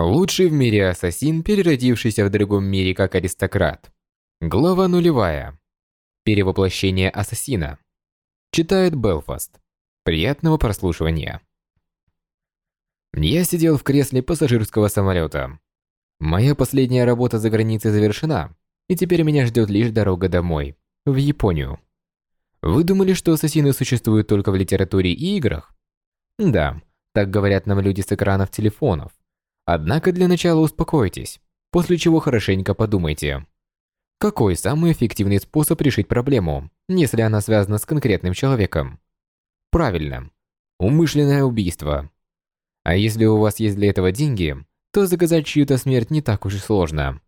Лучший в мире ассасин, переродившийся в другом мире как аристократ. Глава нулевая. Перевоплощение ассасина. Читает Белфаст. Приятного прослушивания. Я сидел в кресле пассажирского самолета. Моя последняя работа за границей завершена, и теперь меня ждет лишь дорога домой, в Японию. Вы думали, что ассасины существуют только в литературе и играх? Да, так говорят нам люди с экранов телефонов. Однако для начала успокойтесь, после чего хорошенько подумайте. Какой самый эффективный способ решить проблему, если она связана с конкретным человеком? Правильно, умышленное убийство. А если у вас есть для этого деньги, то заказать чью-то смерть не так уж и сложно.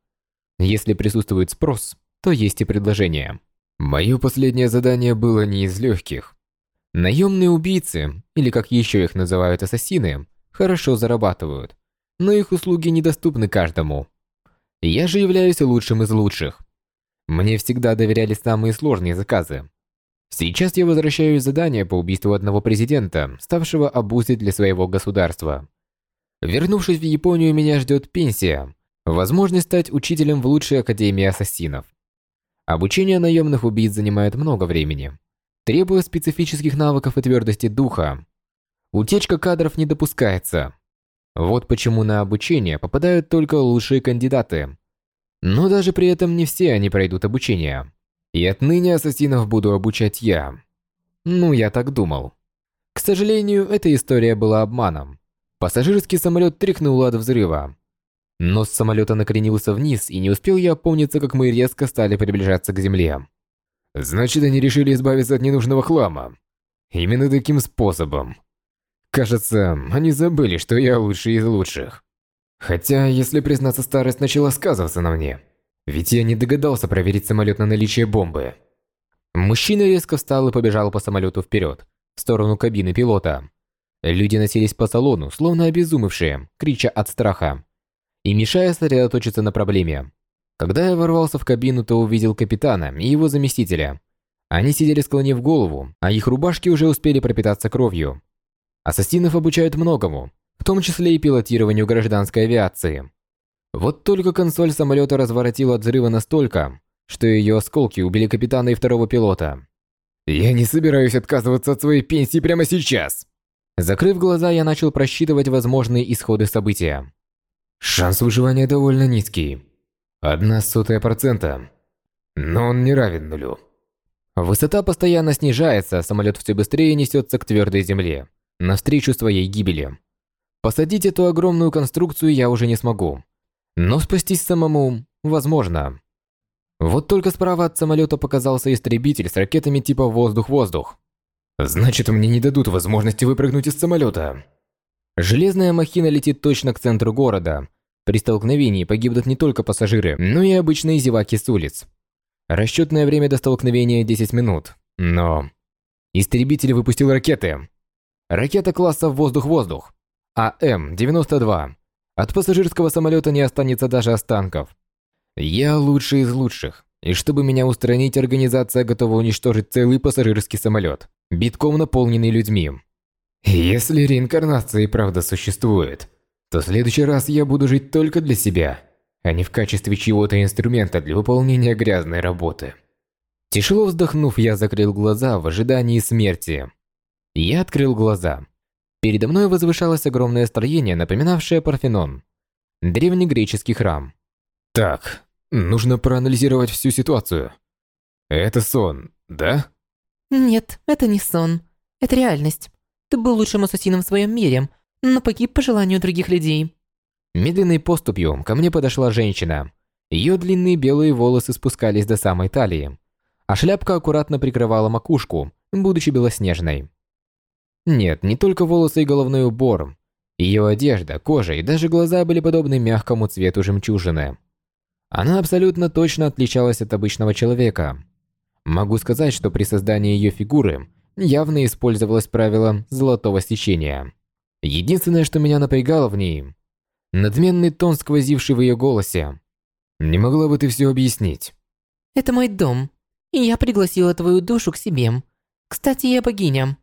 Если присутствует спрос, то есть и предложение. Мое последнее задание было не из легких. Наемные убийцы, или как еще их называют ассасины, хорошо зарабатывают но их услуги недоступны каждому. Я же являюсь лучшим из лучших. Мне всегда доверяли самые сложные заказы. Сейчас я возвращаюсь задание по убийству одного президента, ставшего обузой для своего государства. Вернувшись в Японию, меня ждет пенсия, возможность стать учителем в лучшей академии ассасинов. Обучение наемных убийц занимает много времени, требуя специфических навыков и твердости духа. Утечка кадров не допускается. Вот почему на обучение попадают только лучшие кандидаты. Но даже при этом не все они пройдут обучение. И отныне ассасинов буду обучать я. Ну, я так думал. К сожалению, эта история была обманом. Пассажирский самолет тряхнул от взрыва. Нос самолета накренился вниз, и не успел я опомниться, как мы резко стали приближаться к земле. Значит, они решили избавиться от ненужного хлама. Именно таким способом. Кажется, они забыли, что я лучший из лучших. Хотя, если признаться, старость начала сказываться на мне. Ведь я не догадался проверить самолет на наличие бомбы. Мужчина резко встал и побежал по самолету вперед, в сторону кабины пилота. Люди носились по салону, словно обезумевшие, крича от страха, и мешая сосредоточиться на проблеме. Когда я ворвался в кабину, то увидел капитана и его заместителя. Они сидели склонив голову, а их рубашки уже успели пропитаться кровью. Ассасинов обучают многому, в том числе и пилотированию гражданской авиации. Вот только консоль самолета разворотила от взрыва настолько, что ее осколки убили капитана и второго пилота. «Я не собираюсь отказываться от своей пенсии прямо сейчас!» Закрыв глаза, я начал просчитывать возможные исходы события. Шанс выживания довольно низкий. Одна сотая процента. Но он не равен нулю. Высота постоянно снижается, самолет все быстрее несется к твердой земле навстречу своей гибели. Посадить эту огромную конструкцию я уже не смогу. Но спастись самому возможно. Вот только справа от самолета показался истребитель с ракетами типа «воздух-воздух». Значит, мне не дадут возможности выпрыгнуть из самолета. Железная махина летит точно к центру города. При столкновении погибнут не только пассажиры, но и обычные зеваки с улиц. Расчетное время до столкновения 10 минут. Но... Истребитель выпустил ракеты. Ракета класса «Воздух-воздух» АМ-92. От пассажирского самолета не останется даже останков. Я лучший из лучших, и чтобы меня устранить, организация готова уничтожить целый пассажирский самолет, битком наполненный людьми. Если реинкарнация и правда существует, то в следующий раз я буду жить только для себя, а не в качестве чего-то инструмента для выполнения грязной работы. Тяжело вздохнув, я закрыл глаза в ожидании смерти. Я открыл глаза. Передо мной возвышалось огромное строение, напоминавшее Парфенон. Древнегреческий храм. Так, нужно проанализировать всю ситуацию. Это сон, да? Нет, это не сон. Это реальность. Ты был лучшим ассасином в своем мире, но погиб по желанию других людей. Медленной поступью ко мне подошла женщина. Ее длинные белые волосы спускались до самой талии, а шляпка аккуратно прикрывала макушку, будучи белоснежной. Нет, не только волосы и головной убор. Ее одежда, кожа и даже глаза были подобны мягкому цвету жемчужины. Она абсолютно точно отличалась от обычного человека. Могу сказать, что при создании ее фигуры явно использовалось правило золотого сечения. Единственное, что меня напрягало в ней – надменный тон, сквозивший в ее голосе. Не могла бы ты все объяснить? Это мой дом, и я пригласила твою душу к себе. Кстати, я богиня.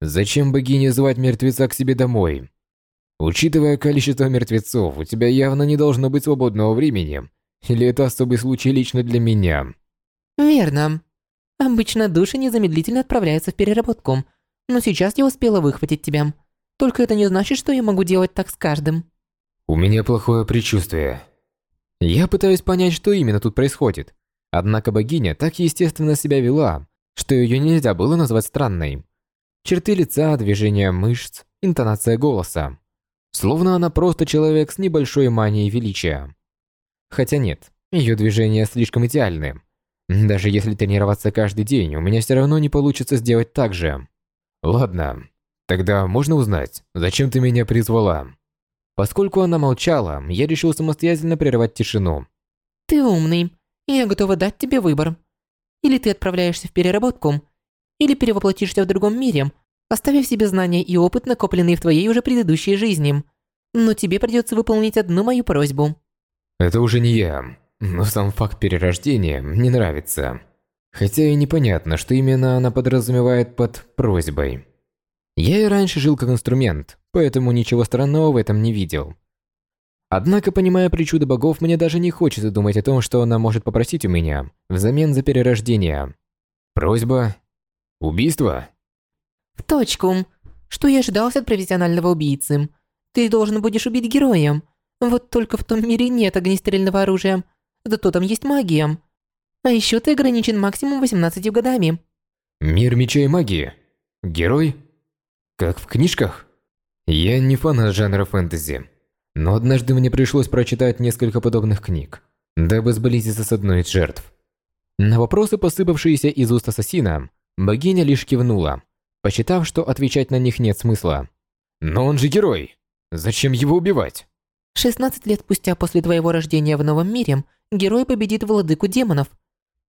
Зачем богине звать мертвеца к себе домой? Учитывая количество мертвецов, у тебя явно не должно быть свободного времени. Или это особый случай лично для меня? Верно. Обычно души незамедлительно отправляются в переработку, но сейчас я успела выхватить тебя. Только это не значит, что я могу делать так с каждым. У меня плохое предчувствие. Я пытаюсь понять, что именно тут происходит. Однако богиня так естественно себя вела, что ее нельзя было назвать странной. Черты лица, движения мышц, интонация голоса. Словно она просто человек с небольшой манией величия. Хотя нет, ее движения слишком идеальны. Даже если тренироваться каждый день, у меня все равно не получится сделать так же. Ладно, тогда можно узнать, зачем ты меня призвала? Поскольку она молчала, я решил самостоятельно прервать тишину. Ты умный, я готова дать тебе выбор. Или ты отправляешься в переработку, или перевоплотишься в другом мире, оставив себе знания и опыт, накопленные в твоей уже предыдущей жизни. Но тебе придется выполнить одну мою просьбу. Это уже не я, но сам факт перерождения не нравится. Хотя и непонятно, что именно она подразумевает под просьбой. Я и раньше жил как инструмент, поэтому ничего странного в этом не видел. Однако, понимая причуды богов, мне даже не хочется думать о том, что она может попросить у меня взамен за перерождение. Просьба? Убийство? В точку. Что я ожидался от профессионального убийцы? Ты должен будешь убить героя. Вот только в том мире нет огнестрельного оружия. Зато там есть магия. А еще ты ограничен максимум 18 годами. Мир меча и магии? Герой? Как в книжках? Я не фанат жанра фэнтези. Но однажды мне пришлось прочитать несколько подобных книг, дабы сблизиться с одной из жертв. На вопросы, посыпавшиеся из уст ассасина, богиня лишь кивнула, посчитав, что отвечать на них нет смысла. «Но он же герой! Зачем его убивать?» 16 лет спустя после твоего рождения в новом мире, герой победит владыку демонов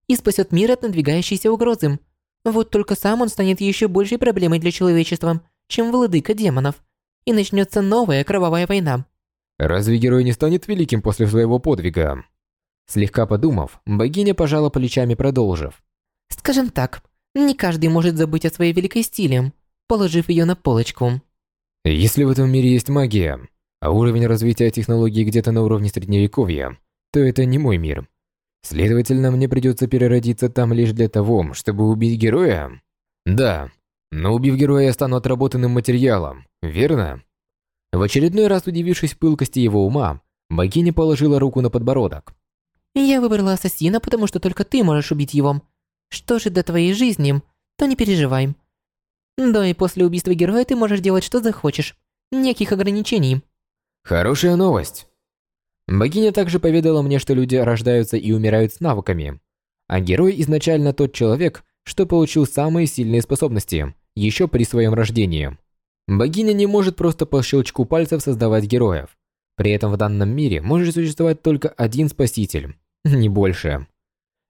и спасет мир от надвигающейся угрозы. Вот только сам он станет еще большей проблемой для человечества, чем владыка демонов, и начнется новая кровавая война. Разве герой не станет великим после своего подвига? Слегка подумав, богиня пожала плечами, продолжив. Скажем так, не каждый может забыть о своей великой стиле, положив ее на полочку. Если в этом мире есть магия, а уровень развития технологий где-то на уровне средневековья, то это не мой мир. Следовательно, мне придется переродиться там лишь для того, чтобы убить героя? Да, но убив героя, я стану отработанным материалом, верно? В очередной раз удивившись пылкости его ума, богиня положила руку на подбородок. «Я выбрала ассасина, потому что только ты можешь убить его. Что же до твоей жизни, то не переживай. Да и после убийства героя ты можешь делать что захочешь. Никаких ограничений». Хорошая новость. Богиня также поведала мне, что люди рождаются и умирают с навыками. А герой изначально тот человек, что получил самые сильные способности, еще при своем рождении. Богиня не может просто по щелчку пальцев создавать героев. При этом в данном мире может существовать только один спаситель, не больше.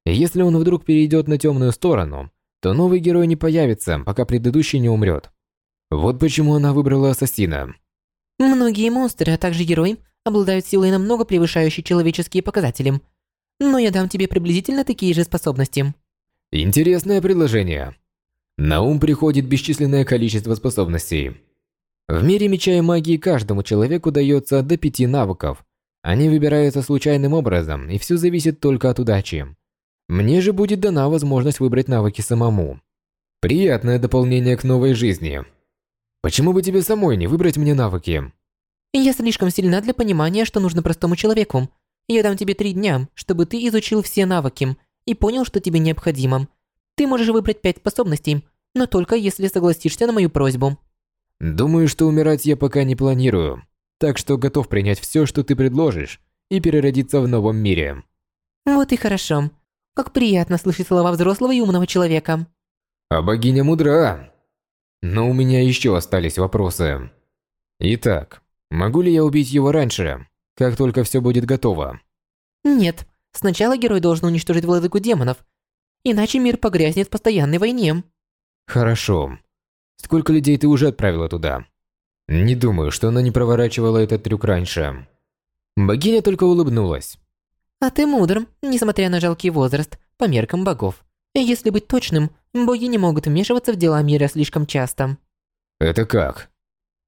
Если он вдруг перейдет на темную сторону, то новый герой не появится, пока предыдущий не умрет. Вот почему она выбрала ассасина. Многие монстры, а также герои, обладают силой намного превышающей человеческие показатели. Но я дам тебе приблизительно такие же способности. Интересное предложение. На ум приходит бесчисленное количество способностей. В мире меча и магии каждому человеку дается до пяти навыков. Они выбираются случайным образом, и все зависит только от удачи. Мне же будет дана возможность выбрать навыки самому. Приятное дополнение к новой жизни. Почему бы тебе самой не выбрать мне навыки? Я слишком сильна для понимания, что нужно простому человеку. Я дам тебе три дня, чтобы ты изучил все навыки и понял, что тебе необходимо. Ты можешь выбрать пять способностей, но только если согласишься на мою просьбу. Думаю, что умирать я пока не планирую, так что готов принять все, что ты предложишь, и переродиться в новом мире. Вот и хорошо. Как приятно слышать слова взрослого и умного человека. А богиня мудра. Но у меня еще остались вопросы. Итак, могу ли я убить его раньше, как только все будет готово? Нет. Сначала герой должен уничтожить владыку демонов, иначе мир погрязнет в постоянной войне. Хорошо. Сколько людей ты уже отправила туда? Не думаю, что она не проворачивала этот трюк раньше. Богиня только улыбнулась. А ты мудр, несмотря на жалкий возраст, по меркам богов. Если быть точным, боги не могут вмешиваться в дела мира слишком часто. Это как?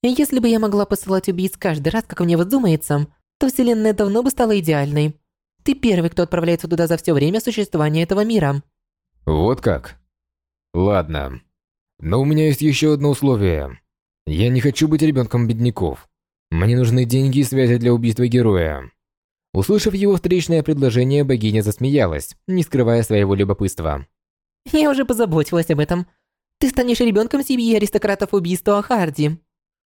Если бы я могла посылать убийц каждый раз, как мне вздумается, то Вселенная давно бы стала идеальной. Ты первый, кто отправляется туда за все время существования этого мира. Вот как? Ладно. Но у меня есть еще одно условие. Я не хочу быть ребенком бедняков. Мне нужны деньги и связи для убийства героя. Услышав его встречное предложение, богиня засмеялась, не скрывая своего любопытства. Я уже позаботилась об этом. Ты станешь ребенком семьи аристократов убийства Ахарди.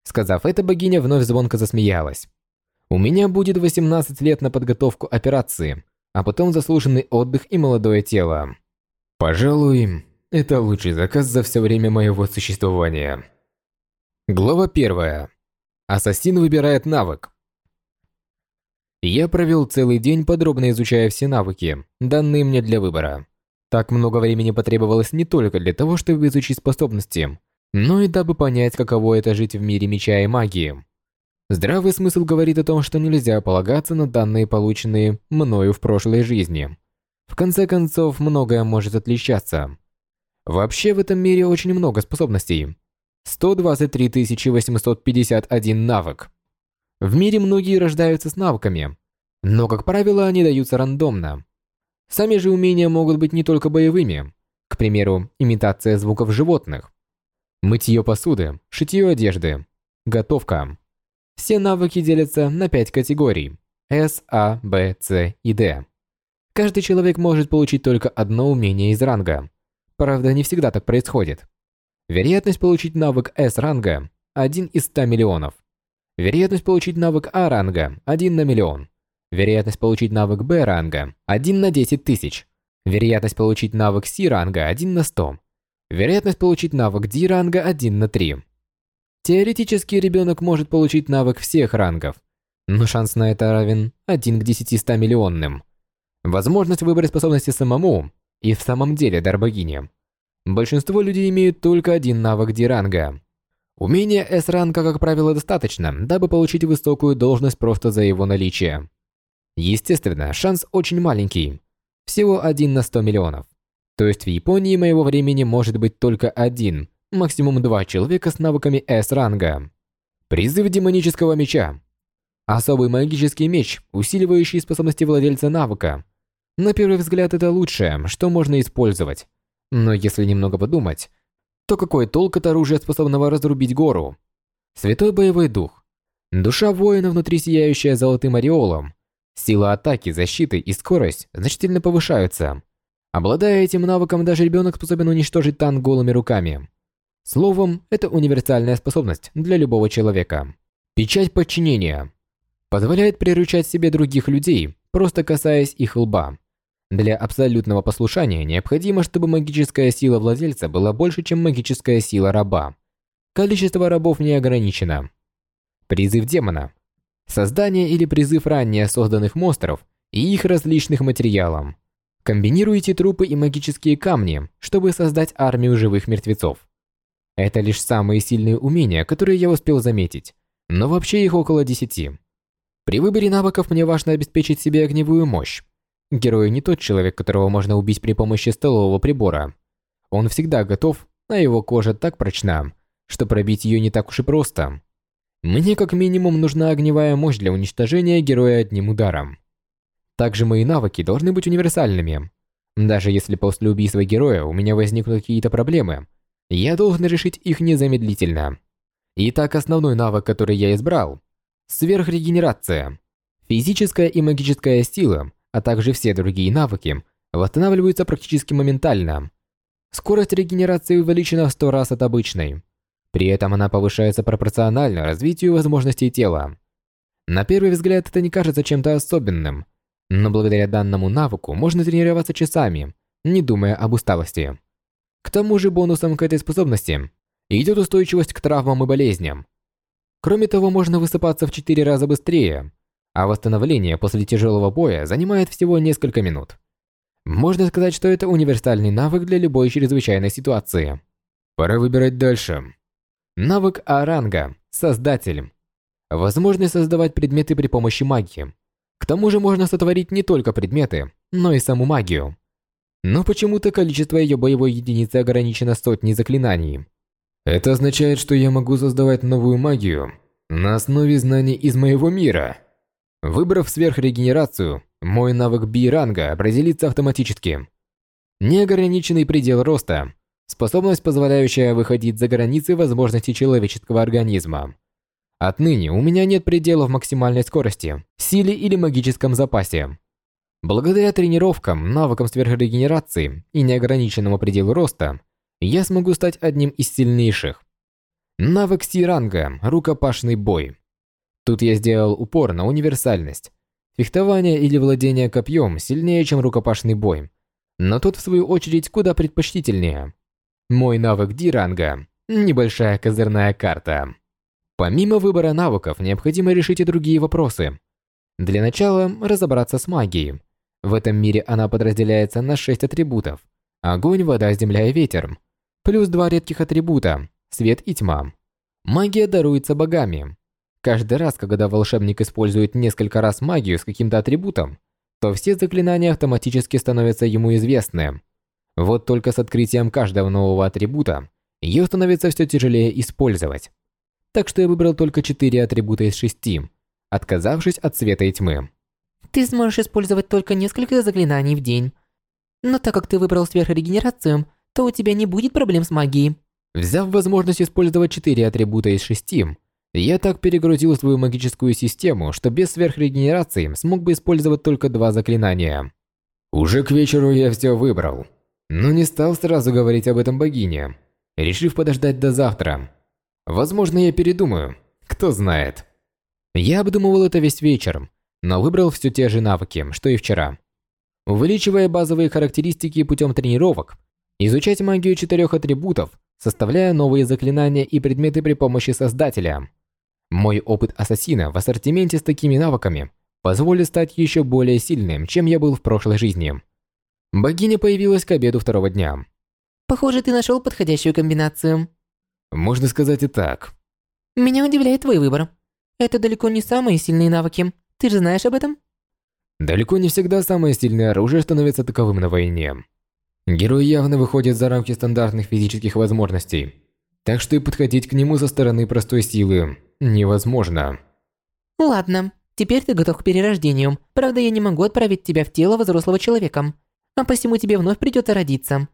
Сказав это, богиня вновь звонко засмеялась. У меня будет 18 лет на подготовку операции, а потом заслуженный отдых и молодое тело. Пожалуй, это лучший заказ за все время моего существования. Глава 1. Ассасин выбирает навык. Я провел целый день, подробно изучая все навыки, данные мне для выбора. Так много времени потребовалось не только для того, чтобы изучить способности, но и дабы понять, каково это жить в мире меча и магии. Здравый смысл говорит о том, что нельзя полагаться на данные, полученные мною в прошлой жизни. В конце концов, многое может отличаться. Вообще в этом мире очень много способностей. 123 851 навык. В мире многие рождаются с навыками, но, как правило, они даются рандомно. Сами же умения могут быть не только боевыми. К примеру, имитация звуков животных, мытье посуды, шитье одежды, готовка. Все навыки делятся на пять категорий – S, A, B, C и D. Каждый человек может получить только одно умение из ранга. Правда, не всегда так происходит. Вероятность получить навык S ранга – 1 из 100 миллионов. Вероятность получить навык А ранга – 1 на миллион. Вероятность получить навык Б ранга – 1 на 10 тысяч. Вероятность получить навык С ранга – 1 на 100. Вероятность получить навык D ранга – 1 на 3. Теоретически ребенок может получить навык всех рангов, но шанс на это равен 1 к 10 100 миллионным. Возможность выбрать способности самому и в самом деле дар богини. Большинство людей имеют только один навык D ранга. Умения S-ранга, как правило, достаточно, дабы получить высокую должность просто за его наличие. Естественно, шанс очень маленький. Всего один на 100 миллионов. То есть в Японии моего времени может быть только один, максимум два человека с навыками S-ранга. Призыв демонического меча. Особый магический меч, усиливающий способности владельца навыка. На первый взгляд это лучшее, что можно использовать. Но если немного подумать, то какой толк от оружия, способного разрубить гору? Святой боевой дух. Душа воина внутри сияющая золотым ореолом, Сила атаки, защиты и скорость значительно повышаются. Обладая этим навыком, даже ребенок способен уничтожить танк голыми руками. Словом, это универсальная способность для любого человека. Печать подчинения. Позволяет приручать себе других людей, просто касаясь их лба. Для абсолютного послушания необходимо, чтобы магическая сила владельца была больше, чем магическая сила раба. Количество рабов не ограничено. Призыв демона. Создание или призыв ранее созданных монстров и их различных материалов. Комбинируйте трупы и магические камни, чтобы создать армию живых мертвецов. Это лишь самые сильные умения, которые я успел заметить, но вообще их около 10. При выборе навыков мне важно обеспечить себе огневую мощь. Герой не тот человек, которого можно убить при помощи столового прибора. Он всегда готов, а его кожа так прочна, что пробить ее не так уж и просто. Мне как минимум нужна огневая мощь для уничтожения героя одним ударом. Также мои навыки должны быть универсальными. Даже если после убийства героя у меня возникнут какие-то проблемы, я должен решить их незамедлительно. Итак, основной навык, который я избрал – сверхрегенерация. Физическая и магическая сила, а также все другие навыки восстанавливаются практически моментально. Скорость регенерации увеличена в 100 раз от обычной. При этом она повышается пропорционально развитию возможностей тела. На первый взгляд это не кажется чем-то особенным, но благодаря данному навыку можно тренироваться часами, не думая об усталости. К тому же бонусом к этой способности идет устойчивость к травмам и болезням. Кроме того, можно высыпаться в 4 раза быстрее, а восстановление после тяжелого боя занимает всего несколько минут. Можно сказать, что это универсальный навык для любой чрезвычайной ситуации. Пора выбирать дальше. Навык А-ранга – Создатель. Возможность создавать предметы при помощи магии. К тому же можно сотворить не только предметы, но и саму магию. Но почему-то количество ее боевой единицы ограничено сотней заклинаний. Это означает, что я могу создавать новую магию на основе знаний из моего мира. Выбрав сверхрегенерацию, мой навык Би-ранга определится автоматически. Неограниченный предел роста, способность, позволяющая выходить за границы возможностей человеческого организма. Отныне у меня нет пределов максимальной скорости, силе или магическом запасе. Благодаря тренировкам, навыкам сверхрегенерации и неограниченному пределу роста, я смогу стать одним из сильнейших. Навык Си-ранга – рукопашный бой. Тут я сделал упор на универсальность. Фехтование или владение копьем сильнее, чем рукопашный бой, но тут в свою очередь куда предпочтительнее. Мой навык Ди-ранга – небольшая козырная карта. Помимо выбора навыков, необходимо решить и другие вопросы. Для начала разобраться с магией. В этом мире она подразделяется на 6 атрибутов. Огонь, вода, земля и ветер. Плюс два редких атрибута – свет и тьма. Магия даруется богами. Каждый раз, когда волшебник использует несколько раз магию с каким-то атрибутом, то все заклинания автоматически становятся ему известны. Вот только с открытием каждого нового атрибута ее становится все тяжелее использовать. Так что я выбрал только 4 атрибута из 6, отказавшись от света и тьмы. Ты сможешь использовать только несколько заклинаний в день. Но так как ты выбрал сверхрегенерацию, то у тебя не будет проблем с магией. Взяв возможность использовать 4 атрибута из 6, я так перегрузил свою магическую систему, что без сверхрегенерации смог бы использовать только два заклинания. Уже к вечеру я все выбрал, но не стал сразу говорить об этом богине, решив подождать до завтра. Возможно, я передумаю, кто знает. Я обдумывал это весь вечер, но выбрал все те же навыки, что и вчера. Увеличивая базовые характеристики путем тренировок, изучать магию четырех атрибутов, составляя новые заклинания и предметы при помощи Создателя. Мой опыт ассасина в ассортименте с такими навыками позволит стать еще более сильным, чем я был в прошлой жизни. Богиня появилась к обеду второго дня. Похоже, ты нашел подходящую комбинацию. Можно сказать и так. Меня удивляет твой выбор. Это далеко не самые сильные навыки. Ты же знаешь об этом? Далеко не всегда самое сильное оружие становится таковым на войне. Герой явно выходит за рамки стандартных физических возможностей, так что и подходить к нему со стороны простой силы невозможно. Ладно, теперь ты готов к перерождению. Правда, я не могу отправить тебя в тело взрослого человека, а посему тебе вновь придется родиться.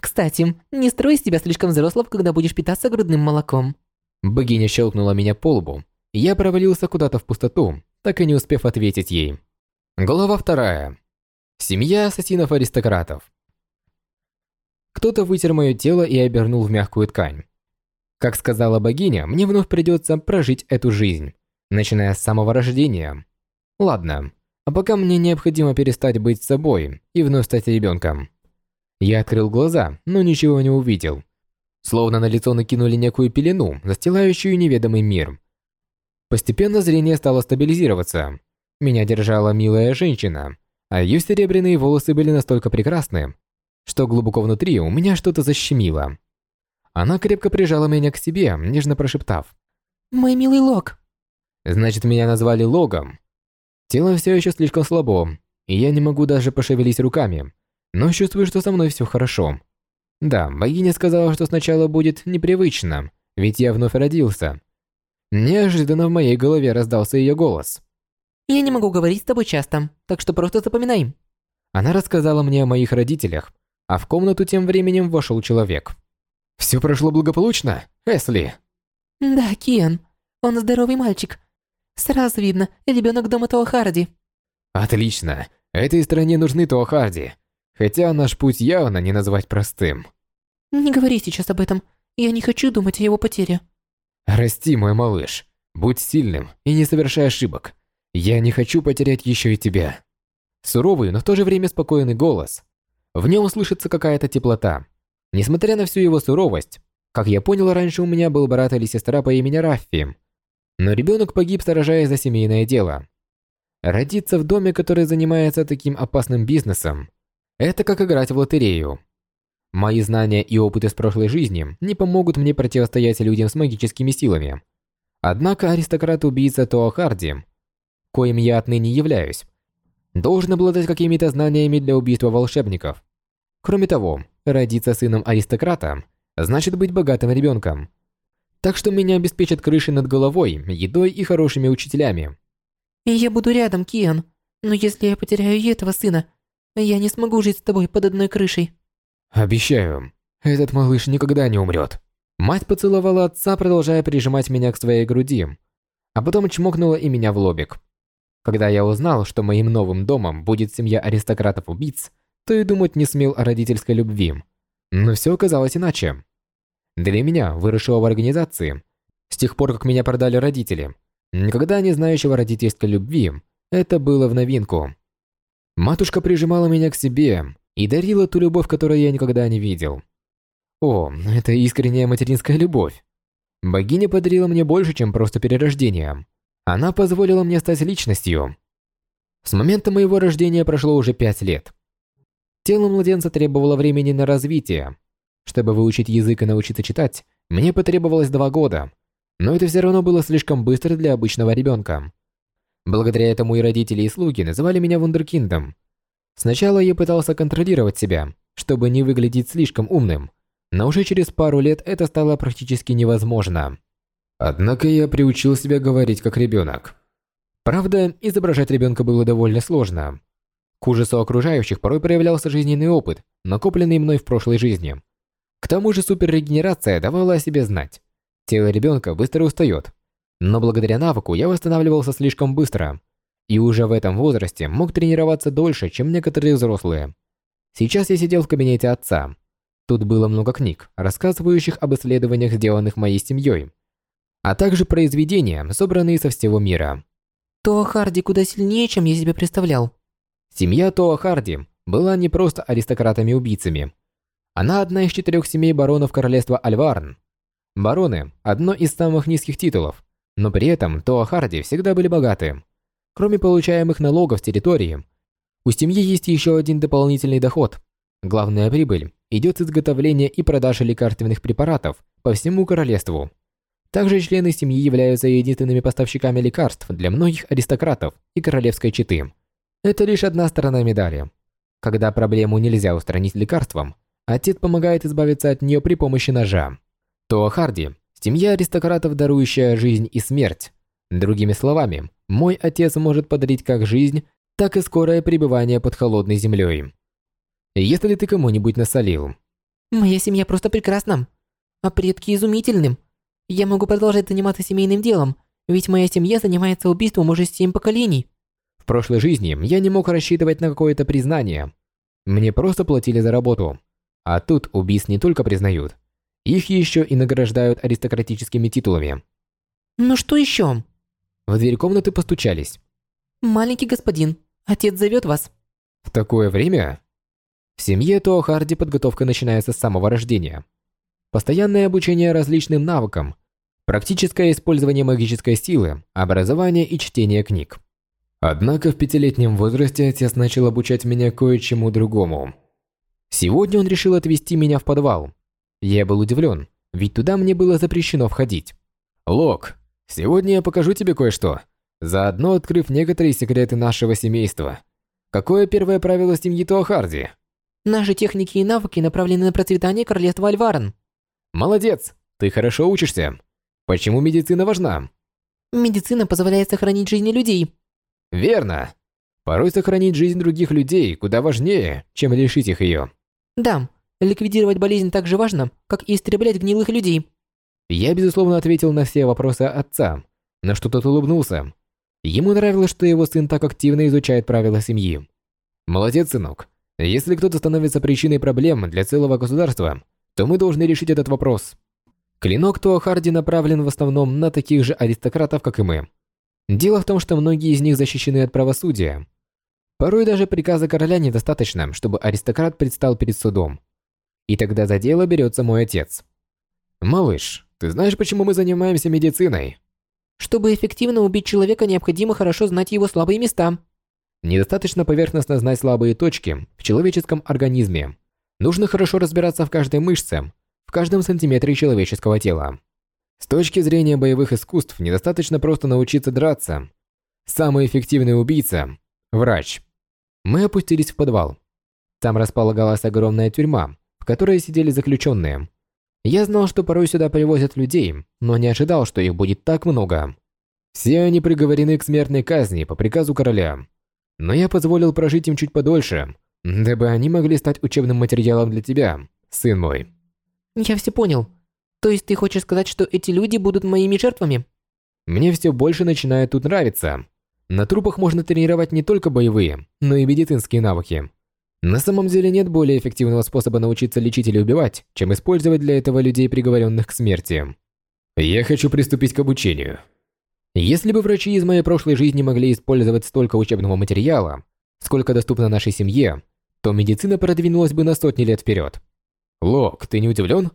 Кстати, не строй из тебя слишком взрослого, когда будешь питаться грудным молоком. Богиня щелкнула меня по лбу. Я провалился куда-то в пустоту, так и не успев ответить ей. Глава вторая. Семья ассасинов-аристократов. Кто-то вытер мое тело и обернул в мягкую ткань. Как сказала богиня, мне вновь придется прожить эту жизнь, начиная с самого рождения. Ладно, а пока мне необходимо перестать быть собой и вновь стать ребенком. Я открыл глаза, но ничего не увидел. Словно на лицо накинули некую пелену, застилающую неведомый мир. Постепенно зрение стало стабилизироваться. Меня держала милая женщина, а ее серебряные волосы были настолько прекрасны, что глубоко внутри у меня что-то защемило. Она крепко прижала меня к себе, нежно прошептав. «Мой милый Лог». Значит, меня назвали Логом. Тело все еще слишком слабо, и я не могу даже пошевелить руками, но чувствую, что со мной все хорошо. Да, богиня сказала, что сначала будет непривычно, ведь я вновь родился, Неожиданно в моей голове раздался ее голос. «Я не могу говорить с тобой часто, так что просто запоминай». Она рассказала мне о моих родителях, а в комнату тем временем вошел человек. «Все прошло благополучно, Эсли?» «Да, Кен. Он здоровый мальчик. Сразу видно, ребенок дома Туахарди». «Отлично. Этой стране нужны Туахарди. Хотя наш путь явно не назвать простым». «Не говори сейчас об этом. Я не хочу думать о его потере». Расти, мой малыш. Будь сильным и не совершай ошибок. Я не хочу потерять еще и тебя. Суровый, но в то же время спокойный голос. В нем слышится какая-то теплота. Несмотря на всю его суровость, как я понял, раньше у меня был брат или сестра по имени Раффи. Но ребенок погиб, сражаясь за семейное дело. Родиться в доме, который занимается таким опасным бизнесом, это как играть в лотерею. Мои знания и опыт из прошлой жизни не помогут мне противостоять людям с магическими силами. Однако аристократ-убийца Тоахарди, коим я отныне являюсь, должен обладать какими-то знаниями для убийства волшебников. Кроме того, родиться сыном аристократа значит быть богатым ребенком, Так что меня обеспечат крышей над головой, едой и хорошими учителями. И я буду рядом, Киан. Но если я потеряю и этого сына, я не смогу жить с тобой под одной крышей. Обещаю, этот малыш никогда не умрет. Мать поцеловала отца, продолжая прижимать меня к своей груди, а потом чмокнула и меня в лобик. Когда я узнал, что моим новым домом будет семья аристократов-убийц, то и думать не смел о родительской любви. Но все оказалось иначе. Для меня, выросшего в организации, с тех пор, как меня продали родители, никогда не знающего родительской любви, это было в новинку. Матушка прижимала меня к себе и дарила ту любовь, которую я никогда не видел. О, это искренняя материнская любовь. Богиня подарила мне больше, чем просто перерождение. Она позволила мне стать личностью. С момента моего рождения прошло уже пять лет. Тело младенца требовало времени на развитие. Чтобы выучить язык и научиться читать, мне потребовалось два года. Но это все равно было слишком быстро для обычного ребенка. Благодаря этому и родители, и слуги называли меня вундеркиндом. Сначала я пытался контролировать себя, чтобы не выглядеть слишком умным, но уже через пару лет это стало практически невозможно. Однако я приучил себя говорить как ребенок. Правда, изображать ребенка было довольно сложно. К ужасу окружающих порой проявлялся жизненный опыт, накопленный мной в прошлой жизни. К тому же суперрегенерация давала о себе знать. Тело ребенка быстро устает. Но благодаря навыку я восстанавливался слишком быстро. И уже в этом возрасте мог тренироваться дольше, чем некоторые взрослые. Сейчас я сидел в кабинете отца. Тут было много книг, рассказывающих об исследованиях, сделанных моей семьей, а также произведения, собранные со всего мира. То Харди куда сильнее, чем я себе представлял. Семья Тоа Харди была не просто аристократами-убийцами. Она одна из четырех семей баронов королевства Альварн. Бароны – одно из самых низких титулов, но при этом Тоа Харди всегда были богаты. Кроме получаемых налогов с территории, у семьи есть еще один дополнительный доход. Главная прибыль идет с изготовления и продажи лекарственных препаратов по всему королевству. Также члены семьи являются единственными поставщиками лекарств для многих аристократов и королевской четы. Это лишь одна сторона медали. Когда проблему нельзя устранить лекарством, отец помогает избавиться от нее при помощи ножа. То Харди – семья аристократов, дарующая жизнь и смерть. Другими словами, мой отец может подарить как жизнь, так и скорое пребывание под холодной землей. Если ты кому-нибудь насолил. Моя семья просто прекрасна, а предки изумительным. Я могу продолжать заниматься семейным делом, ведь моя семья занимается убийством уже семь поколений. В прошлой жизни я не мог рассчитывать на какое-то признание. Мне просто платили за работу. А тут убийств не только признают, их еще и награждают аристократическими титулами. Ну что еще? В дверь комнаты постучались. Маленький господин, отец зовет вас. В такое время? В семье Тоохарди подготовка начинается с самого рождения. Постоянное обучение различным навыкам, практическое использование магической силы, образование и чтение книг. Однако в пятилетнем возрасте отец начал обучать меня кое-чему другому. Сегодня он решил отвезти меня в подвал. Я был удивлен, ведь туда мне было запрещено входить. Лок, сегодня я покажу тебе кое-что, заодно открыв некоторые секреты нашего семейства. Какое первое правило семьи Туахарди? Наши техники и навыки направлены на процветание королевства Альварен. Молодец, ты хорошо учишься. Почему медицина важна? Медицина позволяет сохранить жизни людей. Верно. Порой сохранить жизнь других людей куда важнее, чем лишить их ее. Да, ликвидировать болезнь так же важно, как и истреблять гнилых людей. Я, безусловно, ответил на все вопросы отца, на что тот улыбнулся. Ему нравилось, что его сын так активно изучает правила семьи. Молодец, сынок. Если кто-то становится причиной проблем для целого государства, то мы должны решить этот вопрос. Клинок Туахарди направлен в основном на таких же аристократов, как и мы. Дело в том, что многие из них защищены от правосудия. Порой даже приказа короля недостаточно, чтобы аристократ предстал перед судом. И тогда за дело берется мой отец. «Малыш, ты знаешь, почему мы занимаемся медициной?» Чтобы эффективно убить человека, необходимо хорошо знать его слабые места. Недостаточно поверхностно знать слабые точки в человеческом организме. Нужно хорошо разбираться в каждой мышце, в каждом сантиметре человеческого тела. С точки зрения боевых искусств недостаточно просто научиться драться. Самый эффективный убийца – врач. Мы опустились в подвал. Там располагалась огромная тюрьма, в которой сидели заключенные. Я знал, что порой сюда привозят людей, но не ожидал, что их будет так много. Все они приговорены к смертной казни по приказу короля. Но я позволил прожить им чуть подольше, дабы они могли стать учебным материалом для тебя, сын мой. Я все понял. То есть ты хочешь сказать, что эти люди будут моими жертвами? Мне все больше начинает тут нравиться. На трупах можно тренировать не только боевые, но и медицинские навыки. На самом деле нет более эффективного способа научиться лечить или убивать, чем использовать для этого людей, приговоренных к смерти. Я хочу приступить к обучению. Если бы врачи из моей прошлой жизни могли использовать столько учебного материала, сколько доступно нашей семье, то медицина продвинулась бы на сотни лет вперед. Лок, ты не удивлен?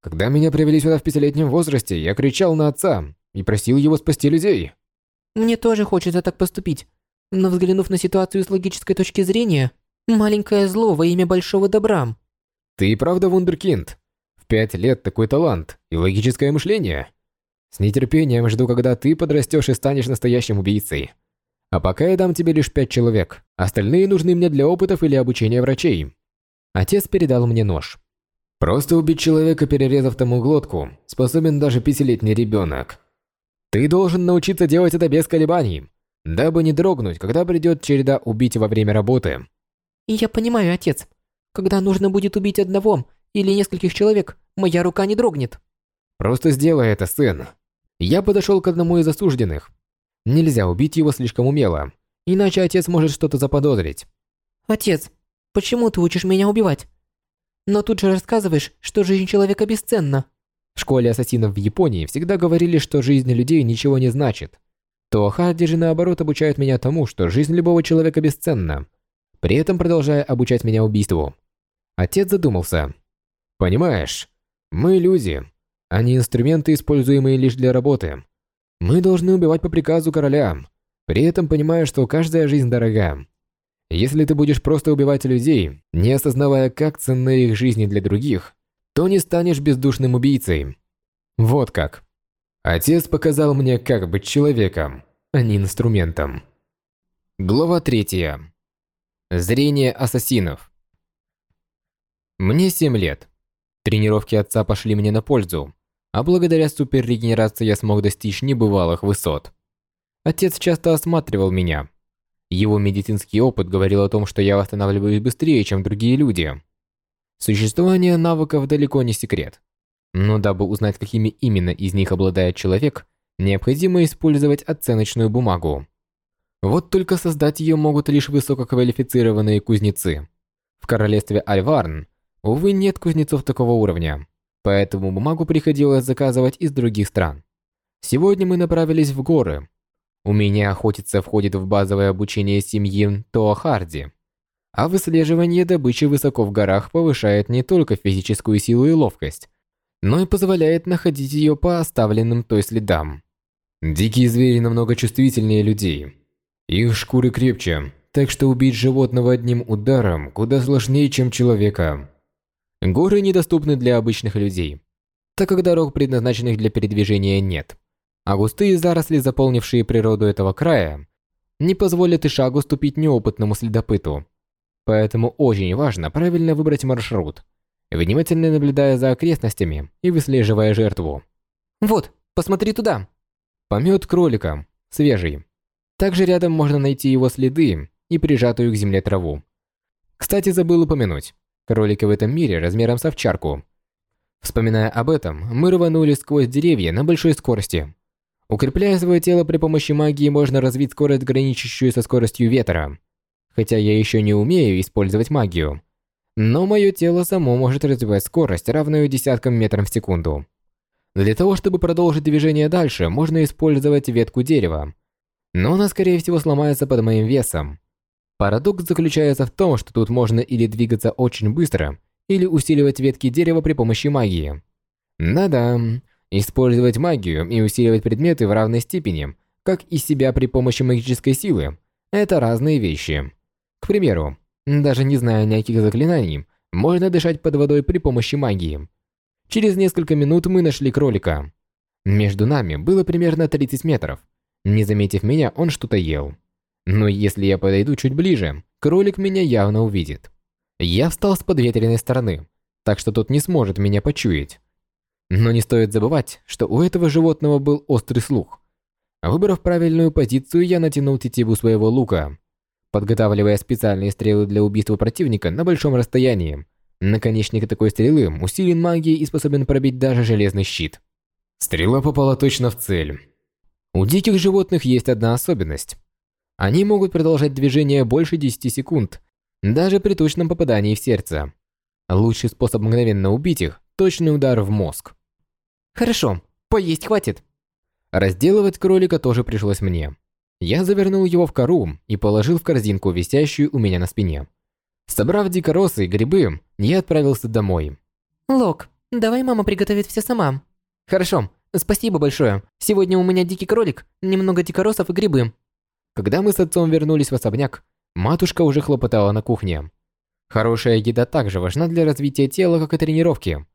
Когда меня привели сюда в пятилетнем возрасте, я кричал на отца и просил его спасти людей. Мне тоже хочется так поступить. Но взглянув на ситуацию с логической точки зрения, маленькое зло во имя большого добра. Ты и правда вундеркинд. В пять лет такой талант и логическое мышление. С нетерпением жду, когда ты подрастешь и станешь настоящим убийцей. А пока я дам тебе лишь пять человек. Остальные нужны мне для опытов или обучения врачей. Отец передал мне нож. Просто убить человека, перерезав тому глотку, способен даже пятилетний ребенок. Ты должен научиться делать это без колебаний, дабы не дрогнуть, когда придет череда убить во время работы. Я понимаю, отец. Когда нужно будет убить одного или нескольких человек, моя рука не дрогнет. Просто сделай это, сын. Я подошел к одному из осужденных. Нельзя убить его слишком умело, иначе отец может что-то заподозрить. Отец, почему ты учишь меня убивать? Но тут же рассказываешь, что жизнь человека бесценна. В школе ассасинов в Японии всегда говорили, что жизнь людей ничего не значит. То Харди же наоборот обучают меня тому, что жизнь любого человека бесценна, при этом продолжая обучать меня убийству. Отец задумался. Понимаешь, мы люди, а не инструменты, используемые лишь для работы. Мы должны убивать по приказу короля, при этом понимая, что каждая жизнь дорога. Если ты будешь просто убивать людей, не осознавая, как ценны их жизни для других, то не станешь бездушным убийцей. Вот как. Отец показал мне, как быть человеком, а не инструментом. Глава третья. Зрение ассасинов. Мне 7 лет. Тренировки отца пошли мне на пользу, а благодаря суперрегенерации я смог достичь небывалых высот. Отец часто осматривал меня, его медицинский опыт говорил о том, что я восстанавливаюсь быстрее, чем другие люди. Существование навыков далеко не секрет. Но дабы узнать, какими именно из них обладает человек, необходимо использовать оценочную бумагу. Вот только создать ее могут лишь высококвалифицированные кузнецы. В королевстве Альварн, увы, нет кузнецов такого уровня, поэтому бумагу приходилось заказывать из других стран. Сегодня мы направились в горы, Умение охотиться входит в базовое обучение семьи Тоахарди. А выслеживание добычи высоко в горах повышает не только физическую силу и ловкость, но и позволяет находить ее по оставленным той следам. Дикие звери намного чувствительнее людей. Их шкуры крепче, так что убить животного одним ударом куда сложнее, чем человека. Горы недоступны для обычных людей, так как дорог, предназначенных для передвижения, нет а густые заросли, заполнившие природу этого края, не позволят и шагу ступить неопытному следопыту. Поэтому очень важно правильно выбрать маршрут, внимательно наблюдая за окрестностями и выслеживая жертву. «Вот, посмотри туда!» Помет кролика, свежий. Также рядом можно найти его следы и прижатую к земле траву. Кстати, забыл упомянуть. Кролики в этом мире размером с овчарку. Вспоминая об этом, мы рванули сквозь деревья на большой скорости. Укрепляя свое тело при помощи магии, можно развить скорость, граничащую со скоростью ветра. Хотя я еще не умею использовать магию. Но мое тело само может развивать скорость, равную десяткам метрам в секунду. Для того, чтобы продолжить движение дальше, можно использовать ветку дерева. Но она, скорее всего, сломается под моим весом. Парадокс заключается в том, что тут можно или двигаться очень быстро, или усиливать ветки дерева при помощи магии. Да-да, Использовать магию и усиливать предметы в равной степени, как и себя при помощи магической силы – это разные вещи. К примеру, даже не зная никаких заклинаний, можно дышать под водой при помощи магии. Через несколько минут мы нашли кролика. Между нами было примерно 30 метров. Не заметив меня, он что-то ел. Но если я подойду чуть ближе, кролик меня явно увидит. Я встал с подветренной стороны, так что тот не сможет меня почуять. Но не стоит забывать, что у этого животного был острый слух. Выбрав правильную позицию, я натянул тетиву своего лука, подготавливая специальные стрелы для убийства противника на большом расстоянии. Наконечник такой стрелы усилен магией и способен пробить даже железный щит. Стрела попала точно в цель. У диких животных есть одна особенность. Они могут продолжать движение больше 10 секунд, даже при точном попадании в сердце. Лучший способ мгновенно убить их – точный удар в мозг. Хорошо, поесть хватит. Разделывать кролика тоже пришлось мне. Я завернул его в кору и положил в корзинку, висящую у меня на спине. Собрав дикоросы и грибы, я отправился домой. Лок, давай мама приготовит все сама. Хорошо, спасибо большое. Сегодня у меня дикий кролик, немного дикоросов и грибы. Когда мы с отцом вернулись в особняк, матушка уже хлопотала на кухне. Хорошая еда также важна для развития тела, как и тренировки.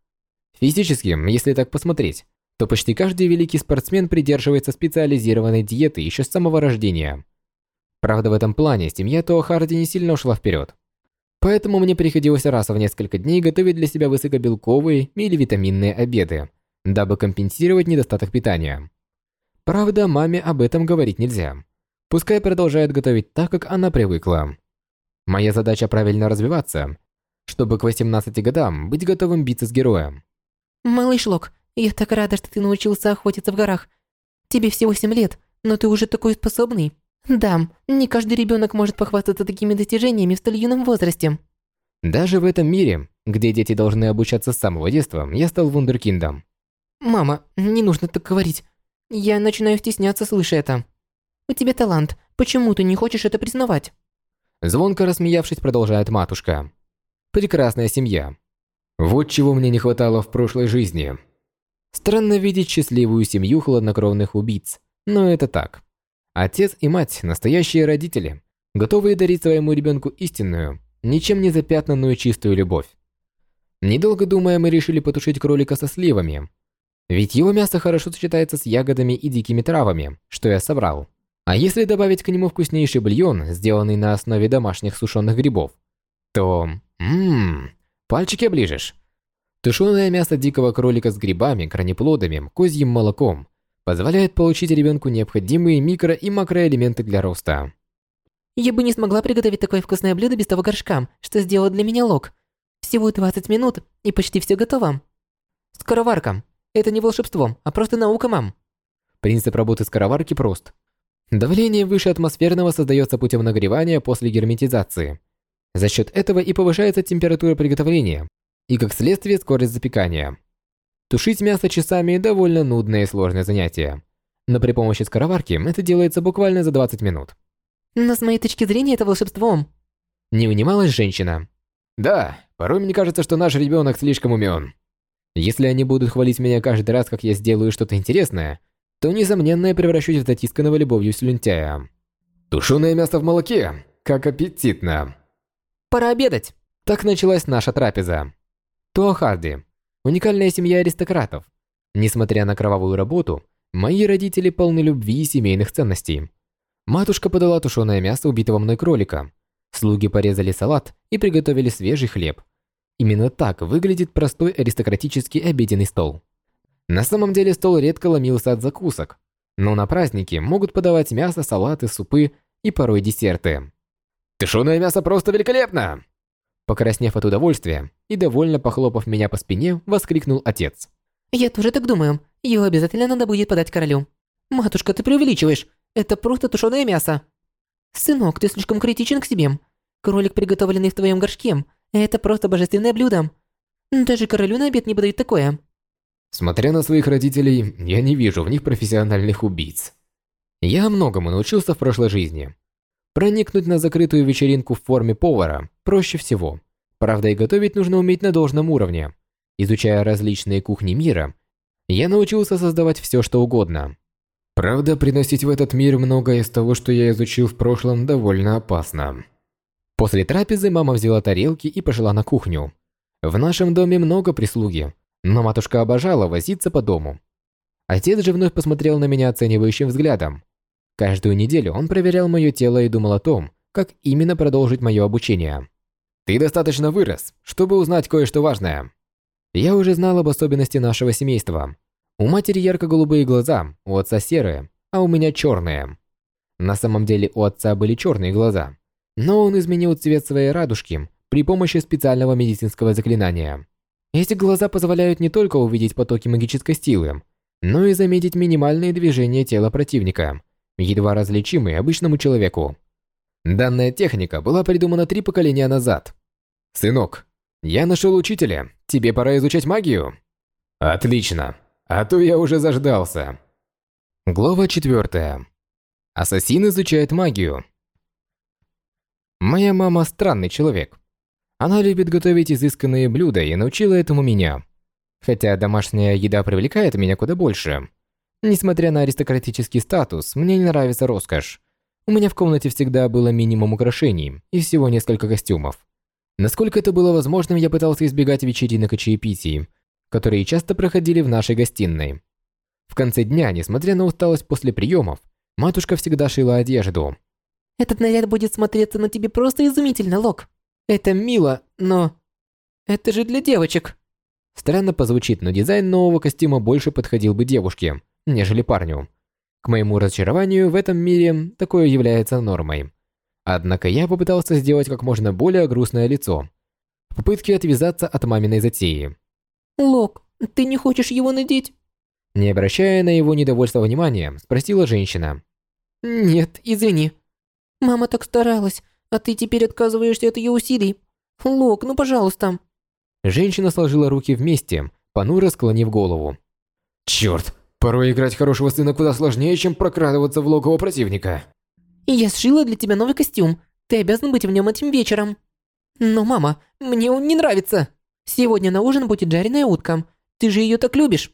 Физически, если так посмотреть, то почти каждый великий спортсмен придерживается специализированной диеты еще с самого рождения. Правда, в этом плане семья Тоа Харди не сильно ушла вперед. Поэтому мне приходилось раз в несколько дней готовить для себя высокобелковые или витаминные обеды, дабы компенсировать недостаток питания. Правда, маме об этом говорить нельзя. Пускай продолжает готовить так, как она привыкла. Моя задача правильно развиваться, чтобы к 18 годам быть готовым биться с героем. Малыш Лок, я так рада, что ты научился охотиться в горах. Тебе всего 7 лет, но ты уже такой способный. Да, не каждый ребенок может похвастаться такими достижениями в столь юном возрасте. Даже в этом мире, где дети должны обучаться с самого детства, я стал вундеркиндом. Мама, не нужно так говорить. Я начинаю стесняться, слыша это. У тебя талант. Почему ты не хочешь это признавать? Звонко рассмеявшись, продолжает матушка. Прекрасная семья. Вот чего мне не хватало в прошлой жизни. Странно видеть счастливую семью хладнокровных убийц, но это так. Отец и мать – настоящие родители, готовые дарить своему ребенку истинную, ничем не запятнанную чистую любовь. Недолго думая, мы решили потушить кролика со сливами. Ведь его мясо хорошо сочетается с ягодами и дикими травами, что я собрал. А если добавить к нему вкуснейший бульон, сделанный на основе домашних сушеных грибов, то... Ммм, пальчики оближешь. Тушеное мясо дикого кролика с грибами, корнеплодами, козьим молоком позволяет получить ребенку необходимые микро- и макроэлементы для роста. Я бы не смогла приготовить такое вкусное блюдо без того горшка, что сделал для меня Лок. Всего 20 минут, и почти все готово. Скороварка. Это не волшебство, а просто наука, мам. Принцип работы скороварки прост. Давление выше атмосферного создается путем нагревания после герметизации. За счет этого и повышается температура приготовления, и как следствие скорость запекания. Тушить мясо часами – довольно нудное и сложное занятие. Но при помощи скороварки это делается буквально за 20 минут. Но с моей точки зрения это волшебством. Не унималась женщина. Да, порой мне кажется, что наш ребенок слишком умен. Если они будут хвалить меня каждый раз, как я сделаю что-то интересное – то, несомненно, я превращусь в затисканного любовью слюнтяя. Тушеное мясо в молоке. Как аппетитно. Пора обедать. Так началась наша трапеза. Туахарди. Уникальная семья аристократов. Несмотря на кровавую работу, мои родители полны любви и семейных ценностей. Матушка подала тушеное мясо убитого мной кролика. Слуги порезали салат и приготовили свежий хлеб. Именно так выглядит простой аристократический обеденный стол. На самом деле стол редко ломился от закусок, но на праздники могут подавать мясо, салаты, супы и порой десерты. «Тушеное мясо просто великолепно!» Покраснев от удовольствия и довольно похлопав меня по спине, воскликнул отец. «Я тоже так думаю. Его обязательно надо будет подать королю. Матушка, ты преувеличиваешь. Это просто тушеное мясо. Сынок, ты слишком критичен к себе. Кролик, приготовленный в твоем горшке, это просто божественное блюдо. Даже королю на обед не подают такое. Смотря на своих родителей, я не вижу в них профессиональных убийц. Я многому научился в прошлой жизни. Проникнуть на закрытую вечеринку в форме повара проще всего. Правда, и готовить нужно уметь на должном уровне. Изучая различные кухни мира, я научился создавать все, что угодно. Правда, приносить в этот мир многое из того, что я изучил в прошлом, довольно опасно. После трапезы мама взяла тарелки и пошла на кухню. В нашем доме много прислуги, но матушка обожала возиться по дому. Отец же вновь посмотрел на меня оценивающим взглядом. Каждую неделю он проверял мое тело и думал о том, как именно продолжить мое обучение. «Ты достаточно вырос, чтобы узнать кое-что важное». Я уже знал об особенности нашего семейства. У матери ярко-голубые глаза, у отца серые, а у меня черные. На самом деле у отца были черные глаза, но он изменил цвет своей радужки при помощи специального медицинского заклинания. Эти глаза позволяют не только увидеть потоки магической силы, но и заметить минимальные движения тела противника, едва различимые обычному человеку. Данная техника была придумана три поколения назад. «Сынок, я нашел учителя. Тебе пора изучать магию?» «Отлично. А то я уже заждался». Глава четвертая. Ассасин изучает магию. Моя мама странный человек. Она любит готовить изысканные блюда и научила этому меня. Хотя домашняя еда привлекает меня куда больше. Несмотря на аристократический статус, мне не нравится роскошь. У меня в комнате всегда было минимум украшений и всего несколько костюмов. Насколько это было возможным, я пытался избегать вечеринок и чаепитий, которые часто проходили в нашей гостиной. В конце дня, несмотря на усталость после приемов, матушка всегда шила одежду. «Этот наряд будет смотреться на тебе просто изумительно, Лок. Это мило, но... Это же для девочек». Странно позвучит, но дизайн нового костюма больше подходил бы девушке, нежели парню. К моему разочарованию, в этом мире такое является нормой. Однако я попытался сделать как можно более грустное лицо, в попытке отвязаться от маминой затеи. «Лок, ты не хочешь его надеть?» Не обращая на его недовольство внимания, спросила женщина. «Нет, извини. Мама так старалась, а ты теперь отказываешься от ее усилий. Лок, ну пожалуйста». Женщина сложила руки вместе, понуро склонив голову. «Черт, порой играть хорошего сына куда сложнее, чем прокрадываться в логово противника». «Я сшила для тебя новый костюм. Ты обязан быть в нем этим вечером». «Но, мама, мне он не нравится. Сегодня на ужин будет жареная утка. Ты же ее так любишь».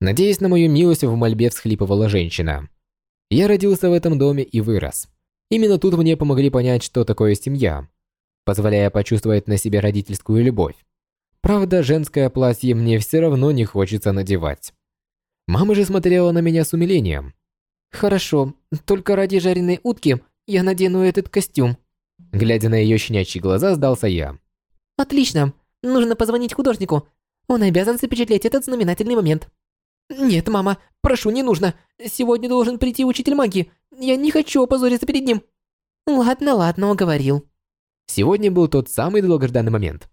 Надеясь на мою милость, в мольбе всхлипывала женщина. Я родился в этом доме и вырос. Именно тут мне помогли понять, что такое семья, позволяя почувствовать на себе родительскую любовь. Правда, женское платье мне все равно не хочется надевать. Мама же смотрела на меня с умилением. «Хорошо, только ради жареной утки я надену этот костюм». Глядя на ее щенячьи глаза, сдался я. «Отлично, нужно позвонить художнику. Он обязан запечатлеть этот знаменательный момент». «Нет, мама, прошу, не нужно. Сегодня должен прийти учитель магии. Я не хочу опозориться перед ним». «Ладно, ладно, уговорил». Сегодня был тот самый долгожданный момент.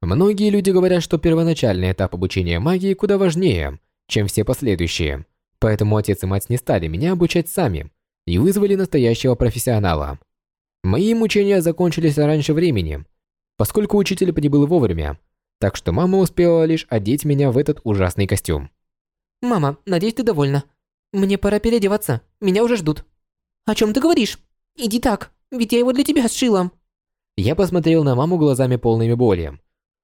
Многие люди говорят, что первоначальный этап обучения магии куда важнее, чем все последующие. Поэтому отец и мать не стали меня обучать сами и вызвали настоящего профессионала. Мои мучения закончились раньше времени, поскольку учитель прибыл вовремя, так что мама успела лишь одеть меня в этот ужасный костюм. «Мама, надеюсь, ты довольна. Мне пора переодеваться, меня уже ждут». «О чем ты говоришь? Иди так, ведь я его для тебя сшила». Я посмотрел на маму глазами полными боли,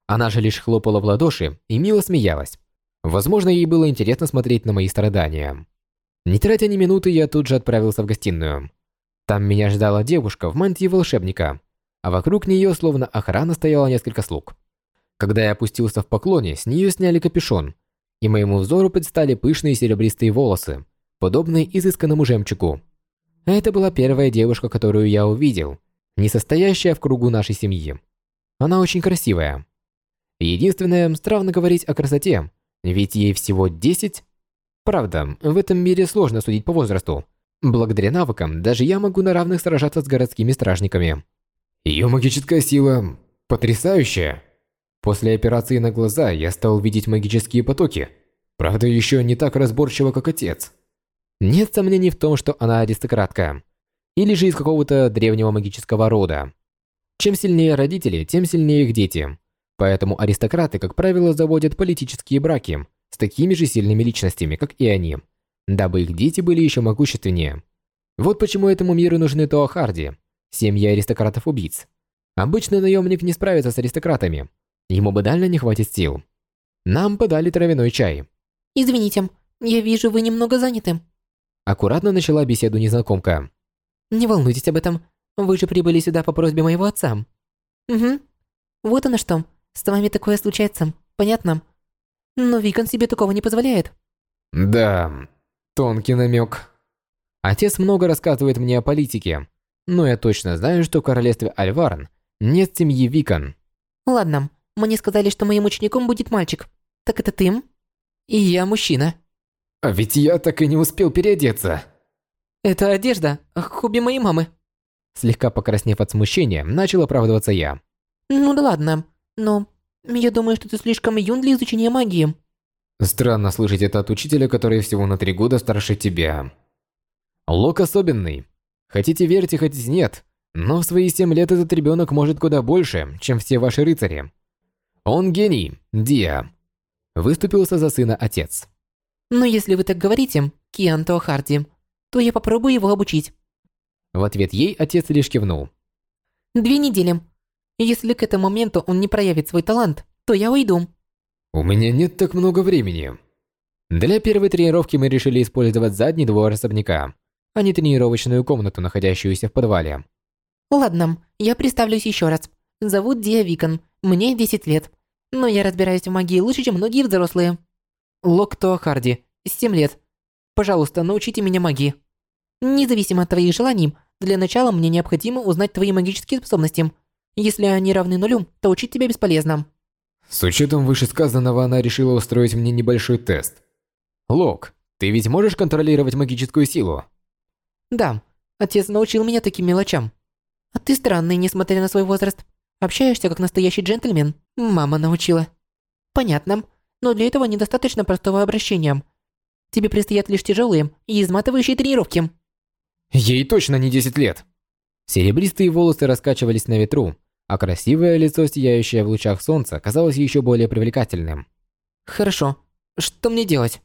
она же лишь хлопала в ладоши и мило смеялась. Возможно, ей было интересно смотреть на мои страдания. Не тратя ни минуты, я тут же отправился в гостиную. Там меня ждала девушка в мантии волшебника, а вокруг нее, словно охрана, стояло несколько слуг. Когда я опустился в поклоне, с нее сняли капюшон, и моему взору предстали пышные серебристые волосы, подобные изысканному жемчугу. Это была первая девушка, которую я увидел, не состоящая в кругу нашей семьи. Она очень красивая. Единственное, странно говорить о красоте, ведь ей всего 10. Правда, в этом мире сложно судить по возрасту. Благодаря навыкам, даже я могу на равных сражаться с городскими стражниками. Ее магическая сила потрясающая. После операции на глаза я стал видеть магические потоки. Правда, еще не так разборчиво, как отец. Нет сомнений в том, что она аристократка. Или же из какого-то древнего магического рода. Чем сильнее родители, тем сильнее их дети. Поэтому аристократы, как правило, заводят политические браки с такими же сильными личностями, как и они, дабы их дети были еще могущественнее. Вот почему этому миру нужны Тоахарди, семьи аристократов-убийц. Обычный наемник не справится с аристократами, ему банально не хватит сил. Нам подали травяной чай. «Извините, я вижу, вы немного заняты». Аккуратно начала беседу незнакомка. «Не волнуйтесь об этом, вы же прибыли сюда по просьбе моего отца». «Угу. Вот оно что. С вами такое случается, понятно? Но Викон себе такого не позволяет. Да, тонкий намек. Отец много рассказывает мне о политике, но я точно знаю, что в королевстве Альварн нет семьи Викон. Ладно, мне сказали, что моим учеником будет мальчик. Так это ты? И я мужчина. А ведь я так и не успел переодеться. Это одежда, хобби моей мамы. Слегка покраснев от смущения, начал оправдываться я. Ну да ладно, но я думаю, что ты слишком юн для изучения магии. Странно слышать это от учителя, который всего на три года старше тебя. Лок особенный. Хотите верьте, хотите нет, но в свои семь лет этот ребенок может куда больше, чем все ваши рыцари. Он гений, Диа. Выступился за сына отец. Но если вы так говорите, Кианто Харди, то я попробую его обучить. В ответ ей отец лишь кивнул. Две недели. Если к этому моменту он не проявит свой талант, то я уйду. У меня нет так много времени. Для первой тренировки мы решили использовать задний двор особняка, а не тренировочную комнату, находящуюся в подвале. Ладно, я представлюсь еще раз. Зовут Диа Викон, мне 10 лет. Но я разбираюсь в магии лучше, чем многие взрослые. Локто Харди, 7 лет. Пожалуйста, научите меня магии. Независимо от твоих желаний, для начала мне необходимо узнать твои магические способности. Если они равны нулю, то учить тебя бесполезно. С учетом вышесказанного, она решила устроить мне небольшой тест. Лок, ты ведь можешь контролировать магическую силу? Да, отец научил меня таким мелочам. А ты странный, несмотря на свой возраст. Общаешься как настоящий джентльмен. Мама научила. Понятно, но для этого недостаточно простого обращения. Тебе предстоят лишь тяжелые и изматывающие тренировки. Ей точно не 10 лет. Серебристые волосы раскачивались на ветру, а красивое лицо, сияющее в лучах солнца, казалось еще более привлекательным. Хорошо. Что мне делать?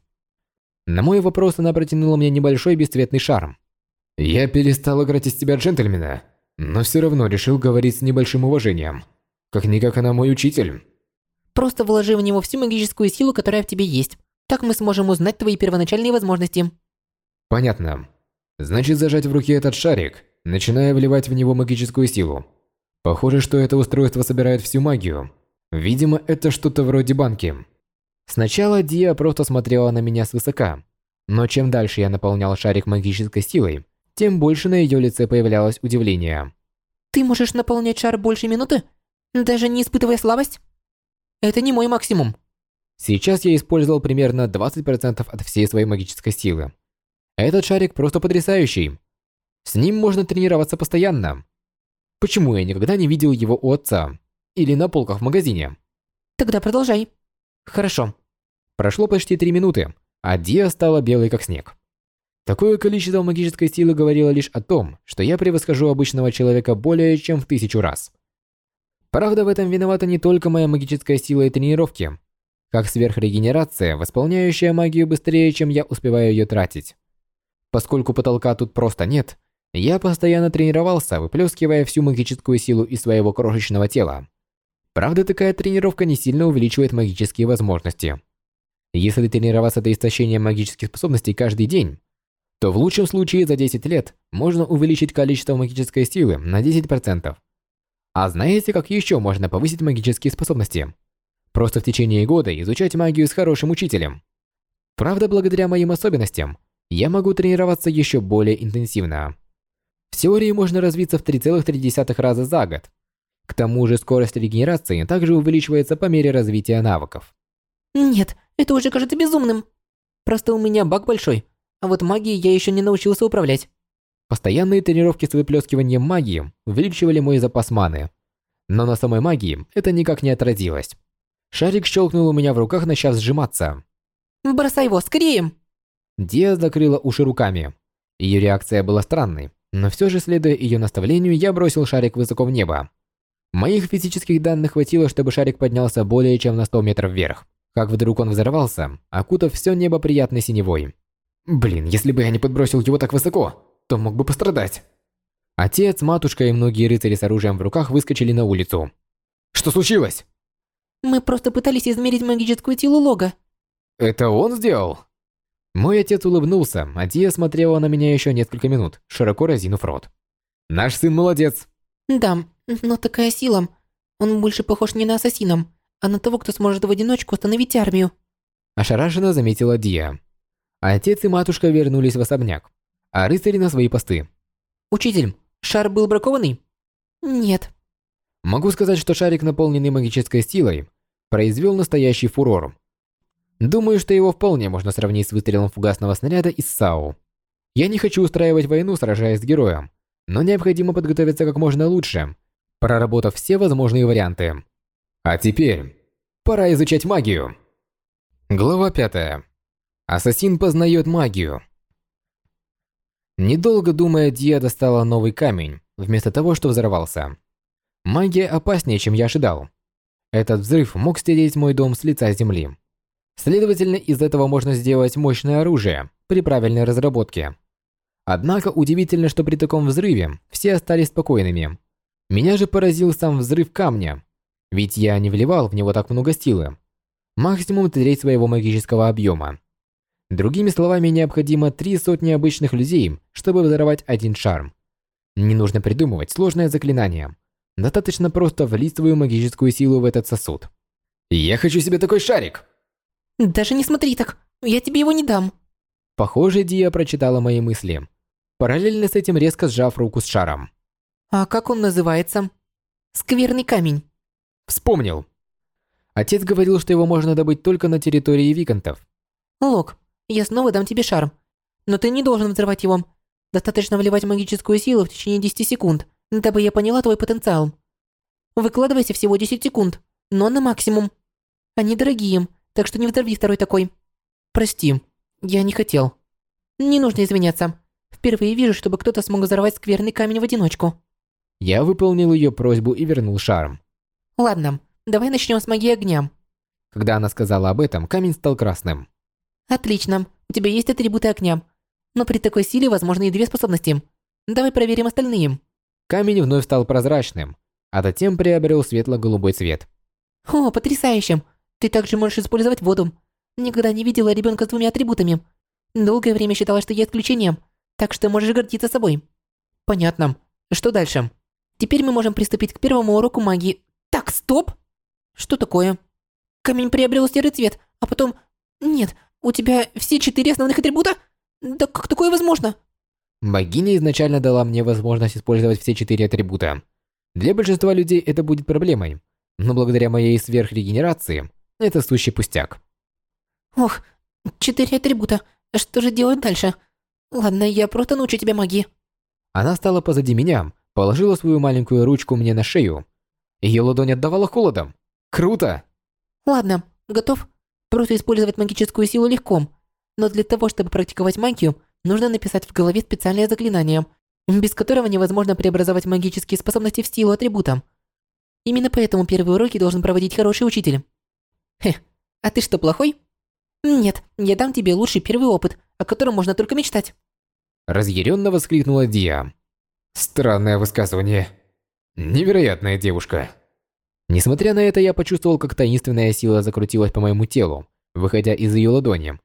На мой вопрос она протянула мне небольшой бесцветный шарм. Я перестал играть из тебя джентльмена, но все равно решил говорить с небольшим уважением. Как-никак она мой учитель. Просто вложи в него всю магическую силу, которая в тебе есть. Так мы сможем узнать твои первоначальные возможности. Понятно. Значит, зажать в руке этот шарик, начиная вливать в него магическую силу. Похоже, что это устройство собирает всю магию. Видимо, это что-то вроде банки. Сначала Диа просто смотрела на меня свысока, но чем дальше я наполнял шарик магической силой, тем больше на ее лице появлялось удивление. Ты можешь наполнять шар больше минуты, даже не испытывая слабость? Это не мой максимум. Сейчас я использовал примерно 20% от всей своей магической силы. Этот шарик просто потрясающий. С ним можно тренироваться постоянно. Почему я никогда не видел его у отца? Или на полках в магазине? Тогда продолжай. Хорошо. Прошло почти три минуты, а Диа стала белой как снег. Такое количество магической силы говорило лишь о том, что я превосхожу обычного человека более чем в тысячу раз. Правда, в этом виновата не только моя магическая сила и тренировки, как сверхрегенерация, восполняющая магию быстрее, чем я успеваю ее тратить. Поскольку потолка тут просто нет, я постоянно тренировался, выплескивая всю магическую силу из своего крошечного тела. Правда, такая тренировка не сильно увеличивает магические возможности. Если тренироваться до истощения магических способностей каждый день, то в лучшем случае за 10 лет можно увеличить количество магической силы на 10%. А знаете, как еще можно повысить магические способности? Просто в течение года изучать магию с хорошим учителем. Правда, благодаря моим особенностям, я могу тренироваться еще более интенсивно. В теории можно развиться в 3,3 раза за год. К тому же скорость регенерации также увеличивается по мере развития навыков. Нет, это уже кажется безумным. Просто у меня баг большой, а вот магией я еще не научился управлять. Постоянные тренировки с выплескиванием магии увеличивали мой запас маны. Но на самой магии это никак не отразилось. Шарик щелкнул у меня в руках, начав сжиматься. «Бросай его, скорее!» Диа закрыла уши руками. Ее реакция была странной, но все же, следуя ее наставлению, я бросил шарик высоко в небо. Моих физических данных хватило, чтобы шарик поднялся более чем на 100 метров вверх. Как вдруг он взорвался, окутав все небо приятной синевой. Блин, если бы я не подбросил его так высоко, то мог бы пострадать. Отец, матушка и многие рыцари с оружием в руках выскочили на улицу. Что случилось? Мы просто пытались измерить магическую силу Лога. Это он сделал? Мой отец улыбнулся, а Тия смотрела на меня еще несколько минут, широко разинув рот. Наш сын молодец. Да, но такая сила. Он больше похож не на ассасина, а на того, кто сможет в одиночку остановить армию. Ошарашенно заметила Дия. Отец и матушка вернулись в особняк, а рыцари на свои посты. «Учитель, шар был бракованный?» «Нет». Могу сказать, что шарик, наполненный магической силой, произвел настоящий фурор. Думаю, что его вполне можно сравнить с выстрелом фугасного снаряда из САУ. Я не хочу устраивать войну, сражаясь с героем, но необходимо подготовиться как можно лучше, проработав все возможные варианты. А теперь пора изучать магию. Глава 5. Ассасин познает магию. Недолго думая, Дия достала новый камень, вместо того, что взорвался. Магия опаснее, чем я ожидал. Этот взрыв мог стереть мой дом с лица земли. Следовательно, из этого можно сделать мощное оружие при правильной разработке. Однако удивительно, что при таком взрыве все остались спокойными. Меня же поразил сам взрыв камня, ведь я не вливал в него так много силы. Максимум треть своего магического объема. Другими словами, необходимо три сотни обычных людей, чтобы взорвать один шарм. Не нужно придумывать сложное заклинание. Достаточно просто влить свою магическую силу в этот сосуд. Я хочу себе такой шарик! Даже не смотри так, я тебе его не дам. Похоже, Дия прочитала мои мысли. Параллельно с этим резко сжав руку с шаром. А как он называется? Скверный камень. Вспомнил. Отец говорил, что его можно добыть только на территории виконтов. Лок, я снова дам тебе шар. Но ты не должен взрывать его. Достаточно вливать магическую силу в течение 10 секунд, дабы я поняла твой потенциал. Выкладывайся всего 10 секунд, но на максимум. Они дорогие, так что не взорви второй такой. Прости, я не хотел. Не нужно извиняться. Впервые вижу, чтобы кто-то смог взорвать скверный камень в одиночку. Я выполнил ее просьбу и вернул шарм. Ладно, давай начнем с магии огня. Когда она сказала об этом, камень стал красным. Отлично, у тебя есть атрибуты огня. Но при такой силе возможны и две способности. Давай проверим остальные. Камень вновь стал прозрачным, а затем приобрел светло-голубой цвет. О, потрясающе! Ты также можешь использовать воду. Никогда не видела ребенка с двумя атрибутами. Долгое время считала, что я исключением, так что можешь гордиться собой. Понятно. Что дальше? Теперь мы можем приступить к первому уроку магии. Так, стоп! Что такое? Камень приобрел серый цвет, а потом... Нет, у тебя все четыре основных атрибута? Да как такое возможно? Богиня изначально дала мне возможность использовать все четыре атрибута. Для большинства людей это будет проблемой, но благодаря моей сверхрегенерации это сущий пустяк. Ох, четыре атрибута. Что же делать дальше? Ладно, я просто научу тебя магии. Она стала позади меня, положила свою маленькую ручку мне на шею. Ее ладонь отдавала холодом. Круто! Ладно, готов? Просто использовать магическую силу легко. Но для того, чтобы практиковать магию, нужно написать в голове специальное заклинание, без которого невозможно преобразовать магические способности в силу атрибута. Именно поэтому первые уроки должен проводить хороший учитель. Хе, а ты что, плохой? Нет, я дам тебе лучший первый опыт, о котором можно только мечтать. Разъяренно воскликнула Дия. Странное высказывание. Невероятная девушка. Несмотря на это, я почувствовал, как таинственная сила закрутилась по моему телу, выходя из ее ладони.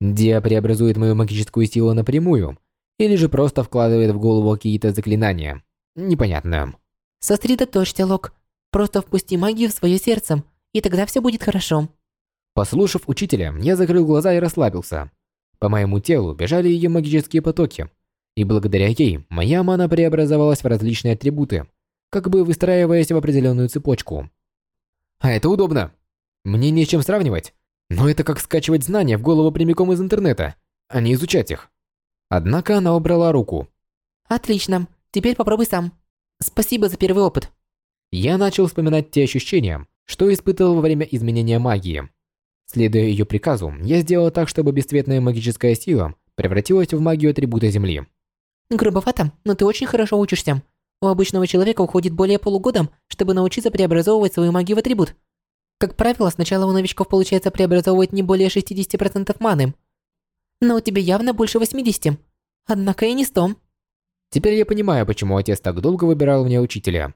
Диа преобразует мою магическую силу напрямую, или же просто вкладывает в голову какие-то заклинания. Непонятно. Сосредоточься, Лок. Просто впусти магию в свое сердце, и тогда все будет хорошо. Послушав учителя, я закрыл глаза и расслабился. По моему телу бежали ее магические потоки, и благодаря ей моя мана преобразовалась в различные атрибуты, как бы выстраиваясь в определенную цепочку. А это удобно. Мне не с чем сравнивать, но это как скачивать знания в голову прямиком из интернета, а не изучать их. Однако она убрала руку. Отлично, теперь попробуй сам. Спасибо за первый опыт. Я начал вспоминать те ощущения, что испытывал во время изменения магии. Следуя ее приказу, я сделал так, чтобы бесцветная магическая сила превратилась в магию атрибута Земли. Грубовато, но ты очень хорошо учишься. У обычного человека уходит более полугода, чтобы научиться преобразовывать свою магию в атрибут. Как правило, сначала у новичков получается преобразовывать не более 60% маны. Но у тебя явно больше 80. Однако и не 100. Теперь я понимаю, почему отец так долго выбирал мне учителя.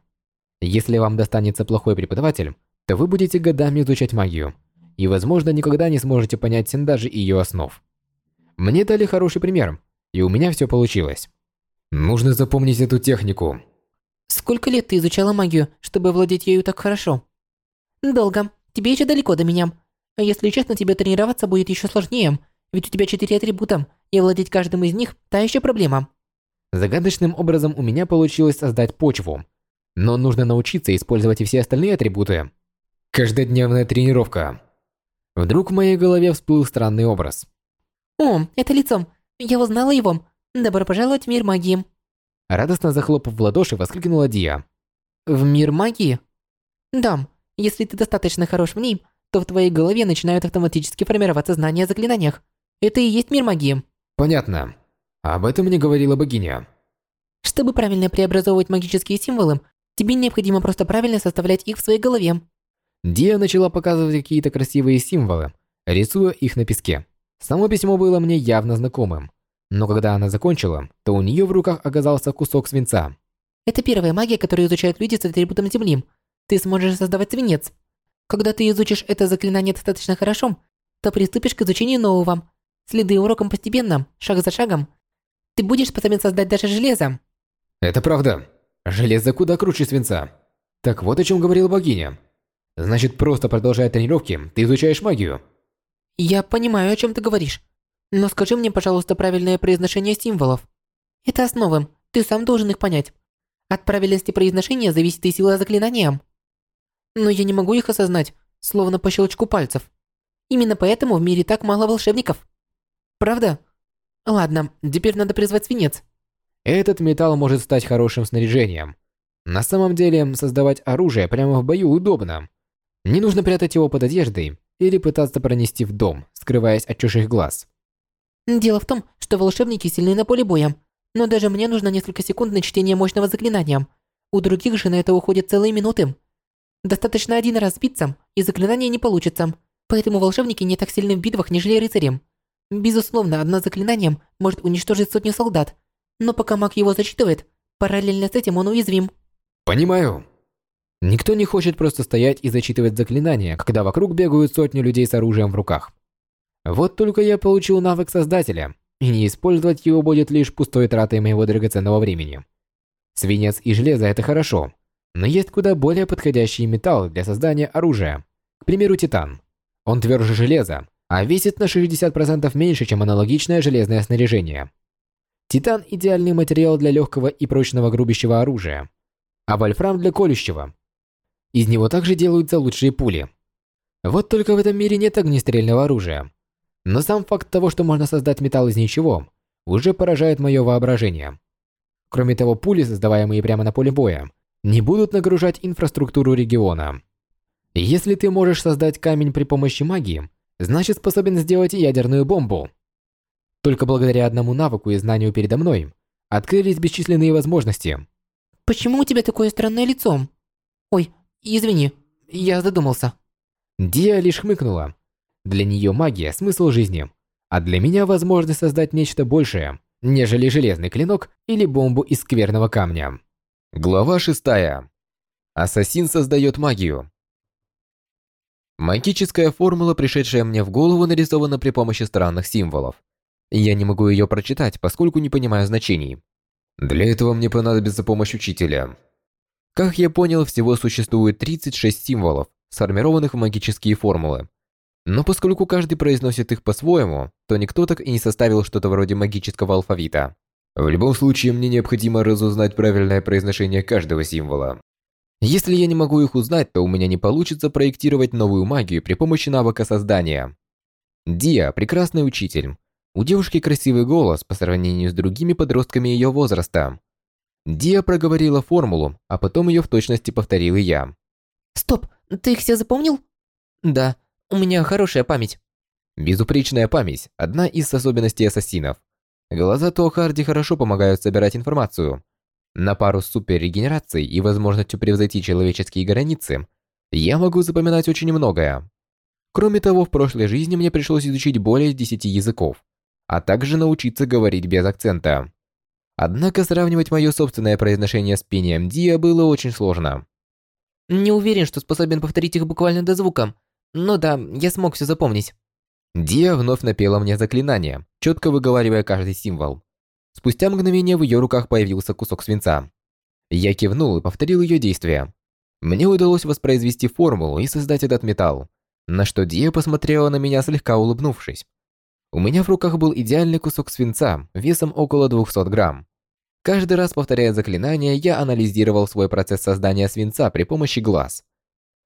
Если вам достанется плохой преподаватель, вы будете годами изучать магию, и, возможно, никогда не сможете понять даже ее основ. Мне дали хороший пример, и у меня все получилось. Нужно запомнить эту технику. Сколько лет ты изучала магию, чтобы владеть ею так хорошо? Долго. Тебе еще далеко до меня. А если честно, тебе тренироваться будет еще сложнее, ведь у тебя четыре атрибута, и владеть каждым из них – та еще проблема. Загадочным образом у меня получилось создать почву, но нужно научиться использовать и все остальные атрибуты. Каждодневная тренировка. Вдруг в моей голове всплыл странный образ. «О, это лицо. Я узнала его. Добро пожаловать в мир магии». Радостно захлопав в ладоши, воскликнула Дия. «В мир магии?» «Да, если ты достаточно хорош в ней, то в твоей голове начинают автоматически формироваться знания о заклинаниях. Это и есть мир магии». Понятно. Об этом мне говорила богиня. Чтобы правильно преобразовывать магические символы, тебе необходимо просто правильно составлять их в своей голове. Дия начала показывать какие-то красивые символы, рисуя их на песке. Само письмо было мне явно знакомым. Но когда она закончила, то у нее в руках оказался кусок свинца. Это первая магия, которую изучают люди с атрибутом Земли. Ты сможешь создавать свинец. Когда ты изучишь это заклинание достаточно хорошо, то приступишь к изучению нового. Следуя урокам постепенно, шаг за шагом, ты будешь способен создать даже железо. Это правда. Железо куда круче свинца. Так вот о чем говорила богиня. Значит, просто продолжая тренировки, ты изучаешь магию. Я понимаю, о чем ты говоришь. Но скажи мне, пожалуйста, правильное произношение символов. Это основы, ты сам должен их понять. От правильности произношения зависит и сила заклинания. Но я не могу их осознать, словно по щелчку пальцев. Именно поэтому в мире так мало волшебников. Правда? Ладно, теперь надо призвать свинец. Этот металл может стать хорошим снаряжением. На самом деле, создавать оружие прямо в бою удобно. Не нужно прятать его под одеждой или пытаться пронести в дом, скрываясь от чужих глаз. Дело в том, что волшебники сильны на поле боя, но даже мне нужно несколько секунд на чтение мощного заклинания. У других же на это уходят целые минуты. Достаточно один раз сбиться, и заклинание не получится, поэтому волшебники не так сильны в битвах, нежели рыцари. Безусловно, одно заклинание может уничтожить сотни солдат, но пока маг его зачитывает, параллельно с этим он уязвим. Понимаю. Никто не хочет просто стоять и зачитывать заклинания, когда вокруг бегают сотни людей с оружием в руках. Вот только я получил навык Создателя, и не использовать его будет лишь пустой тратой моего драгоценного времени. Свинец и железо – это хорошо, но есть куда более подходящий металл для создания оружия. К примеру, титан. Он тверже железа, а весит на 60% меньше, чем аналогичное железное снаряжение. Титан – идеальный материал для легкого и прочного грубящего оружия, а вольфрам – для колющего. Из него также делаются лучшие пули. Вот только в этом мире нет огнестрельного оружия. Но сам факт того, что можно создать металл из ничего, уже поражает мое воображение. Кроме того, пули, создаваемые прямо на поле боя, не будут нагружать инфраструктуру региона. Если ты можешь создать камень при помощи магии, значит способен сделать ядерную бомбу. Только благодаря одному навыку и знанию передо мной открылись бесчисленные возможности. Почему у тебя такое странное лицо? Ой, извини, я задумался. Дия лишь хмыкнула. Для нее магия – смысл жизни, а для меня возможность создать нечто большее, нежели железный клинок или бомбу из скверного камня. Глава 6. Ассасин создает магию. Магическая формула, пришедшая мне в голову, нарисована при помощи странных символов. Я не могу ее прочитать, поскольку не понимаю значений. Для этого мне понадобится помощь учителя. Как я понял, всего существует 36 символов, сформированных в магические формулы. Но поскольку каждый произносит их по-своему, то никто так и не составил что-то вроде магического алфавита. В любом случае, мне необходимо разузнать правильное произношение каждого символа. Если я не могу их узнать, то у меня не получится проектировать новую магию при помощи навыка создания. Диа – прекрасный учитель. У девушки красивый голос по сравнению с другими подростками ее возраста. Диа проговорила формулу, а потом ее в точности повторил и я. Стоп, ты их все запомнил? Да, у меня хорошая память. Безупречная память – одна из особенностей ассасинов. Глаза Тохарди хорошо помогают собирать информацию. На пару с суперрегенерацией и возможностью превзойти человеческие границы, я могу запоминать очень многое. Кроме того, в прошлой жизни мне пришлось изучить более 10 языков, а также научиться говорить без акцента. Однако сравнивать мое собственное произношение с пением Диа было очень сложно. Не уверен, что способен повторить их буквально до звука, но да, я смог все запомнить. Диа вновь напела мне заклинание, четко выговаривая каждый символ. Спустя мгновение в ее руках появился кусок свинца. Я кивнул и повторил ее действия. Мне удалось воспроизвести формулу и создать этот металл, на что Диа посмотрела на меня, слегка улыбнувшись. У меня в руках был идеальный кусок свинца весом около 200 грамм. Каждый раз повторяя заклинание, я анализировал свой процесс создания свинца при помощи глаз.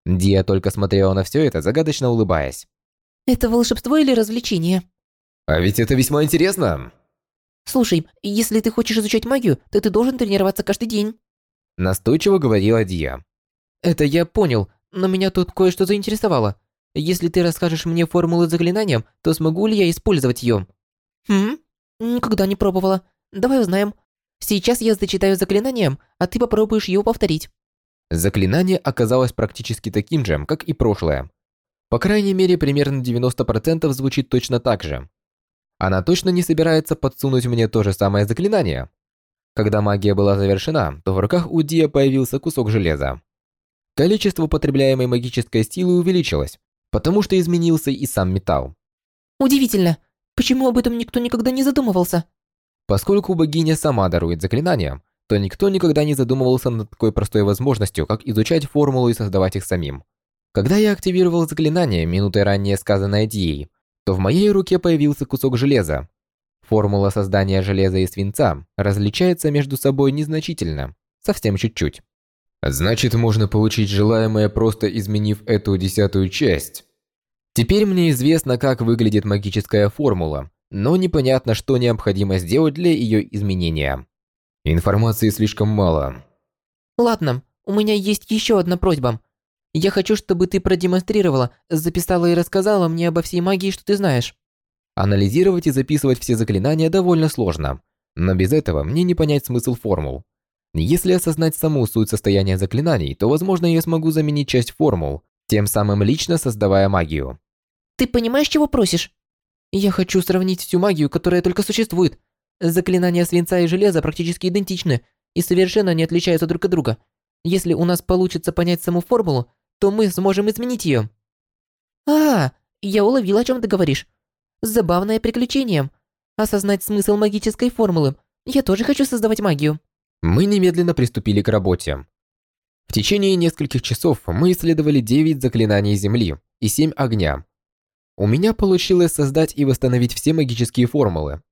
Диа только смотрела на все это, загадочно улыбаясь. Это волшебство или развлечение? А ведь это весьма интересно. Слушай, если ты хочешь изучать магию, то ты должен тренироваться каждый день. Настойчиво говорила Дия. Это я понял, но меня тут кое-что заинтересовало. Если ты расскажешь мне формулу заклинанием, то смогу ли я использовать ее? Хм? Никогда не пробовала. Давай узнаем. Сейчас я зачитаю заклинанием, а ты попробуешь его повторить. Заклинание оказалось практически таким же, как и прошлое. По крайней мере, примерно 90% звучит точно так же. Она точно не собирается подсунуть мне то же самое заклинание. Когда магия была завершена, то в руках у Дия появился кусок железа. Количество потребляемой магической силы увеличилось, потому что изменился и сам металл. Удивительно. Почему об этом никто никогда не задумывался? Поскольку богиня сама дарует заклинания, то никто никогда не задумывался над такой простой возможностью, как изучать формулу и создавать их самим. Когда я активировал заклинание, минутой ранее сказанное Дией, то в моей руке появился кусок железа. Формула создания железа и свинца различается между собой незначительно, совсем чуть-чуть. Значит, можно получить желаемое, просто изменив эту десятую часть. Теперь мне известно, как выглядит магическая формула, но непонятно, что необходимо сделать для ее изменения. Информации слишком мало. Ладно, у меня есть еще одна просьба. Я хочу, чтобы ты продемонстрировала, записала и рассказала мне обо всей магии, что ты знаешь. Анализировать и записывать все заклинания довольно сложно, но без этого мне не понять смысл формул. Если осознать саму суть состояния заклинаний, то, возможно, я смогу заменить часть формул, тем самым лично создавая магию. Ты понимаешь, чего просишь? Я хочу сравнить всю магию, которая только существует. Заклинания свинца и железа практически идентичны и совершенно не отличаются друг от друга. Если у нас получится понять саму формулу, то мы сможем изменить ее. А, я уловила, о чем ты говоришь. Забавное приключение. Осознать смысл магической формулы. Я тоже хочу создавать магию. Мы немедленно приступили к работе. В течение нескольких часов мы исследовали 9 заклинаний Земли и 7 огня, у меня получилось создать и восстановить все магические формулы.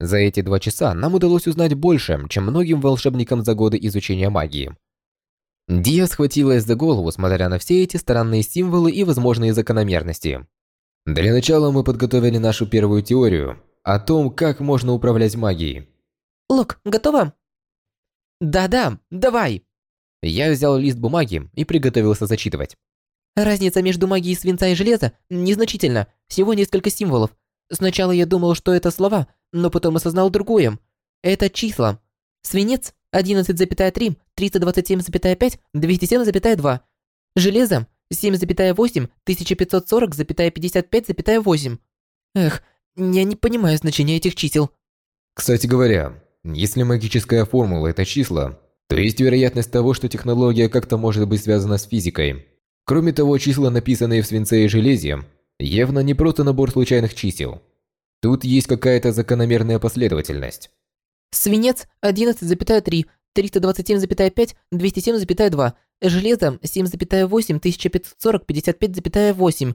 За эти два часа нам удалось узнать больше, чем многим волшебникам за годы изучения магии. Дия схватилась за голову, смотря на все эти странные символы и возможные закономерности. Для начала мы подготовили нашу первую теорию о том, как можно управлять магией. Лук, готова? Да-да, давай. Я взял лист бумаги и приготовился зачитывать. Разница между магией свинца и железа незначительна, всего несколько символов. Сначала я думал, что это слова, но потом осознал другое. Это числа. Свинец 11,3, 327,5, 207,2. Железо 7,8, 1540,55,8. Эх, я не понимаю значения этих чисел. Кстати говоря, если магическая формула – это числа, то есть вероятность того, что технология как-то может быть связана с физикой. Кроме того, числа, написанные в свинце и железе, явно не просто набор случайных чисел. Тут есть какая-то закономерная последовательность. Свинец 11,3, 327,5, 207,2, железо 7,8, 1540, 55,8.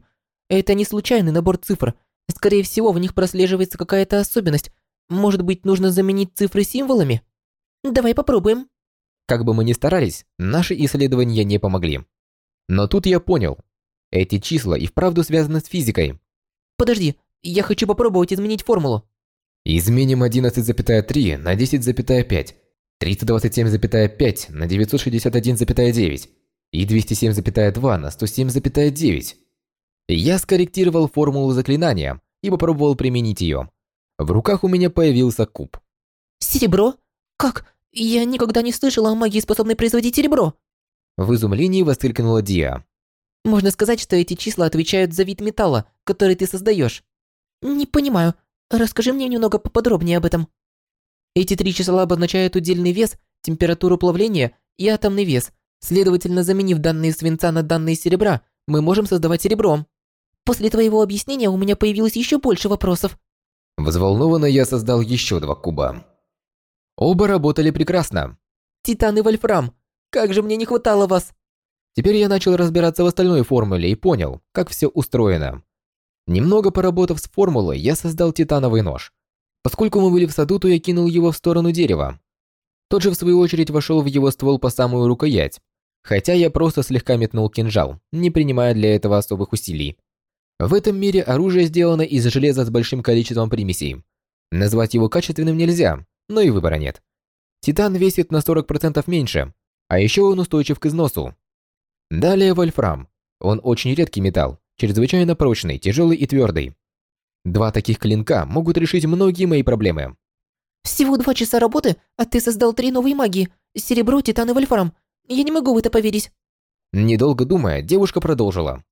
Это не случайный набор цифр. Скорее всего, в них прослеживается какая-то особенность. Может быть, нужно заменить цифры символами? Давай попробуем. Как бы мы ни старались, наши исследования не помогли. Но тут я понял. Эти числа и вправду связаны с физикой. Подожди, я хочу попробовать изменить формулу. Изменим 11,3 на 10,5, 327,5 на 961,9 и 207,2 на 107,9. Я скорректировал формулу заклинания и попробовал применить ее. В руках у меня появился куб. Серебро? Как? Я никогда не слышала о магии, способной производить серебро. В изумлении воскликнула Диа. Можно сказать, что эти числа отвечают за вид металла, который ты создаешь. Не понимаю. Расскажи мне немного поподробнее об этом. Эти три числа обозначают удельный вес, температуру плавления и атомный вес. Следовательно, заменив данные свинца на данные серебра, мы можем создавать серебро. После твоего объяснения у меня появилось еще больше вопросов. Взволнованно я создал еще два куба. Оба работали прекрасно. Титан и вольфрам. Как же мне не хватало вас!» Теперь я начал разбираться в остальной формуле и понял, как все устроено. Немного поработав с формулой, я создал титановый нож. Поскольку мы были в саду, то я кинул его в сторону дерева. Тот же в свою очередь вошел в его ствол по самую рукоять, хотя я просто слегка метнул кинжал, не принимая для этого особых усилий. В этом мире оружие сделано из железа с большим количеством примесей. Назвать его качественным нельзя, но и выбора нет. Титан весит на 40% меньше, а еще он устойчив к износу. Далее вольфрам. Он очень редкий металл, чрезвычайно прочный, тяжелый и твердый. Два таких клинка могут решить многие мои проблемы. Всего два часа работы, а ты создал три новые магии. Серебро, титан и вольфрам. Я не могу в это поверить. Недолго думая, девушка продолжила.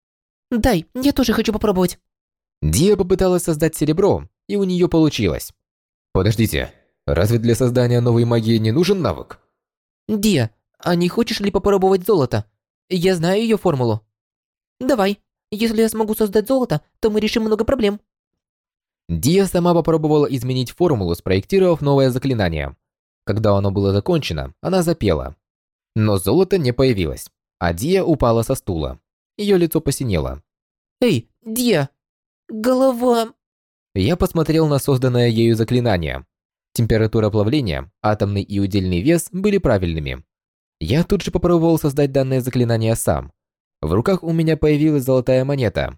Дай, я тоже хочу попробовать. Дия попыталась создать серебро, и у нее получилось. Подождите, разве для создания новой магии не нужен навык? Дия, а не хочешь ли попробовать золото? Я знаю ее формулу. Давай. Если я смогу создать золото, то мы решим много проблем. Дия сама попробовала изменить формулу, спроектировав новое заклинание. Когда оно было закончено, она запела. Но золото не появилось, а Дия упала со стула. Ее лицо посинело. Эй, Дия! Голова... Я посмотрел на созданное ею заклинание. Температура плавления, атомный и удельный вес были правильными. Я тут же попробовал создать данное заклинание сам. В руках у меня появилась золотая монета.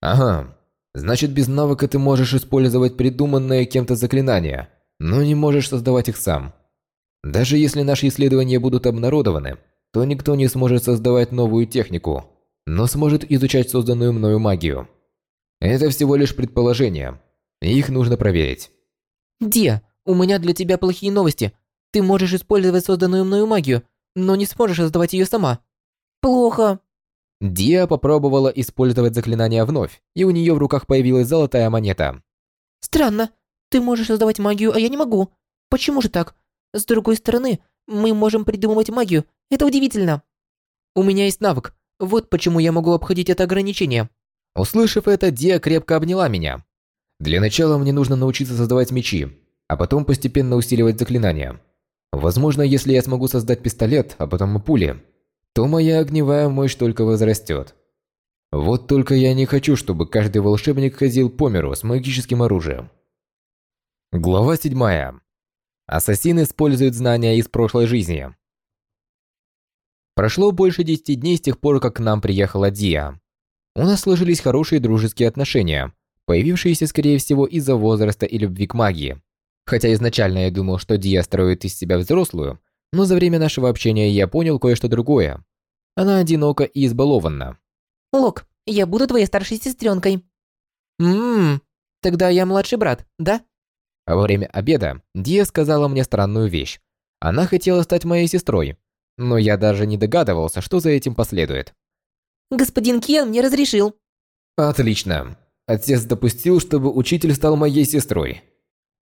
Ага, значит без навыка ты можешь использовать придуманное кем-то заклинание, но не можешь создавать их сам. Даже если наши исследования будут обнародованы, то никто не сможет создавать новую технику, но сможет изучать созданную мною магию. Это всего лишь предположения. Их нужно проверить. Дия, у меня для тебя плохие новости. Ты можешь использовать созданную мною магию, но не сможешь создавать ее сама. Плохо. Диа попробовала использовать заклинание вновь, и у нее в руках появилась золотая монета. Странно. Ты можешь создавать магию, а я не могу. Почему же так? С другой стороны, мы можем придумывать магию. Это удивительно. У меня есть навык. Вот почему я могу обходить это ограничение. Услышав это, Диа крепко обняла меня. Для начала мне нужно научиться создавать мечи, а потом постепенно усиливать заклинания. Возможно, если я смогу создать пистолет, а потом и пули, то моя огневая мощь только возрастет. Вот только я не хочу, чтобы каждый волшебник ходил по миру с магическим оружием. Глава 7. Ассасин использует знания из прошлой жизни. Прошло больше 10 дней с тех пор, как к нам приехала Диа. У нас сложились хорошие дружеские отношения, появившиеся, скорее всего, из-за возраста и любви к магии. Хотя изначально я думал, что Дия строит из себя взрослую, но за время нашего общения я понял кое-что другое. Она одинока и избалована. Лок, я буду твоей старшей сестренкой. Ммм, тогда я младший брат, да? Во время обеда Дия сказала мне странную вещь. Она хотела стать моей сестрой, но я даже не догадывался, что за этим последует. Господин Кен мне разрешил. Отлично. Отец допустил, чтобы учитель стал моей сестрой.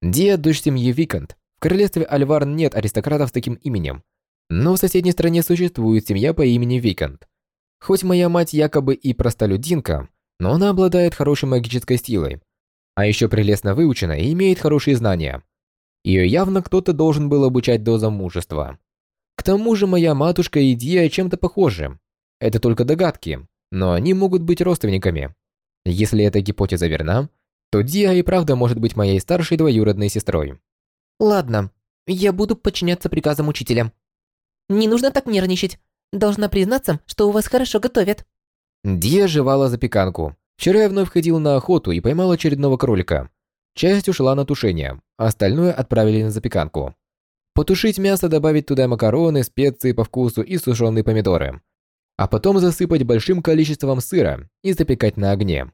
Диа – дочь семьи Викант. В королевстве Альварн нет аристократов с таким именем. Но в соседней стране существует семья по имени Викант. Хоть моя мать якобы и простолюдинка, но она обладает хорошей магической силой. А еще прелестно выучена и имеет хорошие знания. Ее явно кто-то должен был обучать до замужества. К тому же моя матушка и Диа чем-то похожи. Это только догадки, но они могут быть родственниками. Если эта гипотеза верна, то Диа и правда может быть моей старшей двоюродной сестрой. Ладно, я буду подчиняться приказам учителя. Не нужно так нервничать. Должна признаться, что у вас хорошо готовят. Диа жевала запеканку. Вчера я вновь ходил на охоту и поймал очередного кролика. Часть ушла на тушение, а остальное отправили на запеканку. Потушить мясо, добавить туда макароны, специи по вкусу и сушеные помидоры. А потом засыпать большим количеством сыра и запекать на огне.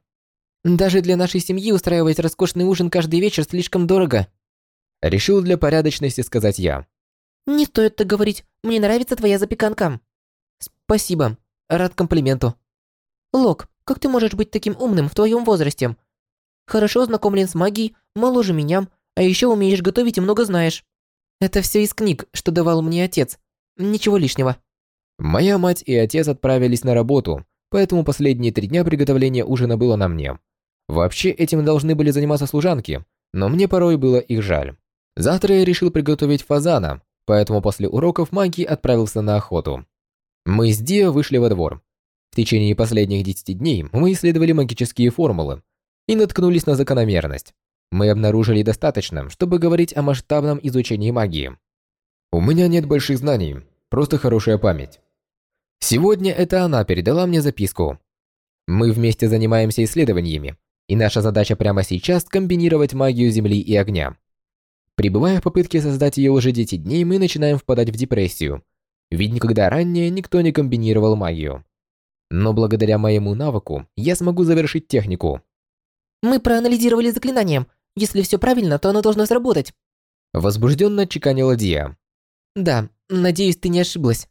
Даже для нашей семьи устраивать роскошный ужин каждый вечер слишком дорого. Решил для порядочности сказать я. Не стоит так говорить. Мне нравится твоя запеканка. Спасибо. Рад комплименту. Лок, как ты можешь быть таким умным в твоем возрасте? Хорошо знакомлен с магией, моложе меня, а еще умеешь готовить и много знаешь. Это все из книг, что давал мне отец. Ничего лишнего. Моя мать и отец отправились на работу, поэтому последние три дня приготовления ужина было на мне. Вообще этим должны были заниматься служанки, но мне порой было их жаль. Завтра я решил приготовить фазана, поэтому после уроков магии отправился на охоту. Мы с Дио вышли во двор. В течение последних 10 дней мы исследовали магические формулы и наткнулись на закономерность. Мы обнаружили достаточно, чтобы говорить о масштабном изучении магии. У меня нет больших знаний, просто хорошая память. Сегодня это она передала мне записку. Мы вместе занимаемся исследованиями, и наша задача прямо сейчас комбинировать магию земли и огня. Прибывая в попытке создать ее уже 10 дней, мы начинаем впадать в депрессию, ведь никогда ранее никто не комбинировал магию. Но благодаря моему навыку я смогу завершить технику. Мы проанализировали заклинание. Если все правильно, то оно должно сработать. Возбужденно чеканила Дия. Да, надеюсь, ты не ошиблась.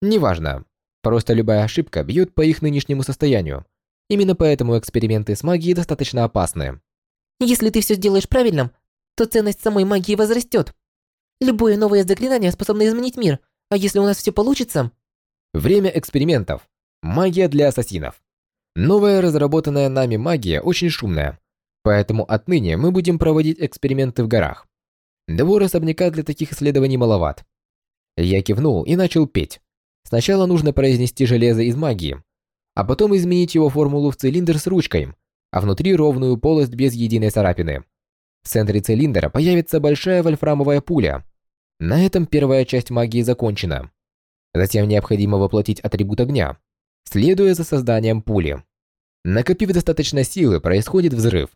Неважно. Просто любая ошибка бьет по их нынешнему состоянию. Именно поэтому эксперименты с магией достаточно опасны. Если ты все сделаешь правильным, то ценность самой магии возрастет. Любое новое заклинание способно изменить мир, а если у нас все получится... Время экспериментов. Магия для ассасинов. Новая разработанная нами магия очень шумная, поэтому отныне мы будем проводить эксперименты в горах. Двор особняка для таких исследований маловат. Я кивнул и начал петь. Сначала нужно произнести железо из магии, а потом изменить его формулу в цилиндр с ручкой, а внутри ровную полость без единой царапины. В центре цилиндра появится большая вольфрамовая пуля. На этом первая часть магии закончена. Затем необходимо воплотить атрибут огня, следуя за созданием пули. Накопив достаточно силы, происходит взрыв.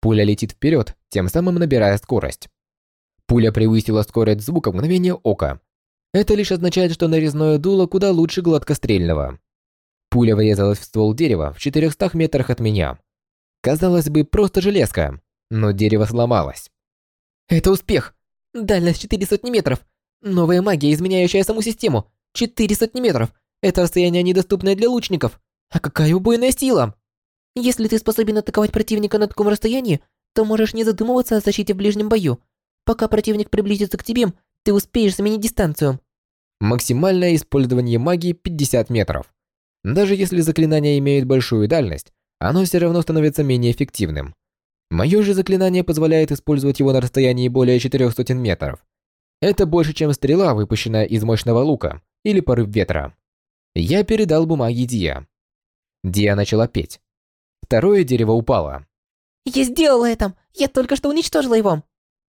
Пуля летит вперед, тем самым набирая скорость. Пуля превысила скорость звука в мгновение ока, это лишь означает, что нарезное дуло куда лучше гладкострельного. Пуля врезалась в ствол дерева в 400 метрах от меня. Казалось бы, просто железка, но дерево сломалось. Это успех! Дальность 400 метров! Новая магия, изменяющая саму систему! 400 метров! Это расстояние недоступное для лучников! А какая убойная сила! Если ты способен атаковать противника на таком расстоянии, то можешь не задумываться о защите в ближнем бою. Пока противник приблизится к тебе, ты успеешь сменить дистанцию. Максимальное использование магии 50 метров. Даже если заклинание имеет большую дальность, оно все равно становится менее эффективным. Мое же заклинание позволяет использовать его на расстоянии более 400 метров. Это больше, чем стрела, выпущенная из мощного лука, или порыв ветра. Я передал бумаги Дия. Дия начала петь. Второе дерево упало. «Я сделала это! Я только что уничтожила его!»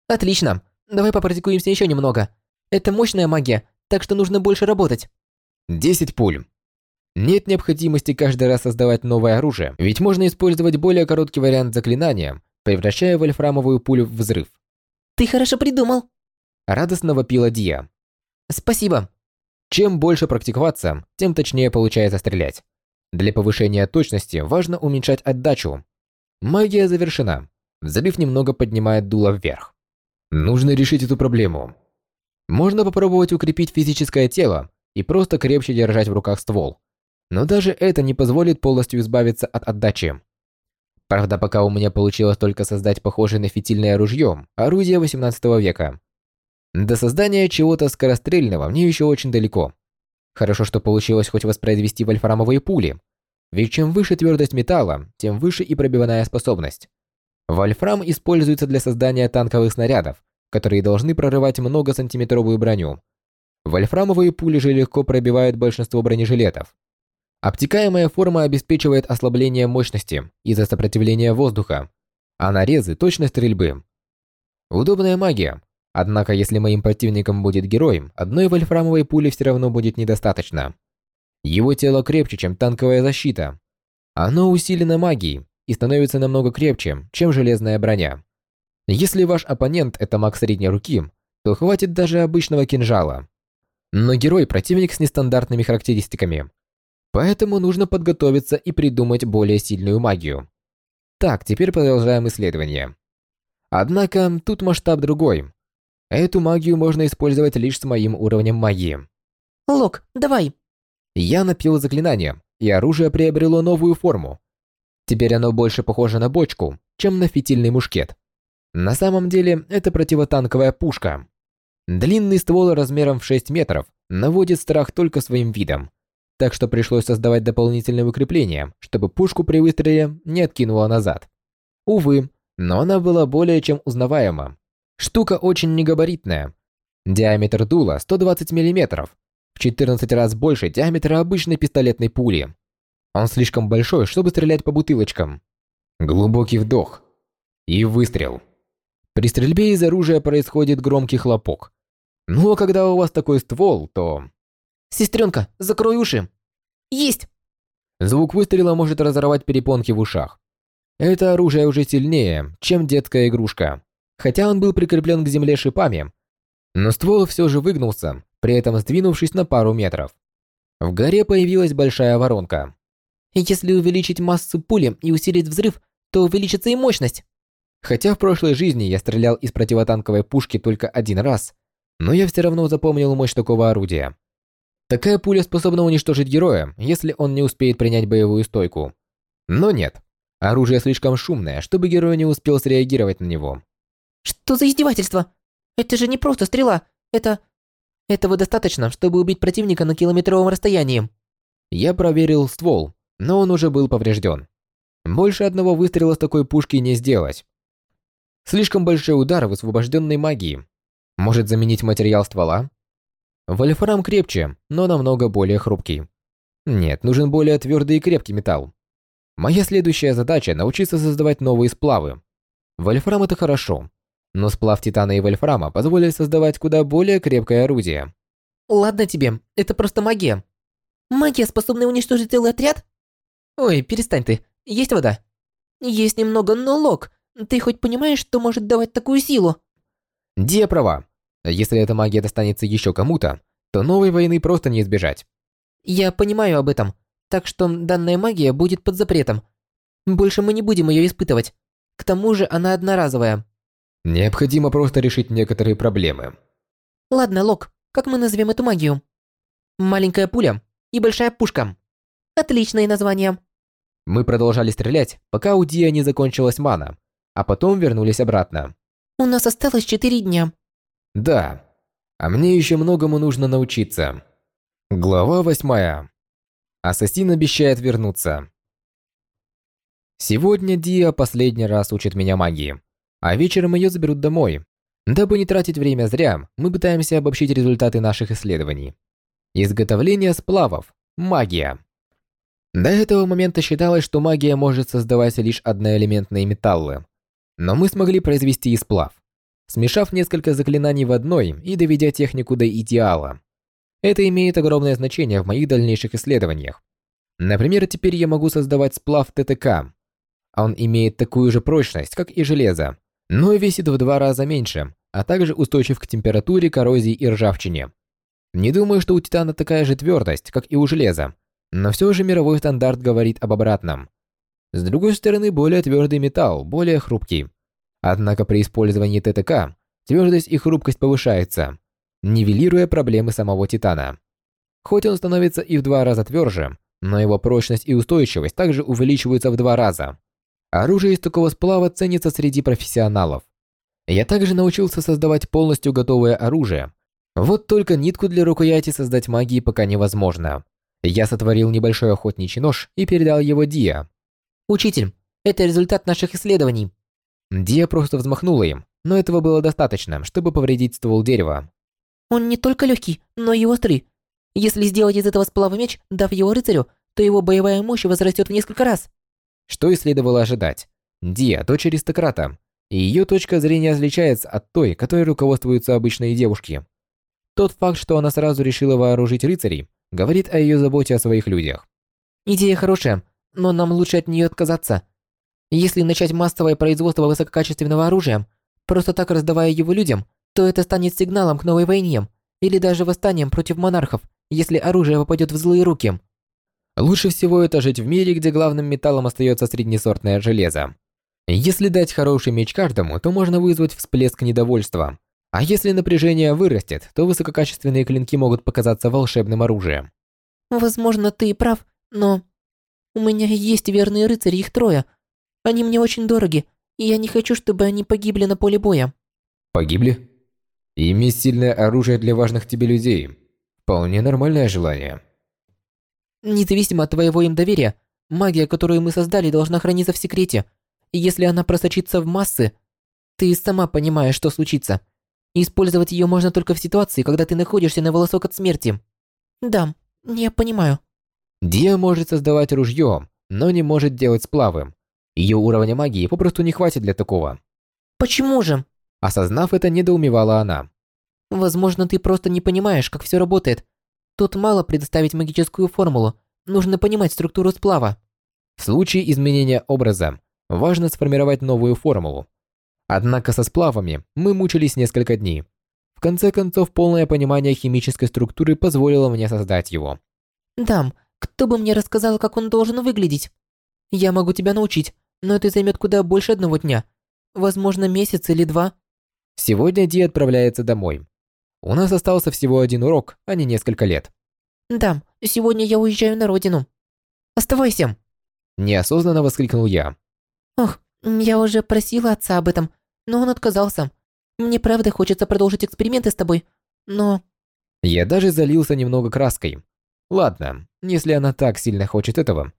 «Отлично! Давай попрактикуемся еще немного. Это мощная магия, так что нужно больше работать. 10 пуль. Нет необходимости каждый раз создавать новое оружие, ведь можно использовать более короткий вариант заклинания, превращая вольфрамовую пулю в взрыв. Ты хорошо придумал. Радостно вопила Дия. Спасибо. Чем больше практиковаться, тем точнее получается стрелять. Для повышения точности важно уменьшать отдачу. Магия завершена. Взрыв немного поднимает дуло вверх. Нужно решить эту проблему. Можно попробовать укрепить физическое тело и просто крепче держать в руках ствол. Но даже это не позволит полностью избавиться от отдачи. Правда, пока у меня получилось только создать похожее на фитильное ружье, орудие 18 века. До создания чего-то скорострельного мне еще очень далеко. Хорошо, что получилось хоть воспроизвести вольфрамовые пули. Ведь чем выше твердость металла, тем выше и пробивная способность. Вольфрам используется для создания танковых снарядов, которые должны прорывать многосантиметровую броню. Вольфрамовые пули же легко пробивают большинство бронежилетов. Обтекаемая форма обеспечивает ослабление мощности из-за сопротивления воздуха, а нарезы – точность стрельбы. Удобная магия. Однако, если моим противником будет герой, одной вольфрамовой пули все равно будет недостаточно. Его тело крепче, чем танковая защита. Оно усилено магией, и становится намного крепче, чем железная броня. Если ваш оппонент это маг средней руки, то хватит даже обычного кинжала. Но герой противник с нестандартными характеристиками. Поэтому нужно подготовиться и придумать более сильную магию. Так, теперь продолжаем исследование. Однако, тут масштаб другой. Эту магию можно использовать лишь с моим уровнем магии. Лок, давай. Я напил заклинание, и оружие приобрело новую форму, Теперь оно больше похоже на бочку, чем на фитильный мушкет. На самом деле, это противотанковая пушка. Длинный ствол размером в 6 метров наводит страх только своим видом. Так что пришлось создавать дополнительное укрепление, чтобы пушку при выстреле не откинуло назад. Увы, но она была более чем узнаваема. Штука очень негабаритная. Диаметр дула 120 мм, в 14 раз больше диаметра обычной пистолетной пули. Он слишком большой, чтобы стрелять по бутылочкам. Глубокий вдох. И выстрел. При стрельбе из оружия происходит громкий хлопок. Ну а когда у вас такой ствол, то... «Сестренка, закрой уши!» «Есть!» Звук выстрела может разорвать перепонки в ушах. Это оружие уже сильнее, чем детская игрушка. Хотя он был прикреплен к земле шипами, но ствол все же выгнулся, при этом сдвинувшись на пару метров. В горе появилась большая воронка. Если увеличить массу пули и усилить взрыв, то увеличится и мощность. Хотя в прошлой жизни я стрелял из противотанковой пушки только один раз, но я все равно запомнил мощь такого орудия. Такая пуля способна уничтожить героя, если он не успеет принять боевую стойку. Но нет, оружие слишком шумное, чтобы герой не успел среагировать на него. Что за издевательство? Это же не просто стрела, это... Этого достаточно, чтобы убить противника на километровом расстоянии. Я проверил ствол, но он уже был поврежден. Больше одного выстрела с такой пушки не сделать. Слишком большой удар высвобожденной магии. Может заменить материал ствола? Вольфрам крепче, но намного более хрупкий. Нет, нужен более твердый и крепкий металл. Моя следующая задача – научиться создавать новые сплавы. Вольфрам – это хорошо, но сплав титана и вольфрама позволит создавать куда более крепкое орудие. Ладно тебе, это просто магия. Магия, способна уничтожить целый отряд? Ой, перестань ты. Есть вода? Есть немного, но Лок, ты хоть понимаешь, что может давать такую силу? Дия права. Если эта магия достанется еще кому-то, то новой войны просто не избежать. Я понимаю об этом, так что данная магия будет под запретом. Больше мы не будем ее испытывать. К тому же она одноразовая. Необходимо просто решить некоторые проблемы. Ладно, Лок, как мы назовем эту магию? Маленькая пуля и большая пушка. Отличное название. Мы продолжали стрелять, пока у Дия не закончилась мана, а потом вернулись обратно. У нас осталось четыре дня. Да, а мне еще многому нужно научиться. Глава восьмая. Ассасин обещает вернуться. Сегодня Диа последний раз учит меня магии а вечером ее заберут домой. Дабы не тратить время зря, мы пытаемся обобщить результаты наших исследований. Изготовление сплавов. Магия. До этого момента считалось, что магия может создавать лишь одноэлементные металлы. Но мы смогли произвести и сплав, смешав несколько заклинаний в одной и доведя технику до идеала. Это имеет огромное значение в моих дальнейших исследованиях. Например, теперь я могу создавать сплав ТТК. Он имеет такую же прочность, как и железо, но весит в два раза меньше, а также устойчив к температуре, коррозии и ржавчине. Не думаю, что у титана такая же твердость, как и у железа, но все же мировой стандарт говорит об обратном. С другой стороны, более твердый металл, более хрупкий. Однако при использовании ТТК твердость и хрупкость повышается, нивелируя проблемы самого титана. Хоть он становится и в два раза тверже, но его прочность и устойчивость также увеличиваются в два раза. Оружие из такого сплава ценится среди профессионалов. Я также научился создавать полностью готовое оружие. Вот только нитку для рукояти создать магии пока невозможно. Я сотворил небольшой охотничий нож и передал его Диа. «Учитель, это результат наших исследований». Диа просто взмахнула им, но этого было достаточно, чтобы повредить ствол дерева. «Он не только легкий, но и острый. Если сделать из этого сплава меч, дав его рыцарю, то его боевая мощь возрастет в несколько раз». Что и следовало ожидать. Диа – дочь аристократа, и ее точка зрения отличается от той, которой руководствуются обычные девушки. Тот факт, что она сразу решила вооружить рыцарей, говорит о ее заботе о своих людях. Идея хорошая, но нам лучше от нее отказаться. Если начать массовое производство высококачественного оружия, просто так раздавая его людям, то это станет сигналом к новой войне или даже восстанием против монархов, если оружие попадет в злые руки. Лучше всего это жить в мире, где главным металлом остается среднесортное железо. Если дать хороший меч каждому, то можно вызвать всплеск недовольства. А если напряжение вырастет, то высококачественные клинки могут показаться волшебным оружием. Возможно, ты и прав, но... У меня есть верные рыцари, их трое. Они мне очень дороги, и я не хочу, чтобы они погибли на поле боя. Погибли? Иметь сильное оружие для важных тебе людей. Вполне нормальное желание. Независимо от твоего им доверия, магия, которую мы создали, должна храниться в секрете. И если она просочится в массы, ты сама понимаешь, что случится. использовать ее можно только в ситуации, когда ты находишься на волосок от смерти. Да, я понимаю. Диа может создавать ружье, но не может делать сплавы. Ее уровня магии попросту не хватит для такого. Почему же? Осознав это, недоумевала она. Возможно, ты просто не понимаешь, как все работает. Тут мало предоставить магическую формулу, нужно понимать структуру сплава. В случае изменения образа важно сформировать новую формулу. Однако со сплавами мы мучились несколько дней. В конце концов, полное понимание химической структуры позволило мне создать его. Дам, кто бы мне рассказал, как он должен выглядеть? Я могу тебя научить, но это займет куда больше одного дня. Возможно, месяц или два. Сегодня Ди отправляется домой. У нас остался всего один урок, а не несколько лет. Дам, сегодня я уезжаю на родину. Оставайся. Неосознанно воскликнул я. Ох, я уже просила отца об этом, но он отказался. Мне правда хочется продолжить эксперименты с тобой, но... Я даже залился немного краской. Ладно, если она так сильно хочет этого,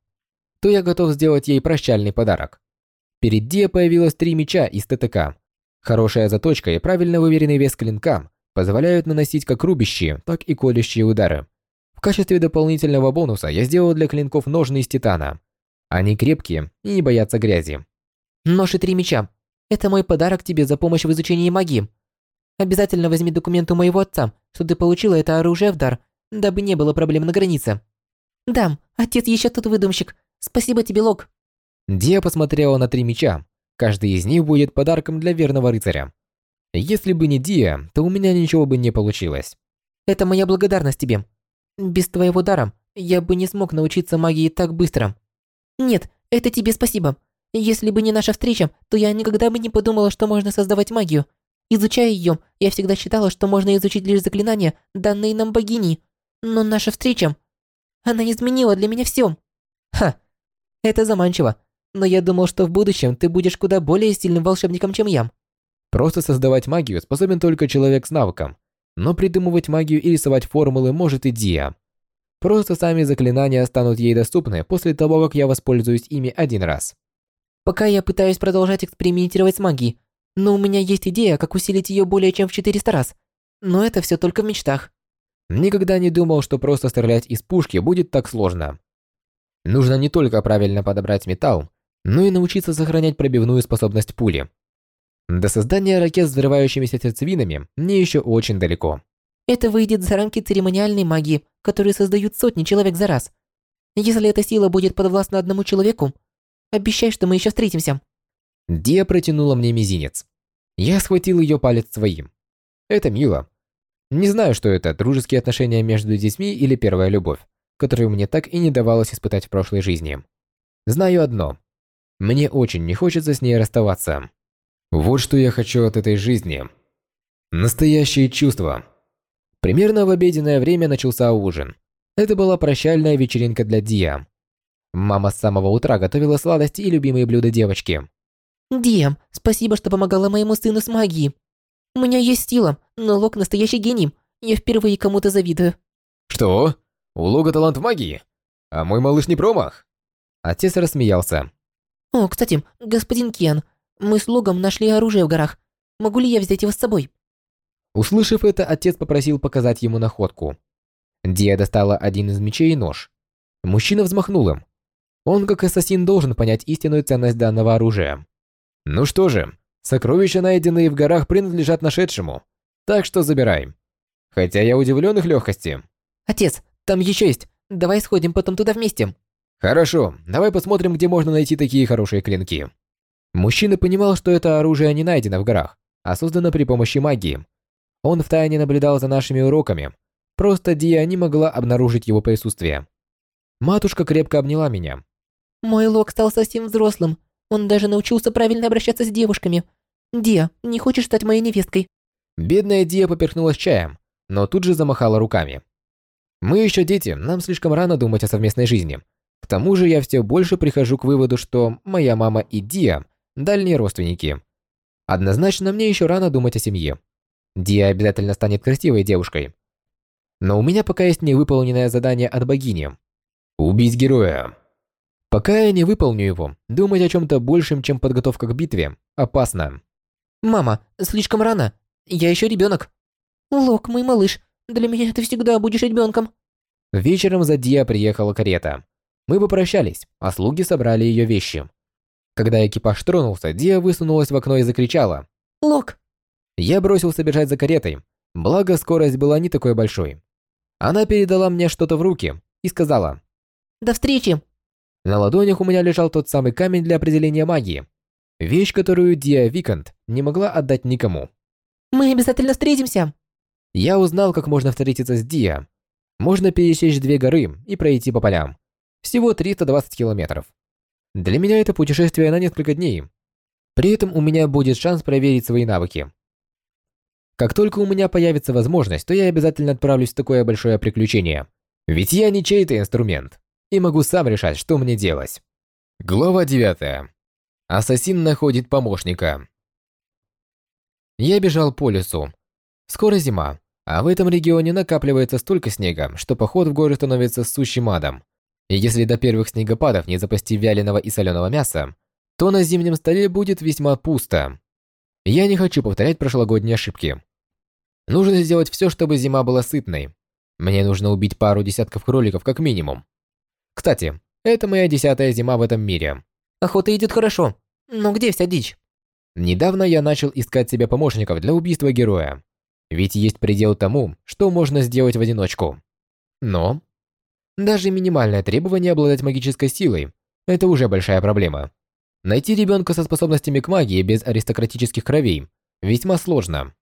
то я готов сделать ей прощальный подарок. Перед Ди появилось три меча из ТТК. Хорошая заточка и правильно выверенный вес клинка позволяют наносить как рубящие, так и колющие удары. В качестве дополнительного бонуса я сделал для клинков ножны из титана. Они крепкие и не боятся грязи. Нож и три меча. Это мой подарок тебе за помощь в изучении магии. Обязательно возьми документы у моего отца, что ты получила это оружие в дар, дабы не было проблем на границе. Дам, отец еще тот выдумщик. Спасибо тебе, Лок. Дия посмотрела на три меча. Каждый из них будет подарком для верного рыцаря. Если бы не Дия, то у меня ничего бы не получилось. Это моя благодарность тебе. Без твоего дара я бы не смог научиться магии так быстро. Нет, это тебе спасибо. Если бы не наша встреча, то я никогда бы не подумала, что можно создавать магию. Изучая ее, я всегда считала, что можно изучить лишь заклинания, данные нам богини. Но наша встреча... Она изменила для меня все. Ха, это заманчиво. Но я думал, что в будущем ты будешь куда более сильным волшебником, чем я. Просто создавать магию способен только человек с навыком. Но придумывать магию и рисовать формулы может и Дия. Просто сами заклинания станут ей доступны после того, как я воспользуюсь ими один раз. Пока я пытаюсь продолжать экспериментировать с магией, но у меня есть идея, как усилить ее более чем в 400 раз. Но это все только в мечтах. Никогда не думал, что просто стрелять из пушки будет так сложно. Нужно не только правильно подобрать металл, но и научиться сохранять пробивную способность пули. До создания ракет с взрывающимися сердцевинами мне еще очень далеко. Это выйдет за рамки церемониальной магии, которые создают сотни человек за раз. Если эта сила будет подвластна одному человеку, обещай, что мы еще встретимся. Дия протянула мне мизинец. Я схватил ее палец своим. Это мило. Не знаю, что это, дружеские отношения между детьми или первая любовь, которую мне так и не давалось испытать в прошлой жизни. Знаю одно. Мне очень не хочется с ней расставаться. Вот что я хочу от этой жизни. Настоящие чувства. Примерно в обеденное время начался ужин. Это была прощальная вечеринка для Дия. Мама с самого утра готовила сладости и любимые блюда девочки. Диам, спасибо, что помогала моему сыну с магией. У меня есть сила, но Лок настоящий гений. Я впервые кому-то завидую. Что? У Лога талант в магии? А мой малыш не промах? Отец рассмеялся. О, кстати, господин Кен, мы с Логом нашли оружие в горах. Могу ли я взять его с собой? Услышав это, отец попросил показать ему находку. Дия достала один из мечей и нож. Мужчина взмахнул им. Он, как ассасин, должен понять истинную ценность данного оружия. Ну что же, сокровища, найденные в горах, принадлежат нашедшему. Так что забирай. Хотя я удивлен их легкости. Отец, там еще есть. Давай сходим потом туда вместе. Хорошо, давай посмотрим, где можно найти такие хорошие клинки. Мужчина понимал, что это оружие не найдено в горах, а создано при помощи магии. Он втайне наблюдал за нашими уроками. Просто Дия не могла обнаружить его присутствие. Матушка крепко обняла меня. Мой Лок стал совсем взрослым. Он даже научился правильно обращаться с девушками. Дия, не хочешь стать моей невесткой? Бедная Дия поперхнулась чаем, но тут же замахала руками. Мы еще дети, нам слишком рано думать о совместной жизни. К тому же я все больше прихожу к выводу, что моя мама и Дия – дальние родственники. Однозначно, мне еще рано думать о семье. Дия обязательно станет красивой девушкой. Но у меня пока есть невыполненное задание от богини. Убить героя. Пока я не выполню его, думать о чем-то большем, чем подготовка к битве, опасно. Мама, слишком рано. Я еще ребенок. Лок, мой малыш, для меня ты всегда будешь ребенком. Вечером за Диа приехала карета. Мы попрощались, а слуги собрали ее вещи. Когда экипаж тронулся, Диа высунулась в окно и закричала. «Лок!» Я бросился бежать за каретой, благо скорость была не такой большой. Она передала мне что-то в руки и сказала. До встречи!» На ладонях у меня лежал тот самый камень для определения магии. Вещь, которую Диа Викант не могла отдать никому. «Мы обязательно встретимся!» Я узнал, как можно встретиться с Диа. Можно пересечь две горы и пройти по полям. Всего 320 километров. Для меня это путешествие на несколько дней. При этом у меня будет шанс проверить свои навыки. Как только у меня появится возможность, то я обязательно отправлюсь в такое большое приключение. Ведь я не чей-то инструмент. И могу сам решать, что мне делать. Глава 9. Ассасин находит помощника. Я бежал по лесу. Скоро зима, а в этом регионе накапливается столько снега, что поход в горы становится сущим адом. И если до первых снегопадов не запасти вяленого и соленого мяса, то на зимнем столе будет весьма пусто. Я не хочу повторять прошлогодние ошибки. Нужно сделать все, чтобы зима была сытной. Мне нужно убить пару десятков кроликов как минимум. Кстати, это моя десятая зима в этом мире. Охота идет хорошо. Но где вся дичь? Недавно я начал искать себе помощников для убийства героя. Ведь есть предел тому, что можно сделать в одиночку. Но даже минимальное требование обладать магической силой – это уже большая проблема. Найти ребенка со способностями к магии без аристократических кровей весьма сложно.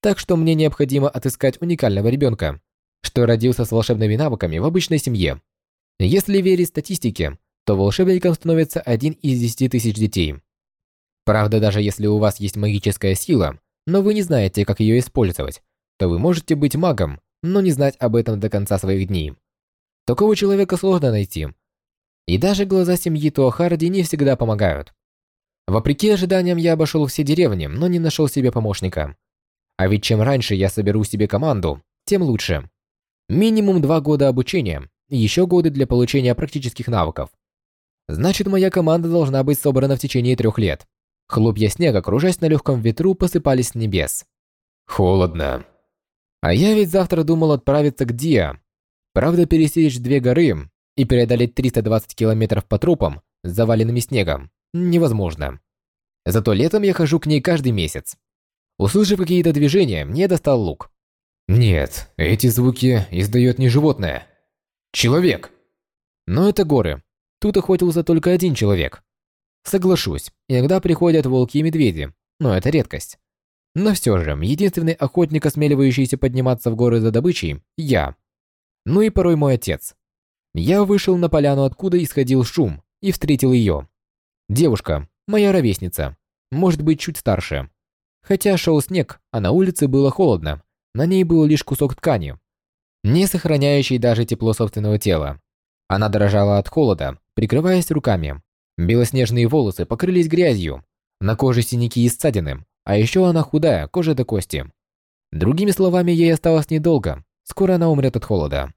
Так что мне необходимо отыскать уникального ребенка, что родился с волшебными навыками в обычной семье. Если верить статистике, то волшебником становится один из десяти тысяч детей. Правда, даже если у вас есть магическая сила, но вы не знаете, как ее использовать, то вы можете быть магом, но не знать об этом до конца своих дней. Такого человека сложно найти, и даже глаза семьи Туахарди не всегда помогают. Вопреки ожиданиям, я обошел все деревни, но не нашел себе помощника. А ведь чем раньше я соберу себе команду, тем лучше. Минимум два года обучения еще годы для получения практических навыков. Значит, моя команда должна быть собрана в течение трех лет. Хлопья снега, кружась на легком ветру, посыпались с небес. Холодно. А я ведь завтра думал отправиться к Диа. Правда, пересечь две горы и преодолеть 320 километров по трупам, заваленными снегом, невозможно. Зато летом я хожу к ней каждый месяц. Услышав какие-то движения, мне достал лук. Нет, эти звуки издает не животное. Человек. Но это горы. Тут охотился только один человек. Соглашусь, иногда приходят волки и медведи, но это редкость. Но все же, единственный охотник, осмеливающийся подниматься в горы за добычей, я. Ну и порой мой отец. Я вышел на поляну, откуда исходил шум, и встретил ее. Девушка, моя ровесница, может быть, чуть старше. Хотя шел снег, а на улице было холодно, на ней был лишь кусок ткани, не сохраняющий даже тепло собственного тела. Она дрожала от холода, прикрываясь руками. Белоснежные волосы покрылись грязью, на коже синяки и ссадины, а еще она худая, кожа до кости. Другими словами, ей осталось недолго, скоро она умрет от холода.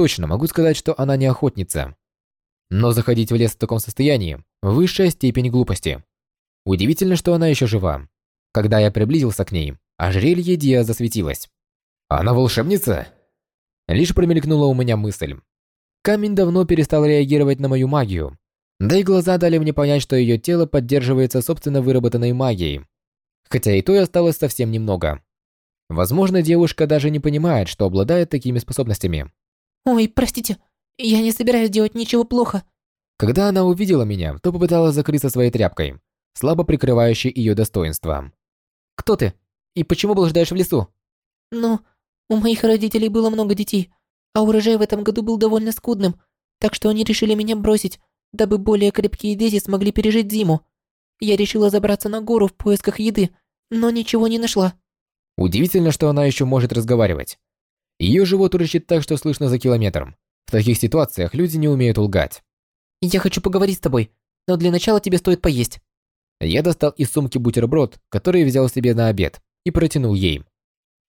Точно могу сказать, что она не охотница. Но заходить в лес в таком состоянии – высшая степень глупости. Удивительно, что она еще жива. Когда я приблизился к ней, ожерелье Диа засветилось. «Она волшебница?» Лишь промелькнула у меня мысль. Камень давно перестал реагировать на мою магию. Да и глаза дали мне понять, что ее тело поддерживается собственно выработанной магией. Хотя и той осталось совсем немного. Возможно, девушка даже не понимает, что обладает такими способностями. «Ой, простите, я не собираюсь делать ничего плохо». Когда она увидела меня, то попыталась закрыться своей тряпкой, слабо прикрывающей ее достоинство. «Кто ты? И почему блуждаешь в лесу?» «Ну, у моих родителей было много детей, а урожай в этом году был довольно скудным, так что они решили меня бросить, дабы более крепкие дети смогли пережить зиму. Я решила забраться на гору в поисках еды, но ничего не нашла». Удивительно, что она еще может разговаривать. Ее живот урчит так, что слышно за километром. В таких ситуациях люди не умеют лгать. «Я хочу поговорить с тобой, но для начала тебе стоит поесть». Я достал из сумки бутерброд, который взял себе на обед, и протянул ей.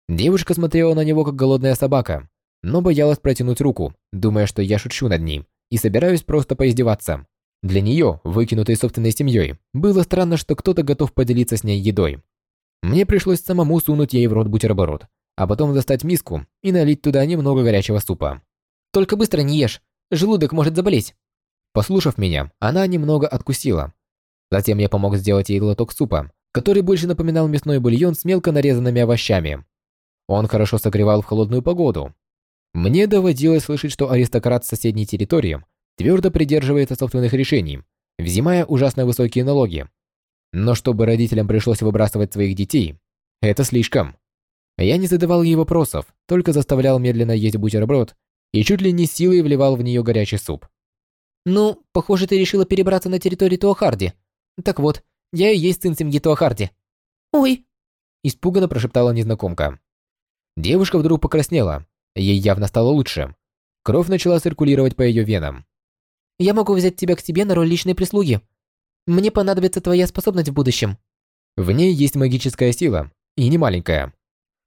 Девушка смотрела на него, как голодная собака, но боялась протянуть руку, думая, что я шучу над ним и собираюсь просто поиздеваться. Для нее, выкинутой собственной семьей, было странно, что кто-то готов поделиться с ней едой. Мне пришлось самому сунуть ей в рот бутерброд, а потом достать миску и налить туда немного горячего супа. «Только быстро не ешь, желудок может заболеть». Послушав меня, она немного откусила. Затем я помог сделать ей глоток супа, который больше напоминал мясной бульон с мелко нарезанными овощами. Он хорошо согревал в холодную погоду. Мне доводилось слышать, что аристократ с соседней территории твердо придерживается собственных решений, взимая ужасно высокие налоги. Но чтобы родителям пришлось выбрасывать своих детей, это слишком. Я не задавал ей вопросов, только заставлял медленно есть бутерброд и чуть ли не силой вливал в нее горячий суп. «Ну, похоже, ты решила перебраться на территорию Туахарди. Так вот, я и есть сын семьи Туахарди». «Ой!» – испуганно прошептала незнакомка. Девушка вдруг покраснела, ей явно стало лучше. Кровь начала циркулировать по ее венам. «Я могу взять тебя к себе на роль личной прислуги. Мне понадобится твоя способность в будущем». В ней есть магическая сила, и не маленькая.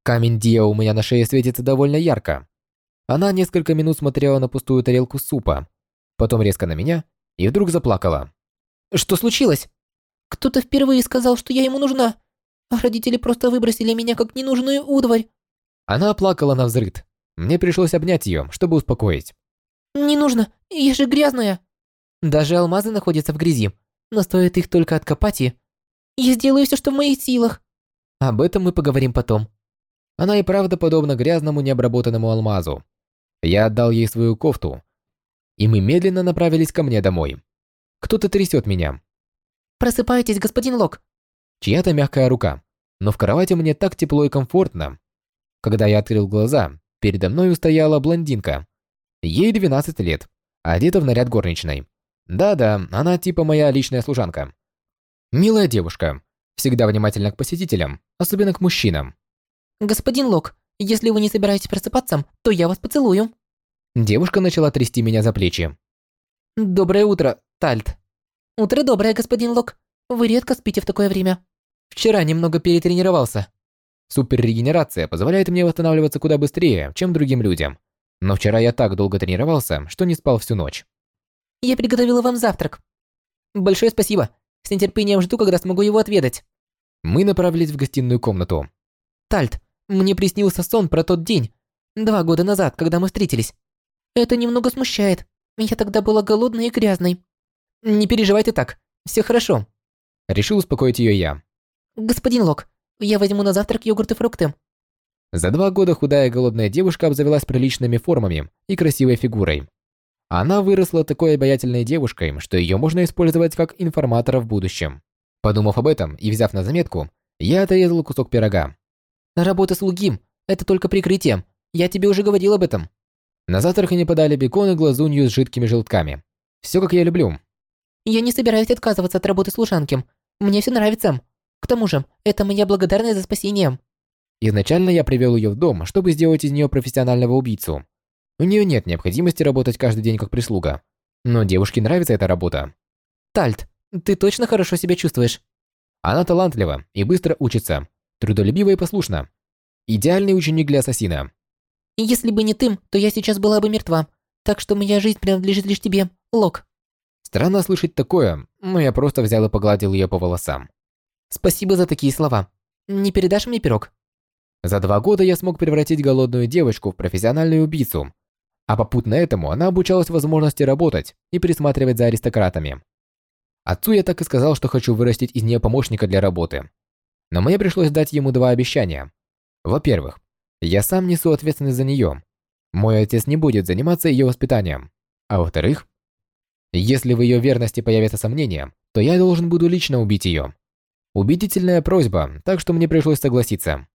Камень Диа у меня на шее светится довольно ярко. Она несколько минут смотрела на пустую тарелку супа, потом резко на меня и вдруг заплакала. «Что случилось?» «Кто-то впервые сказал, что я ему нужна, а родители просто выбросили меня как ненужную удварь». Она плакала на взрыд. Мне пришлось обнять ее, чтобы успокоить. «Не нужно, я же грязная». Даже алмазы находятся в грязи, но стоит их только откопать и... Я сделаю все, что в моих силах. Об этом мы поговорим потом. Она и правда подобна грязному необработанному алмазу. Я отдал ей свою кофту, и мы медленно направились ко мне домой. Кто-то трясет меня. «Просыпайтесь, господин Лок!» Чья-то мягкая рука, но в кровати мне так тепло и комфортно. Когда я открыл глаза, передо мной стояла блондинка. Ей 12 лет, одета в наряд горничной. Да-да, она типа моя личная служанка. Милая девушка, всегда внимательна к посетителям, особенно к мужчинам. «Господин Лок, если вы не собираетесь просыпаться, то я вас поцелую». Девушка начала трясти меня за плечи. «Доброе утро, Тальт». «Утро доброе, господин Лок. Вы редко спите в такое время». «Вчера немного перетренировался». Суперрегенерация позволяет мне восстанавливаться куда быстрее, чем другим людям. Но вчера я так долго тренировался, что не спал всю ночь. «Я приготовила вам завтрак». «Большое спасибо. С нетерпением жду, когда смогу его отведать. Мы направились в гостиную комнату. Тальт, мне приснился сон про тот день, два года назад, когда мы встретились. Это немного смущает. Я тогда была голодной и грязной. Не переживайте так, все хорошо. Решил успокоить ее я. Господин Лок, я возьму на завтрак йогурт и фрукты. За два года худая и голодная девушка обзавелась приличными формами и красивой фигурой. Она выросла такой обаятельной девушкой, что ее можно использовать как информатора в будущем. Подумав об этом и взяв на заметку, я отрезал кусок пирога. «Работа слуги – это только прикрытие. Я тебе уже говорил об этом». На завтрак они подали бекон и глазунью с жидкими желтками. Все как я люблю. «Я не собираюсь отказываться от работы служанки. Мне все нравится. К тому же, это моя благодарность за спасение». Изначально я привел ее в дом, чтобы сделать из нее профессионального убийцу. У нее нет необходимости работать каждый день как прислуга. Но девушке нравится эта работа. Тальт, ты точно хорошо себя чувствуешь? Она талантлива и быстро учится, трудолюбива и послушна. Идеальный ученик для ассасина. Если бы не ты, то я сейчас была бы мертва. Так что моя жизнь принадлежит лишь тебе, Лок. Странно слышать такое, но я просто взял и погладил ее по волосам. Спасибо за такие слова. Не передашь мне пирог? За два года я смог превратить голодную девочку в профессиональную убийцу, а попутно этому она обучалась возможности работать и присматривать за аристократами. Отцу я так и сказал, что хочу вырастить из нее помощника для работы. Но мне пришлось дать ему два обещания. Во-первых, я сам несу ответственность за нее. Мой отец не будет заниматься ее воспитанием. А во-вторых, если в ее верности появятся сомнения, то я должен буду лично убить ее. Убедительная просьба, так что мне пришлось согласиться.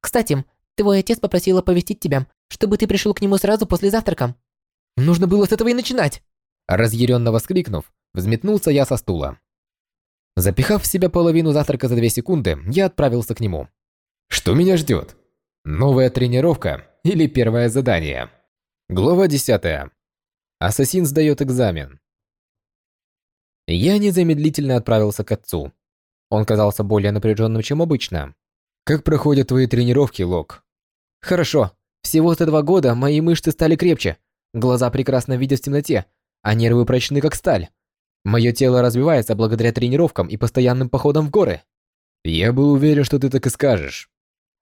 Кстати, Твой отец попросил оповестить тебя, чтобы ты пришел к нему сразу после завтрака. Нужно было с этого и начинать. Разъяренно воскликнув, взметнулся я со стула. Запихав в себя половину завтрака за две секунды, я отправился к нему. Что меня ждет? Новая тренировка или первое задание? Глава 10. Ассасин сдает экзамен. Я незамедлительно отправился к отцу. Он казался более напряженным, чем обычно. Как проходят твои тренировки, Лок? Хорошо. Всего за два года мои мышцы стали крепче. Глаза прекрасно видят в темноте, а нервы прочны как сталь. Мое тело развивается благодаря тренировкам и постоянным походам в горы. Я был уверен, что ты так и скажешь,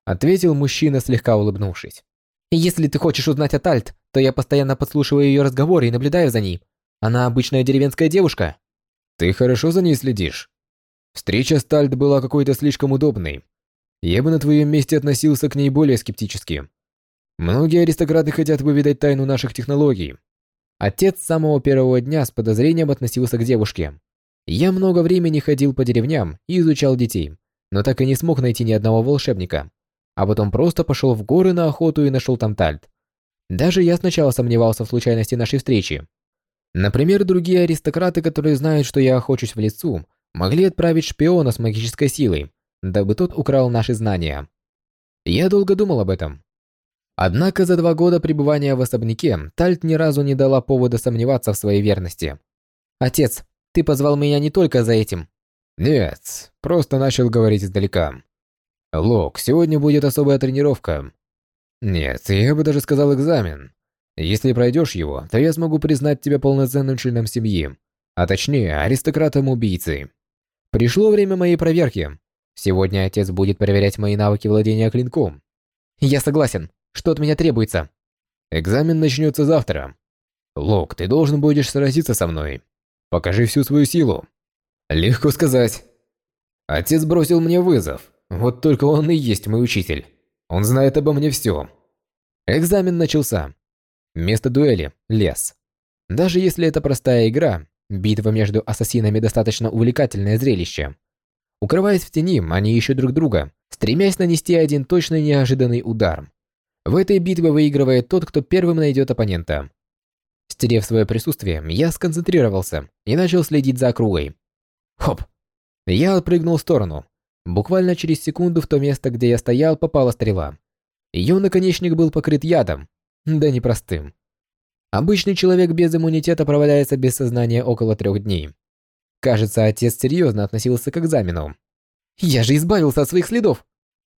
ответил мужчина, слегка улыбнувшись. Если ты хочешь узнать о Тальт, то я постоянно подслушиваю ее разговоры и наблюдаю за ней. Она обычная деревенская девушка. Ты хорошо за ней следишь. Встреча с Тальт была какой-то слишком удобной. Я бы на твоем месте относился к ней более скептически. Многие аристократы хотят выведать тайну наших технологий. Отец с самого первого дня с подозрением относился к девушке. Я много времени ходил по деревням и изучал детей, но так и не смог найти ни одного волшебника. А потом просто пошел в горы на охоту и нашел там Тальт. Даже я сначала сомневался в случайности нашей встречи. Например, другие аристократы, которые знают, что я охочусь в лесу, могли отправить шпиона с магической силой, дабы тот украл наши знания. Я долго думал об этом, Однако за два года пребывания в особняке Тальт ни разу не дала повода сомневаться в своей верности. «Отец, ты позвал меня не только за этим». «Нет, просто начал говорить издалека. Лок, сегодня будет особая тренировка. Нет, я бы даже сказал экзамен. Если пройдешь его, то я смогу признать тебя полноценным членом семьи, а точнее, аристократом-убийцей. Пришло время моей проверки. Сегодня отец будет проверять мои навыки владения клинком. Я согласен. Что от меня требуется? Экзамен начнется завтра. Лок, ты должен будешь сразиться со мной. Покажи всю свою силу. Легко сказать. Отец бросил мне вызов. Вот только он и есть мой учитель. Он знает обо мне все. Экзамен начался. Место дуэли – лес. Даже если это простая игра, битва между ассасинами достаточно увлекательное зрелище. Укрываясь в тени, они ищут друг друга, стремясь нанести один точно неожиданный удар. В этой битве выигрывает тот, кто первым найдет оппонента. Стерев свое присутствие, я сконцентрировался и начал следить за округой. Хоп! Я отпрыгнул в сторону. Буквально через секунду в то место, где я стоял, попала стрела. Ее наконечник был покрыт ядом, да непростым. Обычный человек без иммунитета проваляется без сознания около трех дней. Кажется, отец серьезно относился к экзамену. Я же избавился от своих следов.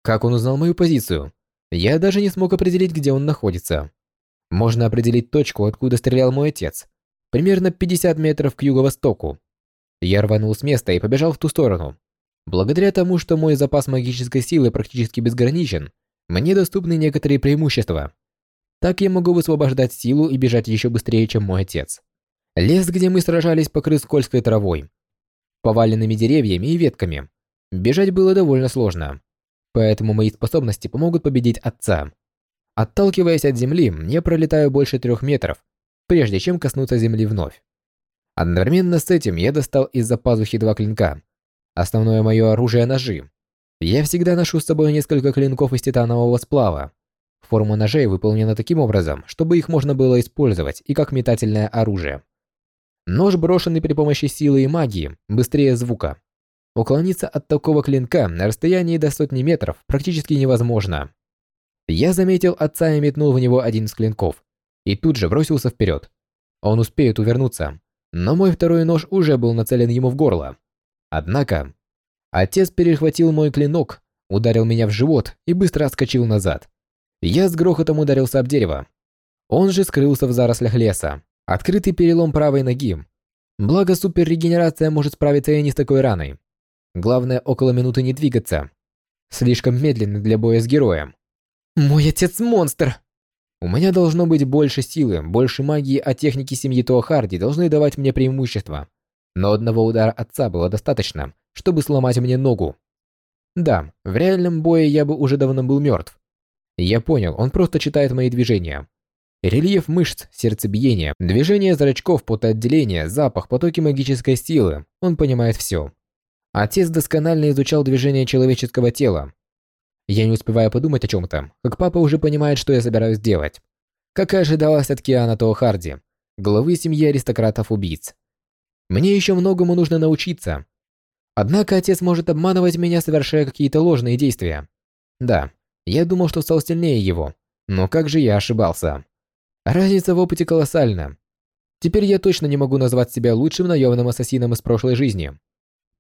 Как он узнал мою позицию? Я даже не смог определить, где он находится. Можно определить точку, откуда стрелял мой отец. Примерно 50 метров к юго-востоку. Я рванул с места и побежал в ту сторону. Благодаря тому, что мой запас магической силы практически безграничен, мне доступны некоторые преимущества. Так я могу высвобождать силу и бежать еще быстрее, чем мой отец. Лес, где мы сражались, покрыт скользкой травой, поваленными деревьями и ветками. Бежать было довольно сложно. Поэтому мои способности помогут победить отца. Отталкиваясь от земли, я пролетаю больше трех метров, прежде чем коснуться земли вновь. Одновременно с этим я достал из-за пазухи два клинка. Основное мое оружие – ножи. Я всегда ношу с собой несколько клинков из титанового сплава. Форма ножей выполнена таким образом, чтобы их можно было использовать и как метательное оружие. Нож, брошенный при помощи силы и магии, быстрее звука. Уклониться от такого клинка на расстоянии до сотни метров практически невозможно. Я заметил отца и метнул в него один из клинков, и тут же бросился вперед. Он успеет увернуться, но мой второй нож уже был нацелен ему в горло. Однако, отец перехватил мой клинок, ударил меня в живот и быстро отскочил назад. Я с грохотом ударился об дерево. Он же скрылся в зарослях леса. Открытый перелом правой ноги. Благо суперрегенерация может справиться и не с такой раной. Главное, около минуты не двигаться. Слишком медленно для боя с героем. Мой отец монстр! У меня должно быть больше силы, больше магии, а техники семьи Туахарди должны давать мне преимущество. Но одного удара отца было достаточно, чтобы сломать мне ногу. Да, в реальном бое я бы уже давно был мертв. Я понял, он просто читает мои движения. Рельеф мышц, сердцебиение, движение зрачков, потоотделение, запах, потоки магической силы. Он понимает все. Отец досконально изучал движение человеческого тела. Я не успеваю подумать о чем-то, как папа уже понимает, что я собираюсь делать. Как и ожидалось от Киана Тоохарди, главы семьи аристократов-убийц. Мне еще многому нужно научиться. Однако отец может обманывать меня, совершая какие-то ложные действия. Да, я думал, что стал сильнее его, но как же я ошибался. Разница в опыте колоссальна. Теперь я точно не могу назвать себя лучшим наемным ассасином из прошлой жизни.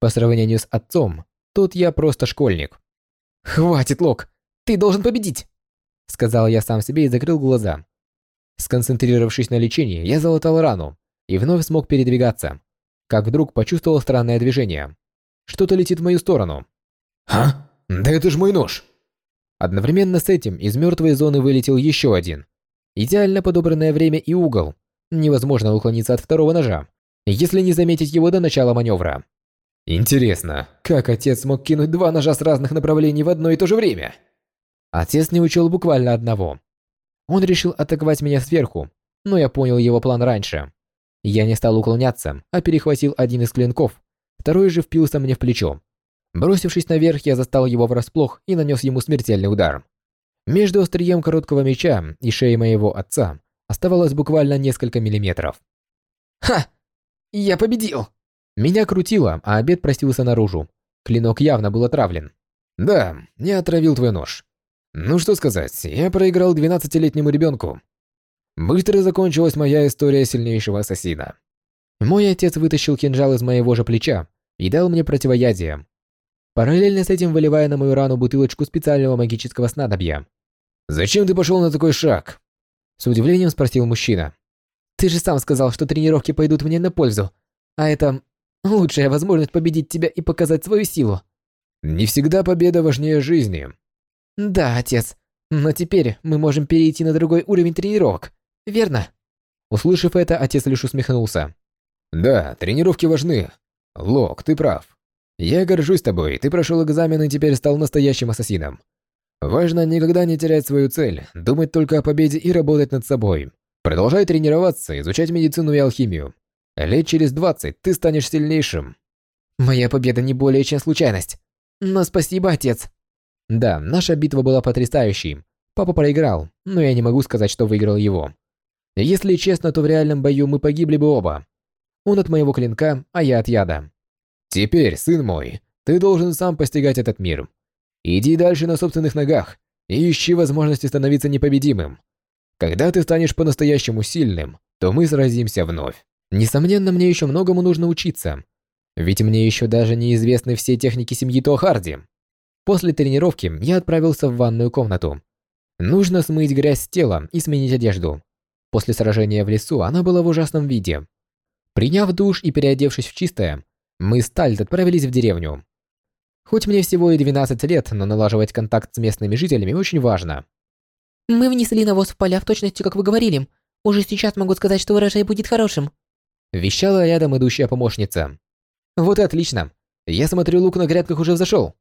По сравнению с отцом, тут я просто школьник. «Хватит, Лок! Ты должен победить!» Сказал я сам себе и закрыл глаза. Сконцентрировавшись на лечении, я залатал рану и вновь смог передвигаться. Как вдруг почувствовал странное движение. Что-то летит в мою сторону. «А? Да это же мой нож!» Одновременно с этим из мертвой зоны вылетел еще один. Идеально подобранное время и угол. Невозможно уклониться от второго ножа, если не заметить его до начала маневра. Интересно, как отец смог кинуть два ножа с разных направлений в одно и то же время? Отец не учел буквально одного. Он решил атаковать меня сверху, но я понял его план раньше. Я не стал уклоняться, а перехватил один из клинков, второй же впился мне в плечо. Бросившись наверх, я застал его врасплох и нанес ему смертельный удар. Между острием короткого меча и шеей моего отца оставалось буквально несколько миллиметров. «Ха! Я победил!» Меня крутило, а обед просился наружу. Клинок явно был отравлен. «Да, я отравил твой нож. Ну что сказать, я проиграл 12-летнему ребенку. Быстро закончилась моя история сильнейшего ассасина. Мой отец вытащил кинжал из моего же плеча и дал мне противоядие. Параллельно с этим выливая на мою рану бутылочку специального магического снадобья. «Зачем ты пошел на такой шаг?» С удивлением спросил мужчина. «Ты же сам сказал, что тренировки пойдут мне на пользу, а это лучшая возможность победить тебя и показать свою силу». «Не всегда победа важнее жизни». «Да, отец, но теперь мы можем перейти на другой уровень тренировок, верно?» Услышав это, отец лишь усмехнулся. «Да, тренировки важны. Лок, ты прав. Я горжусь тобой, ты прошел экзамен и теперь стал настоящим ассасином. Важно никогда не терять свою цель, думать только о победе и работать над собой. Продолжай тренироваться, изучать медицину и алхимию. Лет через 20 ты станешь сильнейшим. Моя победа не более чем случайность. Но спасибо, отец. Да, наша битва была потрясающей. Папа проиграл, но я не могу сказать, что выиграл его. Если честно, то в реальном бою мы погибли бы оба. Он от моего клинка, а я от яда. Теперь, сын мой, ты должен сам постигать этот мир. Иди дальше на собственных ногах и ищи возможности становиться непобедимым. Когда ты станешь по-настоящему сильным, то мы сразимся вновь. Несомненно, мне еще многому нужно учиться. Ведь мне еще даже неизвестны все техники семьи Тохарди. После тренировки я отправился в ванную комнату. Нужно смыть грязь с тела и сменить одежду. После сражения в лесу она была в ужасном виде. Приняв душ и переодевшись в чистое, мы с Тальт отправились в деревню. Хоть мне всего и 12 лет, но налаживать контакт с местными жителями очень важно. Мы внесли навоз в поля в точности, как вы говорили. Уже сейчас могу сказать, что урожай будет хорошим. Вещала рядом идущая помощница. Вот и отлично. Я смотрю, лук на грядках уже взошел.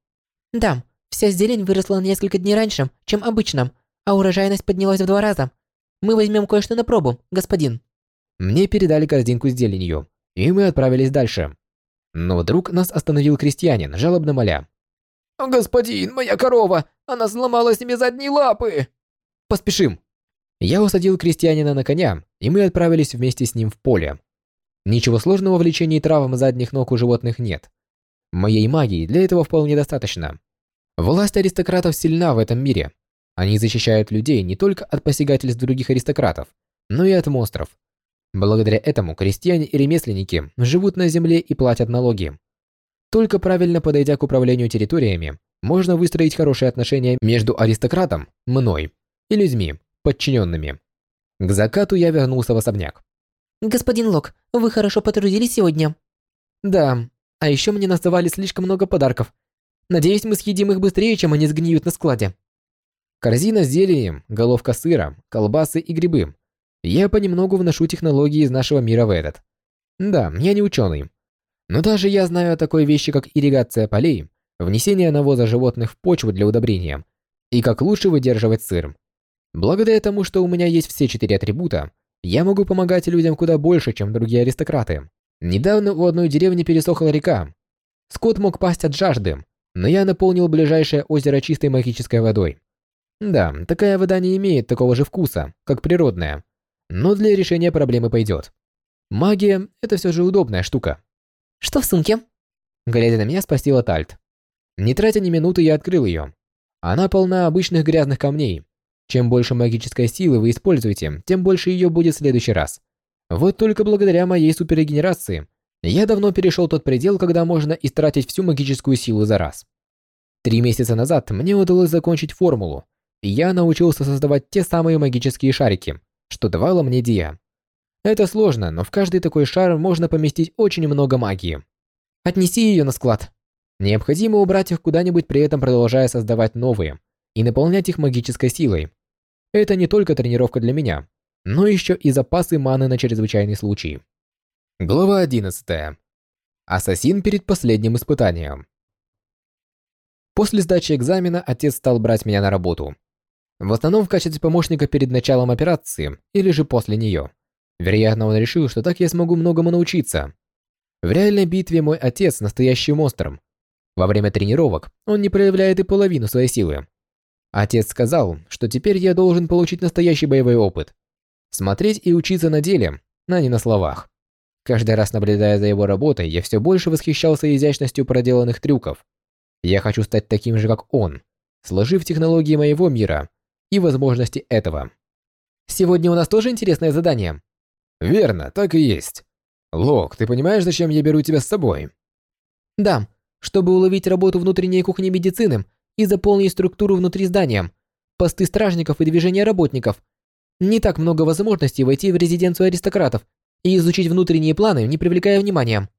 Да, вся зелень выросла на несколько дней раньше, чем обычно, а урожайность поднялась в два раза. Мы возьмем кое-что на пробу, господин. Мне передали корзинку с зеленью, и мы отправились дальше. Но вдруг нас остановил крестьянин, жалобно моля. «Господин, моя корова! Она сломала себе задние лапы!» «Поспешим!» Я усадил крестьянина на коня, и мы отправились вместе с ним в поле. Ничего сложного в лечении травм задних ног у животных нет. Моей магии для этого вполне достаточно. Власть аристократов сильна в этом мире. Они защищают людей не только от посягательств других аристократов, но и от монстров. Благодаря этому крестьяне и ремесленники живут на земле и платят налоги. Только правильно подойдя к управлению территориями, можно выстроить хорошие отношения между аристократом, мной, и людьми, подчиненными. К закату я вернулся в особняк. Господин Лок, вы хорошо потрудились сегодня. Да, а еще мне насовали слишком много подарков. Надеюсь, мы съедим их быстрее, чем они сгниют на складе. Корзина с зеленью, головка сыра, колбасы и грибы я понемногу вношу технологии из нашего мира в этот. Да, я не ученый. Но даже я знаю о такой вещи, как ирригация полей, внесение навоза животных в почву для удобрения, и как лучше выдерживать сыр. Благодаря тому, что у меня есть все четыре атрибута, я могу помогать людям куда больше, чем другие аристократы. Недавно у одной деревни пересохла река. Скот мог пасть от жажды, но я наполнил ближайшее озеро чистой магической водой. Да, такая вода не имеет такого же вкуса, как природная, но для решения проблемы пойдет. Магия – это все же удобная штука. Что в сумке? Глядя на меня, спросила Тальт. Не тратя ни минуты, я открыл ее. Она полна обычных грязных камней. Чем больше магической силы вы используете, тем больше ее будет в следующий раз. Вот только благодаря моей суперрегенерации я давно перешел тот предел, когда можно истратить всю магическую силу за раз. Три месяца назад мне удалось закончить формулу, и я научился создавать те самые магические шарики, что давала мне Дия. Это сложно, но в каждый такой шар можно поместить очень много магии. Отнеси ее на склад. Необходимо убрать их куда-нибудь, при этом продолжая создавать новые и наполнять их магической силой. Это не только тренировка для меня, но еще и запасы маны на чрезвычайный случай. Глава 11. Ассасин перед последним испытанием. После сдачи экзамена отец стал брать меня на работу. В основном в качестве помощника перед началом операции или же после нее. Вероятно, он решил, что так я смогу многому научиться. В реальной битве мой отец настоящий монстр. Во время тренировок он не проявляет и половину своей силы. Отец сказал, что теперь я должен получить настоящий боевой опыт. Смотреть и учиться на деле, а не на словах. Каждый раз наблюдая за его работой, я все больше восхищался изящностью проделанных трюков. Я хочу стать таким же, как он, сложив технологии моего мира и возможности этого. Сегодня у нас тоже интересное задание. Верно, так и есть. Лок, ты понимаешь, зачем я беру тебя с собой? Да, чтобы уловить работу внутренней кухни медицины и заполнить структуру внутри здания, посты стражников и движения работников. Не так много возможностей войти в резиденцию аристократов и изучить внутренние планы, не привлекая внимания.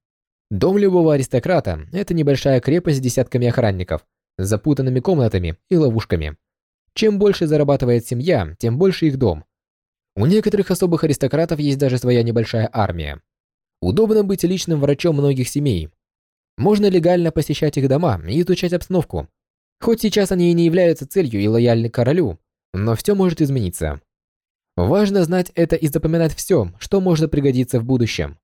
Дом любого аристократа – это небольшая крепость с десятками охранников, запутанными комнатами и ловушками. Чем больше зарабатывает семья, тем больше их дом. У некоторых особых аристократов есть даже своя небольшая армия. Удобно быть личным врачом многих семей. Можно легально посещать их дома и изучать обстановку. Хоть сейчас они и не являются целью и лояльны королю, но все может измениться. Важно знать это и запоминать все, что может пригодиться в будущем.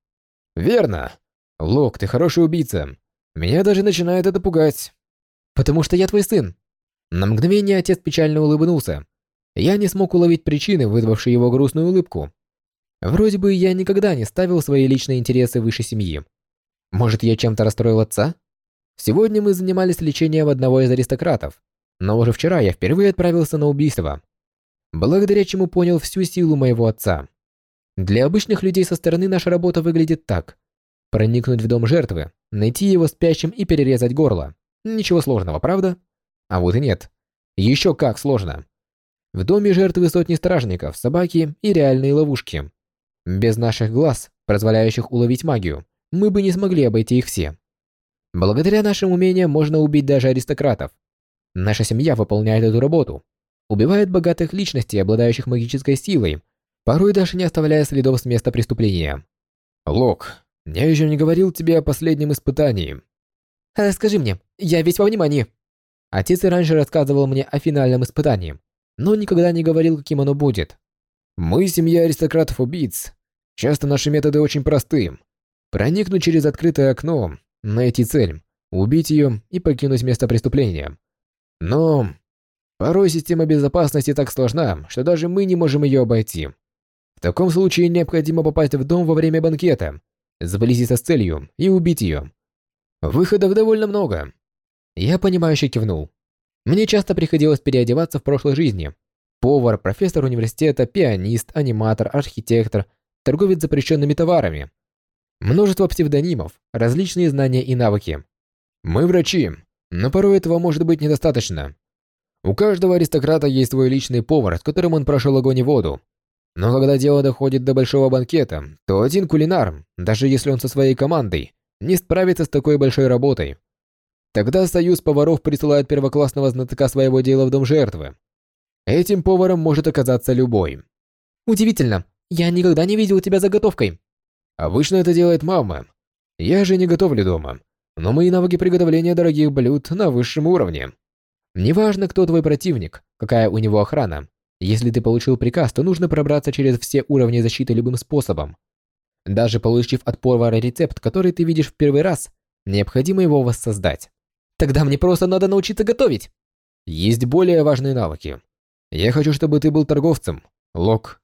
Верно. Лок, ты хороший убийца. Меня даже начинает это пугать. Потому что я твой сын. На мгновение отец печально улыбнулся. Я не смог уловить причины, вызвавшей его грустную улыбку. Вроде бы я никогда не ставил свои личные интересы выше семьи. Может, я чем-то расстроил отца? Сегодня мы занимались лечением одного из аристократов, но уже вчера я впервые отправился на убийство, благодаря чему понял всю силу моего отца. Для обычных людей со стороны наша работа выглядит так. Проникнуть в дом жертвы, найти его спящим и перерезать горло. Ничего сложного, правда? А вот и нет. Еще как сложно. В доме жертвы сотни стражников, собаки и реальные ловушки. Без наших глаз, позволяющих уловить магию, мы бы не смогли обойти их все. Благодаря нашим умениям можно убить даже аристократов. Наша семья выполняет эту работу. Убивает богатых личностей, обладающих магической силой, порой даже не оставляя следов с места преступления. Лок, я еще не говорил тебе о последнем испытании. Расскажи мне, я весь во внимании. Отец и раньше рассказывал мне о финальном испытании, но никогда не говорил, каким оно будет. Мы семья аристократов-убийц, Часто наши методы очень просты. Проникнуть через открытое окно, найти цель, убить ее и покинуть место преступления. Но порой система безопасности так сложна, что даже мы не можем ее обойти. В таком случае необходимо попасть в дом во время банкета, сблизиться с целью и убить ее. Выходов довольно много. Я понимающе кивнул. Мне часто приходилось переодеваться в прошлой жизни. Повар, профессор университета, пианист, аниматор, архитектор – торговец запрещенными товарами. Множество псевдонимов, различные знания и навыки. Мы врачи, но порой этого может быть недостаточно. У каждого аристократа есть свой личный повар, с которым он прошел огонь и воду. Но когда дело доходит до большого банкета, то один кулинар, даже если он со своей командой, не справится с такой большой работой. Тогда союз поваров присылает первоклассного знатока своего дела в дом жертвы. Этим поваром может оказаться любой. Удивительно, я никогда не видел тебя заготовкой. Обычно это делает мама. Я же не готовлю дома. Но мои навыки приготовления дорогих блюд на высшем уровне. Неважно, кто твой противник, какая у него охрана. Если ты получил приказ, то нужно пробраться через все уровни защиты любым способом. Даже получив от повара рецепт, который ты видишь в первый раз, необходимо его воссоздать. Тогда мне просто надо научиться готовить. Есть более важные навыки. Я хочу, чтобы ты был торговцем, Лок.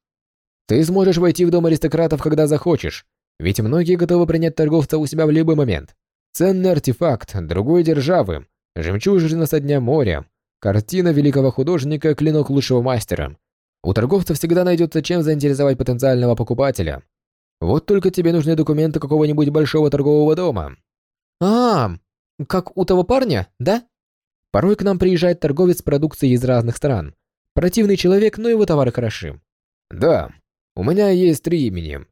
Ты сможешь войти в дом аристократов, когда захочешь, ведь многие готовы принять торговца у себя в любой момент. Ценный артефакт другой державы, жемчужина со дня моря, картина великого художника, клинок лучшего мастера. У торговца всегда найдется чем заинтересовать потенциального покупателя. Вот только тебе нужны документы какого-нибудь большого торгового дома. А, как у того парня, да? Порой к нам приезжает торговец с продукцией из разных стран. Противный человек, но его товары хороши. Да, у меня есть три имени.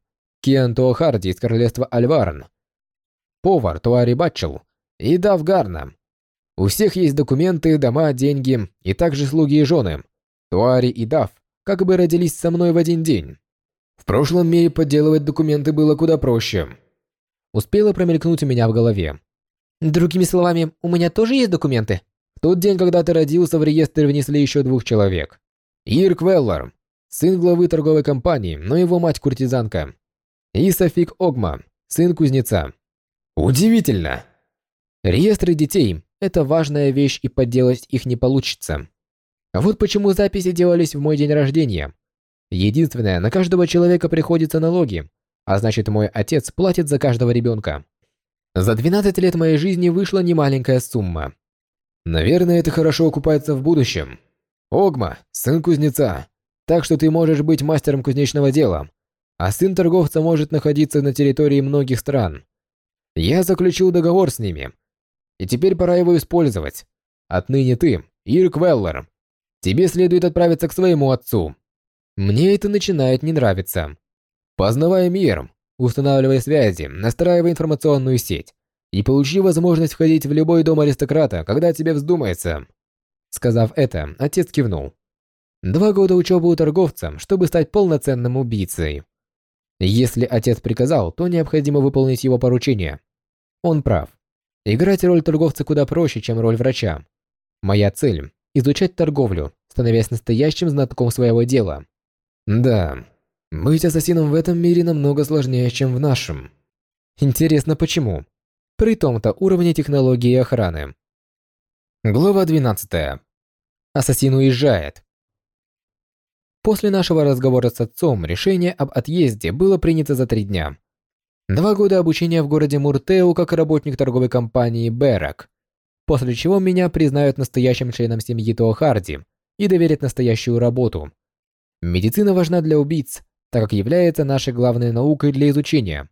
Киан Туахарди из королевства Альварн, повар Туари Батчел и Дав Гарна. У всех есть документы, дома, деньги и также слуги и жены. Туари и Дав как бы родились со мной в один день. В прошлом мире подделывать документы было куда проще. Успело промелькнуть у меня в голове. Другими словами, у меня тоже есть документы? В тот день, когда ты родился, в реестр внесли еще двух человек. Ирк Веллар, сын главы торговой компании, но его мать куртизанка. И Софик Огма, сын кузнеца. Удивительно! Реестры детей – это важная вещь, и подделать их не получится. Вот почему записи делались в мой день рождения. Единственное, на каждого человека приходятся налоги, а значит мой отец платит за каждого ребенка. За 12 лет моей жизни вышла немаленькая сумма. Наверное, это хорошо окупается в будущем. Огма, сын кузнеца, так что ты можешь быть мастером кузнечного дела, а сын торговца может находиться на территории многих стран. Я заключил договор с ними, и теперь пора его использовать. Отныне ты, Ирк Веллер, тебе следует отправиться к своему отцу. Мне это начинает не нравиться. Познавая мир, устанавливая связи, настраивая информационную сеть и получи возможность входить в любой дом аристократа, когда тебе вздумается. Сказав это, отец кивнул. Два года учебы у торговца, чтобы стать полноценным убийцей. Если отец приказал, то необходимо выполнить его поручение. Он прав. Играть роль торговца куда проще, чем роль врача. Моя цель – изучать торговлю, становясь настоящим знатоком своего дела. Да, быть ассасином в этом мире намного сложнее, чем в нашем. Интересно, почему? При том-то уровне технологии и охраны. Глава 12. Ассасин уезжает. После нашего разговора с отцом решение об отъезде было принято за три дня. Два года обучения в городе Муртеу как работник торговой компании Берак, после чего меня признают настоящим членом семьи Тоохарди и доверят настоящую работу. Медицина важна для убийц, так как является нашей главной наукой для изучения.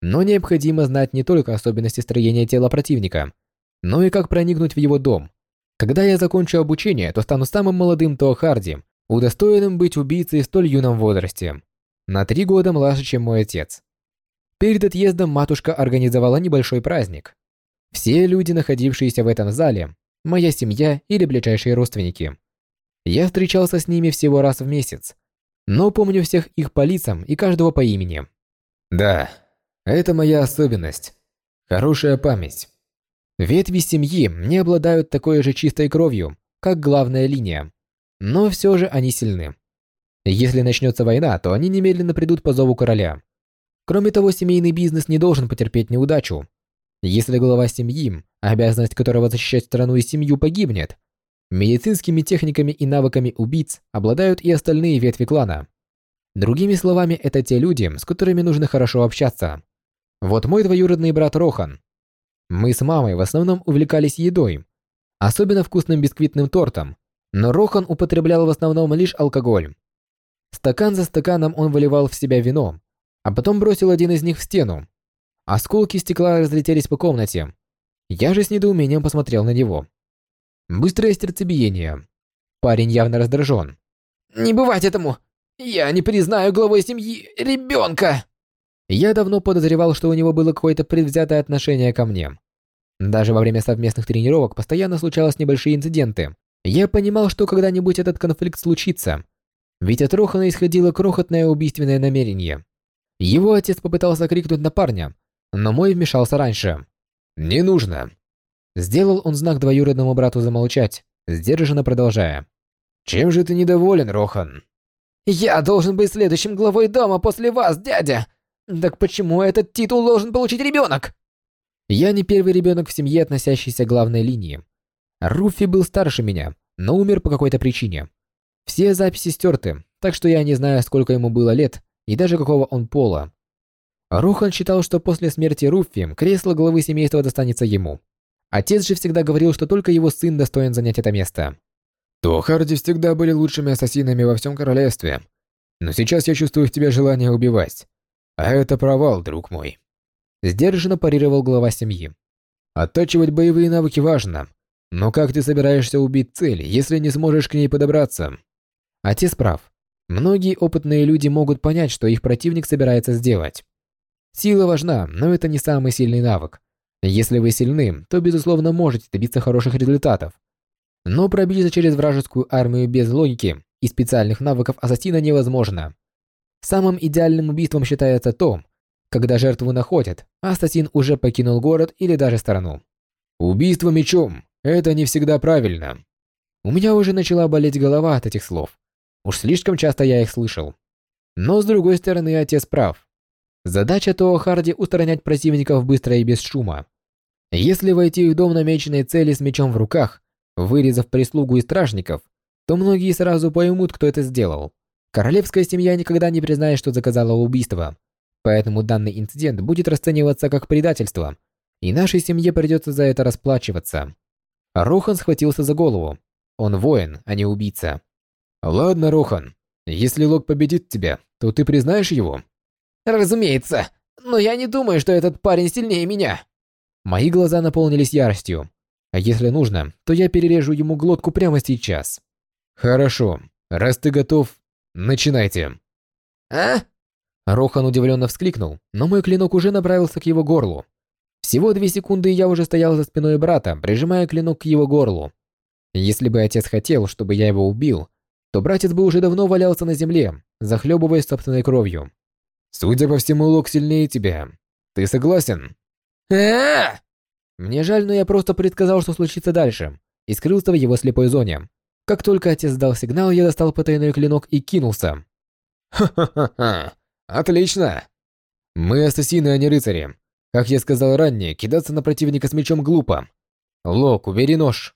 Но необходимо знать не только особенности строения тела противника, но и как проникнуть в его дом. Когда я закончу обучение, то стану самым молодым Тоохарди, удостоенным быть убийцей в столь юном возрасте. На три года младше, чем мой отец. Перед отъездом матушка организовала небольшой праздник. Все люди, находившиеся в этом зале, моя семья или ближайшие родственники. Я встречался с ними всего раз в месяц, но помню всех их по лицам и каждого по имени. Да, это моя особенность. Хорошая память. Ветви семьи не обладают такой же чистой кровью, как главная линия, но все же они сильны. Если начнется война, то они немедленно придут по зову короля. Кроме того, семейный бизнес не должен потерпеть неудачу. Если глава семьи, обязанность которого защищать страну и семью погибнет, медицинскими техниками и навыками убийц обладают и остальные ветви клана. Другими словами, это те люди, с которыми нужно хорошо общаться. Вот мой двоюродный брат Рохан. Мы с мамой в основном увлекались едой, особенно вкусным бисквитным тортом, но Рохан употреблял в основном лишь алкоголь. Стакан за стаканом он выливал в себя вино, а потом бросил один из них в стену. Осколки стекла разлетелись по комнате. Я же с недоумением посмотрел на него. Быстрое сердцебиение. Парень явно раздражен. «Не бывать этому! Я не признаю главой семьи ребенка!» Я давно подозревал, что у него было какое-то предвзятое отношение ко мне. Даже во время совместных тренировок постоянно случались небольшие инциденты. Я понимал, что когда-нибудь этот конфликт случится. Ведь от Рохана исходило крохотное убийственное намерение. Его отец попытался крикнуть на парня, но мой вмешался раньше. «Не нужно!» Сделал он знак двоюродному брату замолчать, сдержанно продолжая. «Чем же ты недоволен, Рохан?» «Я должен быть следующим главой дома после вас, дядя! Так почему этот титул должен получить ребенок?» Я не первый ребенок в семье, относящийся к главной линии. Руфи был старше меня, но умер по какой-то причине. Все записи стерты, так что я не знаю, сколько ему было лет, и даже какого он пола. Рухан считал, что после смерти Руффи кресло главы семейства достанется ему. Отец же всегда говорил, что только его сын достоин занять это место. То Харди всегда были лучшими ассасинами во всем королевстве. Но сейчас я чувствую в тебе желание убивать. А это провал, друг мой. Сдержанно парировал глава семьи. Оттачивать боевые навыки важно. Но как ты собираешься убить цель, если не сможешь к ней подобраться? Отец прав. Многие опытные люди могут понять, что их противник собирается сделать. Сила важна, но это не самый сильный навык. Если вы сильны, то безусловно можете добиться хороших результатов. Но пробиться через вражескую армию без логики и специальных навыков ассасина невозможно. Самым идеальным убийством считается то, когда жертву находят, а ассасин уже покинул город или даже страну. Убийство мечом – это не всегда правильно. У меня уже начала болеть голова от этих слов. Уж слишком часто я их слышал. Но с другой стороны, отец прав. Задача Тоа Харди устранять противников быстро и без шума. Если войти в дом намеченной цели с мечом в руках, вырезав прислугу и стражников, то многие сразу поймут, кто это сделал. Королевская семья никогда не признает, что заказала убийство, поэтому данный инцидент будет расцениваться как предательство, и нашей семье придется за это расплачиваться. Рохан схватился за голову. Он воин, а не убийца. Ладно, Рохан, если Лок победит тебя, то ты признаешь его? Разумеется, но я не думаю, что этот парень сильнее меня. Мои глаза наполнились яростью. А если нужно, то я перережу ему глотку прямо сейчас. Хорошо, раз ты готов, начинайте. А? Рохан удивленно вскликнул, но мой клинок уже направился к его горлу. Всего две секунды, и я уже стоял за спиной брата, прижимая клинок к его горлу. Если бы отец хотел, чтобы я его убил, то братец бы уже давно валялся на земле, захлебываясь собственной кровью. Судя по всему, Лок сильнее тебя. Ты согласен? Мне жаль, но я просто предсказал, что случится дальше, и скрылся в его слепой зоне. Как только отец дал сигнал, я достал потайной клинок и кинулся. Ха-ха-ха. Отлично. Мы ассасины, а не рыцари. Как я сказал ранее, кидаться на противника с мечом глупо. Лок, убери нож.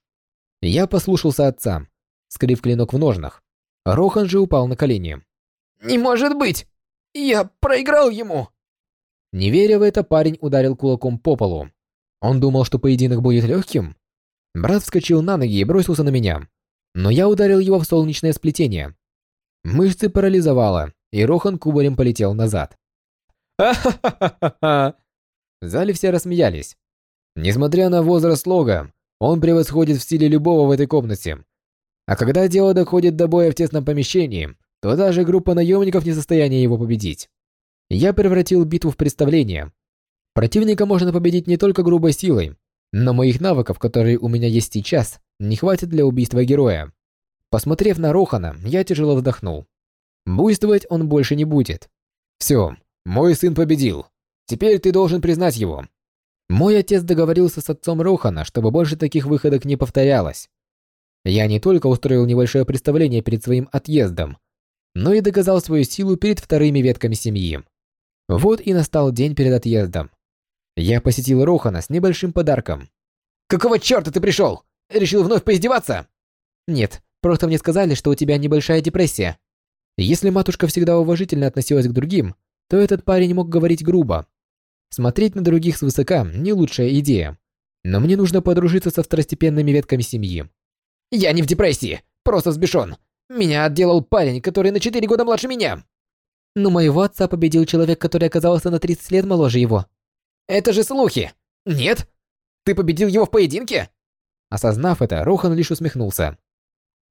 Я послушался отца, скрив клинок в ножнах. Рохан же упал на колени. «Не может быть! Я проиграл ему!» Не веря в это, парень ударил кулаком по полу. Он думал, что поединок будет легким. Брат вскочил на ноги и бросился на меня. Но я ударил его в солнечное сплетение. Мышцы парализовало, и Рохан кубарем полетел назад. «Ха-ха-ха-ха-ха!» В зале все рассмеялись. Несмотря на возраст Лога, он превосходит в стиле любого в этой комнате. А когда дело доходит до боя в тесном помещении, то даже группа наемников не в состоянии его победить. Я превратил битву в представление. Противника можно победить не только грубой силой, но моих навыков, которые у меня есть сейчас, не хватит для убийства героя. Посмотрев на Рохана, я тяжело вздохнул. Буйствовать он больше не будет. Все, мой сын победил. Теперь ты должен признать его. Мой отец договорился с отцом Рохана, чтобы больше таких выходок не повторялось. Я не только устроил небольшое представление перед своим отъездом, но и доказал свою силу перед вторыми ветками семьи. Вот и настал день перед отъездом. Я посетил Рохана с небольшим подарком. «Какого черта ты пришел? Решил вновь поиздеваться?» «Нет, просто мне сказали, что у тебя небольшая депрессия». Если матушка всегда уважительно относилась к другим, то этот парень мог говорить грубо. Смотреть на других свысока – не лучшая идея. Но мне нужно подружиться со второстепенными ветками семьи. «Я не в депрессии, просто взбешен. Меня отделал парень, который на 4 года младше меня». «Но моего отца победил человек, который оказался на 30 лет моложе его». «Это же слухи! Нет? Ты победил его в поединке?» Осознав это, Рохан лишь усмехнулся.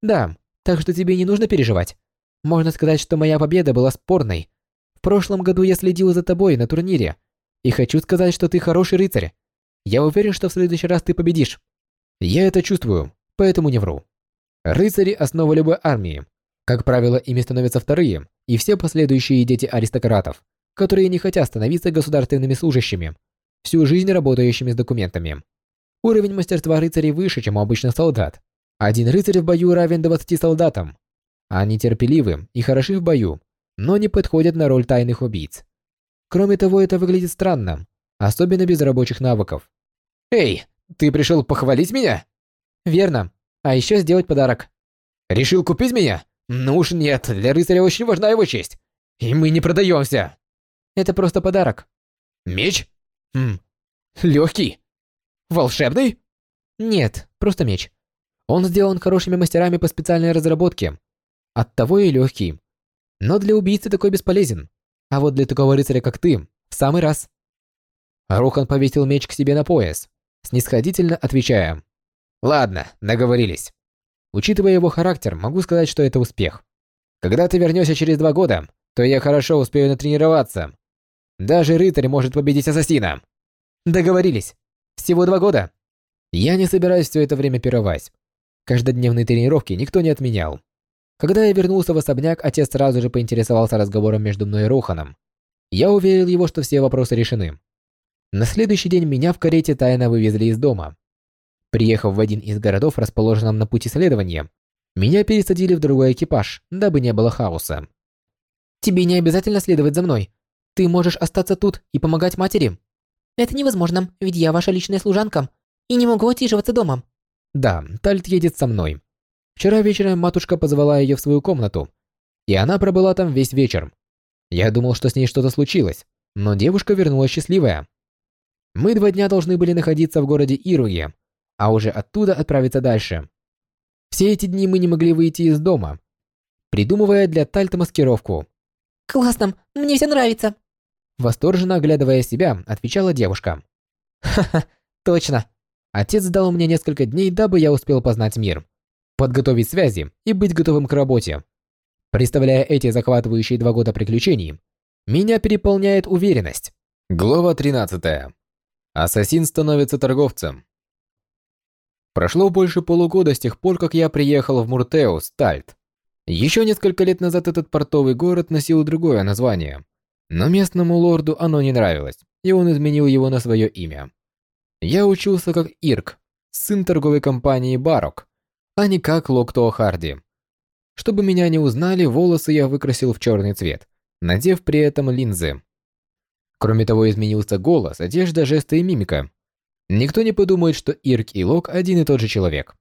«Да, так что тебе не нужно переживать. Можно сказать, что моя победа была спорной, в прошлом году я следил за тобой на турнире. И хочу сказать, что ты хороший рыцарь. Я уверен, что в следующий раз ты победишь. Я это чувствую, поэтому не вру. Рыцари – основа любой армии. Как правило, ими становятся вторые и все последующие дети аристократов, которые не хотят становиться государственными служащими, всю жизнь работающими с документами. Уровень мастерства рыцарей выше, чем у обычных солдат. Один рыцарь в бою равен 20 солдатам. Они терпеливы и хороши в бою, но не подходят на роль тайных убийц. Кроме того, это выглядит странно, особенно без рабочих навыков. «Эй, ты пришел похвалить меня?» «Верно. А еще сделать подарок». «Решил купить меня? Ну уж нет, для рыцаря очень важна его честь. И мы не продаемся». «Это просто подарок». «Меч? Хм. Легкий? Волшебный?» «Нет, просто меч. Он сделан хорошими мастерами по специальной разработке. Оттого и легкий. Но для убийцы такой бесполезен. А вот для такого рыцаря, как ты, в самый раз. Рохан повесил меч к себе на пояс, снисходительно отвечая. «Ладно, договорились. Учитывая его характер, могу сказать, что это успех. Когда ты вернешься через два года, то я хорошо успею натренироваться. Даже рыцарь может победить ассасина». «Договорились. Всего два года». Я не собираюсь все это время пировать. Каждодневные тренировки никто не отменял. Когда я вернулся в особняк, отец сразу же поинтересовался разговором между мной и Роханом. Я уверил его, что все вопросы решены. На следующий день меня в карете тайно вывезли из дома. Приехав в один из городов, расположенном на пути следования, Меня пересадили в другой экипаж, дабы не было хаоса. Тебе не обязательно следовать за мной. Ты можешь остаться тут и помогать матери. Это невозможно, ведь я ваша личная служанка и не могу отсиживаться дома. Да, Тальт едет со мной. Вчера вечером матушка позвала ее в свою комнату, и она пробыла там весь вечер. Я думал, что с ней что-то случилось, но девушка вернулась счастливая. Мы два дня должны были находиться в городе Ируе, а уже оттуда отправиться дальше. Все эти дни мы не могли выйти из дома, придумывая для Тальта маскировку. Классно, мне все нравится. Восторженно оглядывая себя, отвечала девушка. Ха-ха, точно. Отец дал мне несколько дней, дабы я успел познать мир, подготовить связи и быть готовым к работе. Представляя эти захватывающие два года приключений, меня переполняет уверенность. Глава 13. Ассасин становится торговцем. Прошло больше полугода с тех пор, как я приехал в Муртеус, Тальт. Еще несколько лет назад этот портовый город носил другое название. Но местному лорду оно не нравилось, и он изменил его на свое имя. Я учился как Ирк, сын торговой компании Барок, а не как Локто Харди. Чтобы меня не узнали, волосы я выкрасил в черный цвет, надев при этом линзы. Кроме того, изменился голос, одежда, жесты и мимика. Никто не подумает, что Ирк и Лок один и тот же человек.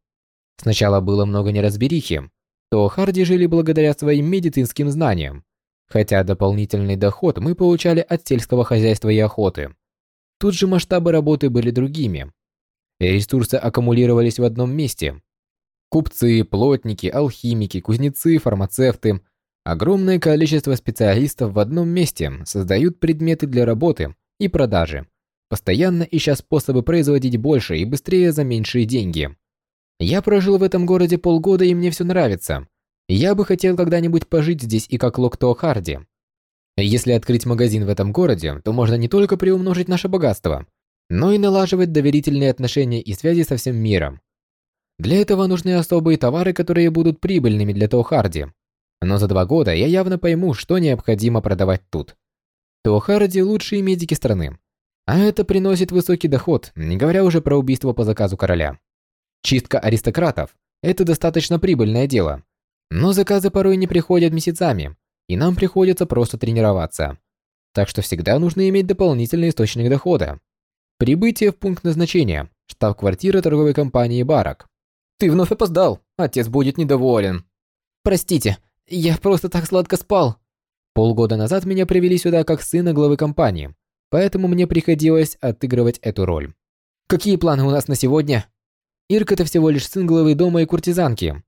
Сначала было много неразберихи, то Харди жили благодаря своим медицинским знаниям, хотя дополнительный доход мы получали от сельского хозяйства и охоты. Тут же масштабы работы были другими. Ресурсы аккумулировались в одном месте. Купцы, плотники, алхимики, кузнецы, фармацевты, огромное количество специалистов в одном месте создают предметы для работы и продажи постоянно ища способы производить больше и быстрее за меньшие деньги. Я прожил в этом городе полгода, и мне все нравится. Я бы хотел когда-нибудь пожить здесь и как Локто Харди. Если открыть магазин в этом городе, то можно не только приумножить наше богатство, но и налаживать доверительные отношения и связи со всем миром. Для этого нужны особые товары, которые будут прибыльными для Тоухарди. Но за два года я явно пойму, что необходимо продавать тут. Тоухарди – лучшие медики страны. А это приносит высокий доход, не говоря уже про убийство по заказу короля. Чистка аристократов – это достаточно прибыльное дело. Но заказы порой не приходят месяцами, и нам приходится просто тренироваться. Так что всегда нужно иметь дополнительный источник дохода. Прибытие в пункт назначения – штаб-квартира торговой компании «Барак». «Ты вновь опоздал, отец будет недоволен». Простите, я просто так сладко спал. Полгода назад меня привели сюда как сына главы компании, поэтому мне приходилось отыгрывать эту роль. Какие планы у нас на сегодня? Ирк это всего лишь сын главы дома и куртизанки.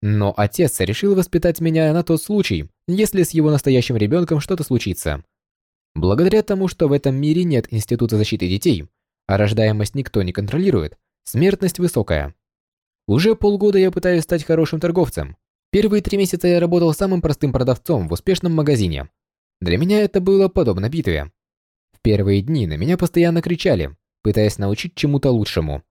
Но отец решил воспитать меня на тот случай, если с его настоящим ребенком что-то случится. Благодаря тому, что в этом мире нет института защиты детей, а рождаемость никто не контролирует, смертность высокая. Уже полгода я пытаюсь стать хорошим торговцем. Первые три месяца я работал самым простым продавцом в успешном магазине. Для меня это было подобно битве. В первые дни на меня постоянно кричали, пытаясь научить чему-то лучшему.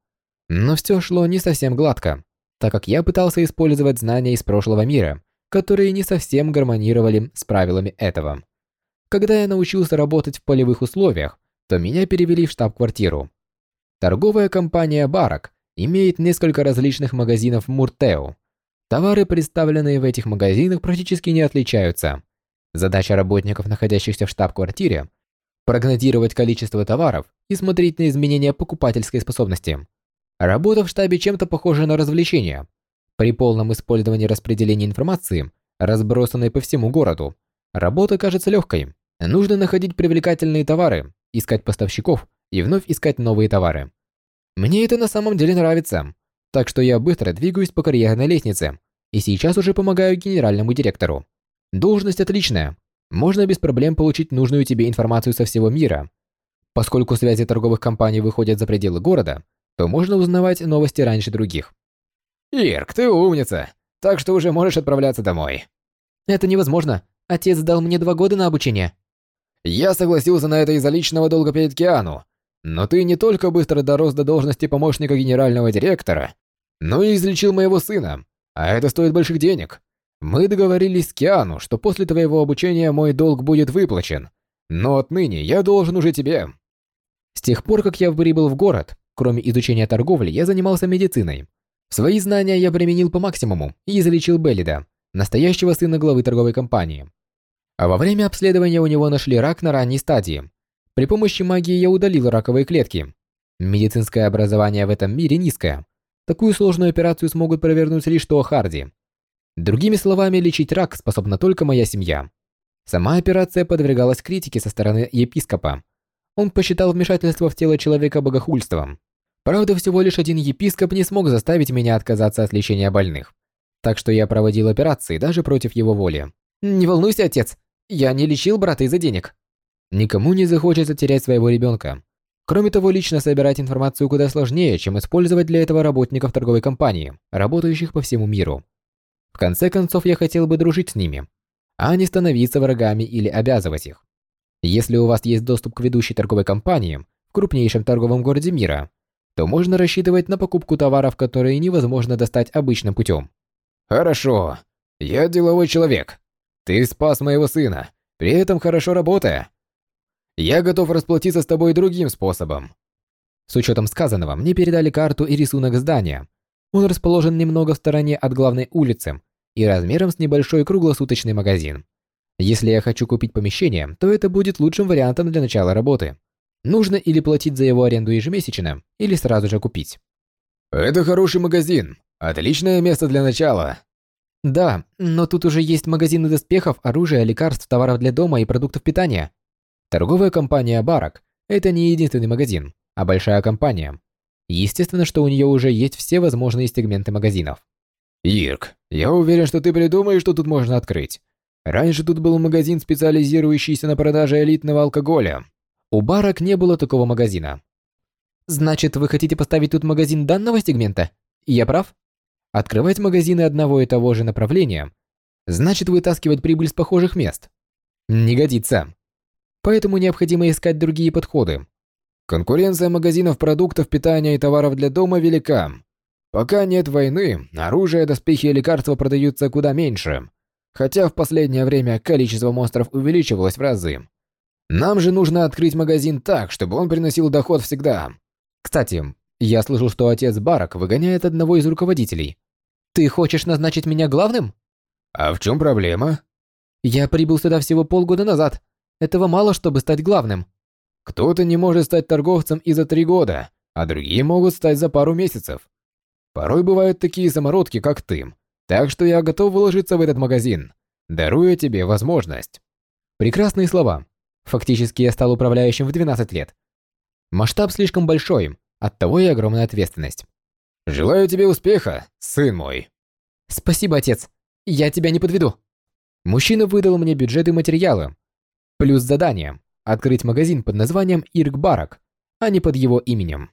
Но все шло не совсем гладко, так как я пытался использовать знания из прошлого мира, которые не совсем гармонировали с правилами этого. Когда я научился работать в полевых условиях, то меня перевели в штаб-квартиру. Торговая компания «Барак» имеет несколько различных магазинов Муртео. Товары, представленные в этих магазинах, практически не отличаются. Задача работников, находящихся в штаб-квартире, прогнозировать количество товаров и смотреть на изменения покупательской способности. Работа в штабе чем-то похожа на развлечение. При полном использовании распределения информации, разбросанной по всему городу, работа кажется легкой. Нужно находить привлекательные товары, искать поставщиков и вновь искать новые товары. Мне это на самом деле нравится, так что я быстро двигаюсь по карьерной лестнице и сейчас уже помогаю генеральному директору. Должность отличная, можно без проблем получить нужную тебе информацию со всего мира. Поскольку связи торговых компаний выходят за пределы города, то можно узнавать новости раньше других. Ирк, ты умница, так что уже можешь отправляться домой. Это невозможно. Отец дал мне два года на обучение. Я согласился на это из-за личного долга перед Киану. Но ты не только быстро дорос до должности помощника генерального директора, но и излечил моего сына, а это стоит больших денег. Мы договорились с Киану, что после твоего обучения мой долг будет выплачен. Но отныне я должен уже тебе. С тех пор, как я прибыл в город, кроме изучения торговли, я занимался медициной. Свои знания я применил по максимуму и излечил Беллида, настоящего сына главы торговой компании. А во время обследования у него нашли рак на ранней стадии. При помощи магии я удалил раковые клетки. Медицинское образование в этом мире низкое. Такую сложную операцию смогут провернуть лишь Тоа Харди. Другими словами, лечить рак способна только моя семья. Сама операция подвергалась критике со стороны епископа. Он посчитал вмешательство в тело человека богохульством. Правда, всего лишь один епископ не смог заставить меня отказаться от лечения больных. Так что я проводил операции даже против его воли. Не волнуйся, отец. Я не лечил брата из-за денег. Никому не захочется терять своего ребенка. Кроме того, лично собирать информацию куда сложнее, чем использовать для этого работников торговой компании, работающих по всему миру. В конце концов, я хотел бы дружить с ними, а не становиться врагами или обязывать их. Если у вас есть доступ к ведущей торговой компании в крупнейшем торговом городе мира, то можно рассчитывать на покупку товаров, которые невозможно достать обычным путем. Хорошо. Я деловой человек. Ты спас моего сына, при этом хорошо работая. Я готов расплатиться с тобой другим способом. С учетом сказанного, мне передали карту и рисунок здания. Он расположен немного в стороне от главной улицы и размером с небольшой круглосуточный магазин. Если я хочу купить помещение, то это будет лучшим вариантом для начала работы. Нужно или платить за его аренду ежемесячно, или сразу же купить. Это хороший магазин. Отличное место для начала. Да, но тут уже есть магазины доспехов, оружия, лекарств, товаров для дома и продуктов питания. Торговая компания Барак – это не единственный магазин, а большая компания. Естественно, что у нее уже есть все возможные сегменты магазинов. Ирк, я уверен, что ты придумаешь, что тут можно открыть. Раньше тут был магазин, специализирующийся на продаже элитного алкоголя. У Барак не было такого магазина. Значит, вы хотите поставить тут магазин данного сегмента? Я прав? Открывать магазины одного и того же направления значит вытаскивать прибыль с похожих мест. Не годится. Поэтому необходимо искать другие подходы. Конкуренция магазинов продуктов питания и товаров для дома велика. Пока нет войны, оружие, доспехи и лекарства продаются куда меньше. Хотя в последнее время количество монстров увеличивалось в разы. Нам же нужно открыть магазин так, чтобы он приносил доход всегда. Кстати, я слышал, что отец Барак выгоняет одного из руководителей. Ты хочешь назначить меня главным? А в чем проблема? Я прибыл сюда всего полгода назад. Этого мало, чтобы стать главным. Кто-то не может стать торговцем и за три года, а другие могут стать за пару месяцев. Порой бывают такие самородки, как ты. Так что я готов вложиться в этот магазин, даруя тебе возможность. Прекрасные слова. Фактически я стал управляющим в 12 лет. Масштаб слишком большой, оттого и огромная ответственность. Желаю тебе успеха, сын мой. Спасибо, отец. Я тебя не подведу. Мужчина выдал мне бюджет и материалы. Плюс задание – открыть магазин под названием Ирк Барак, а не под его именем.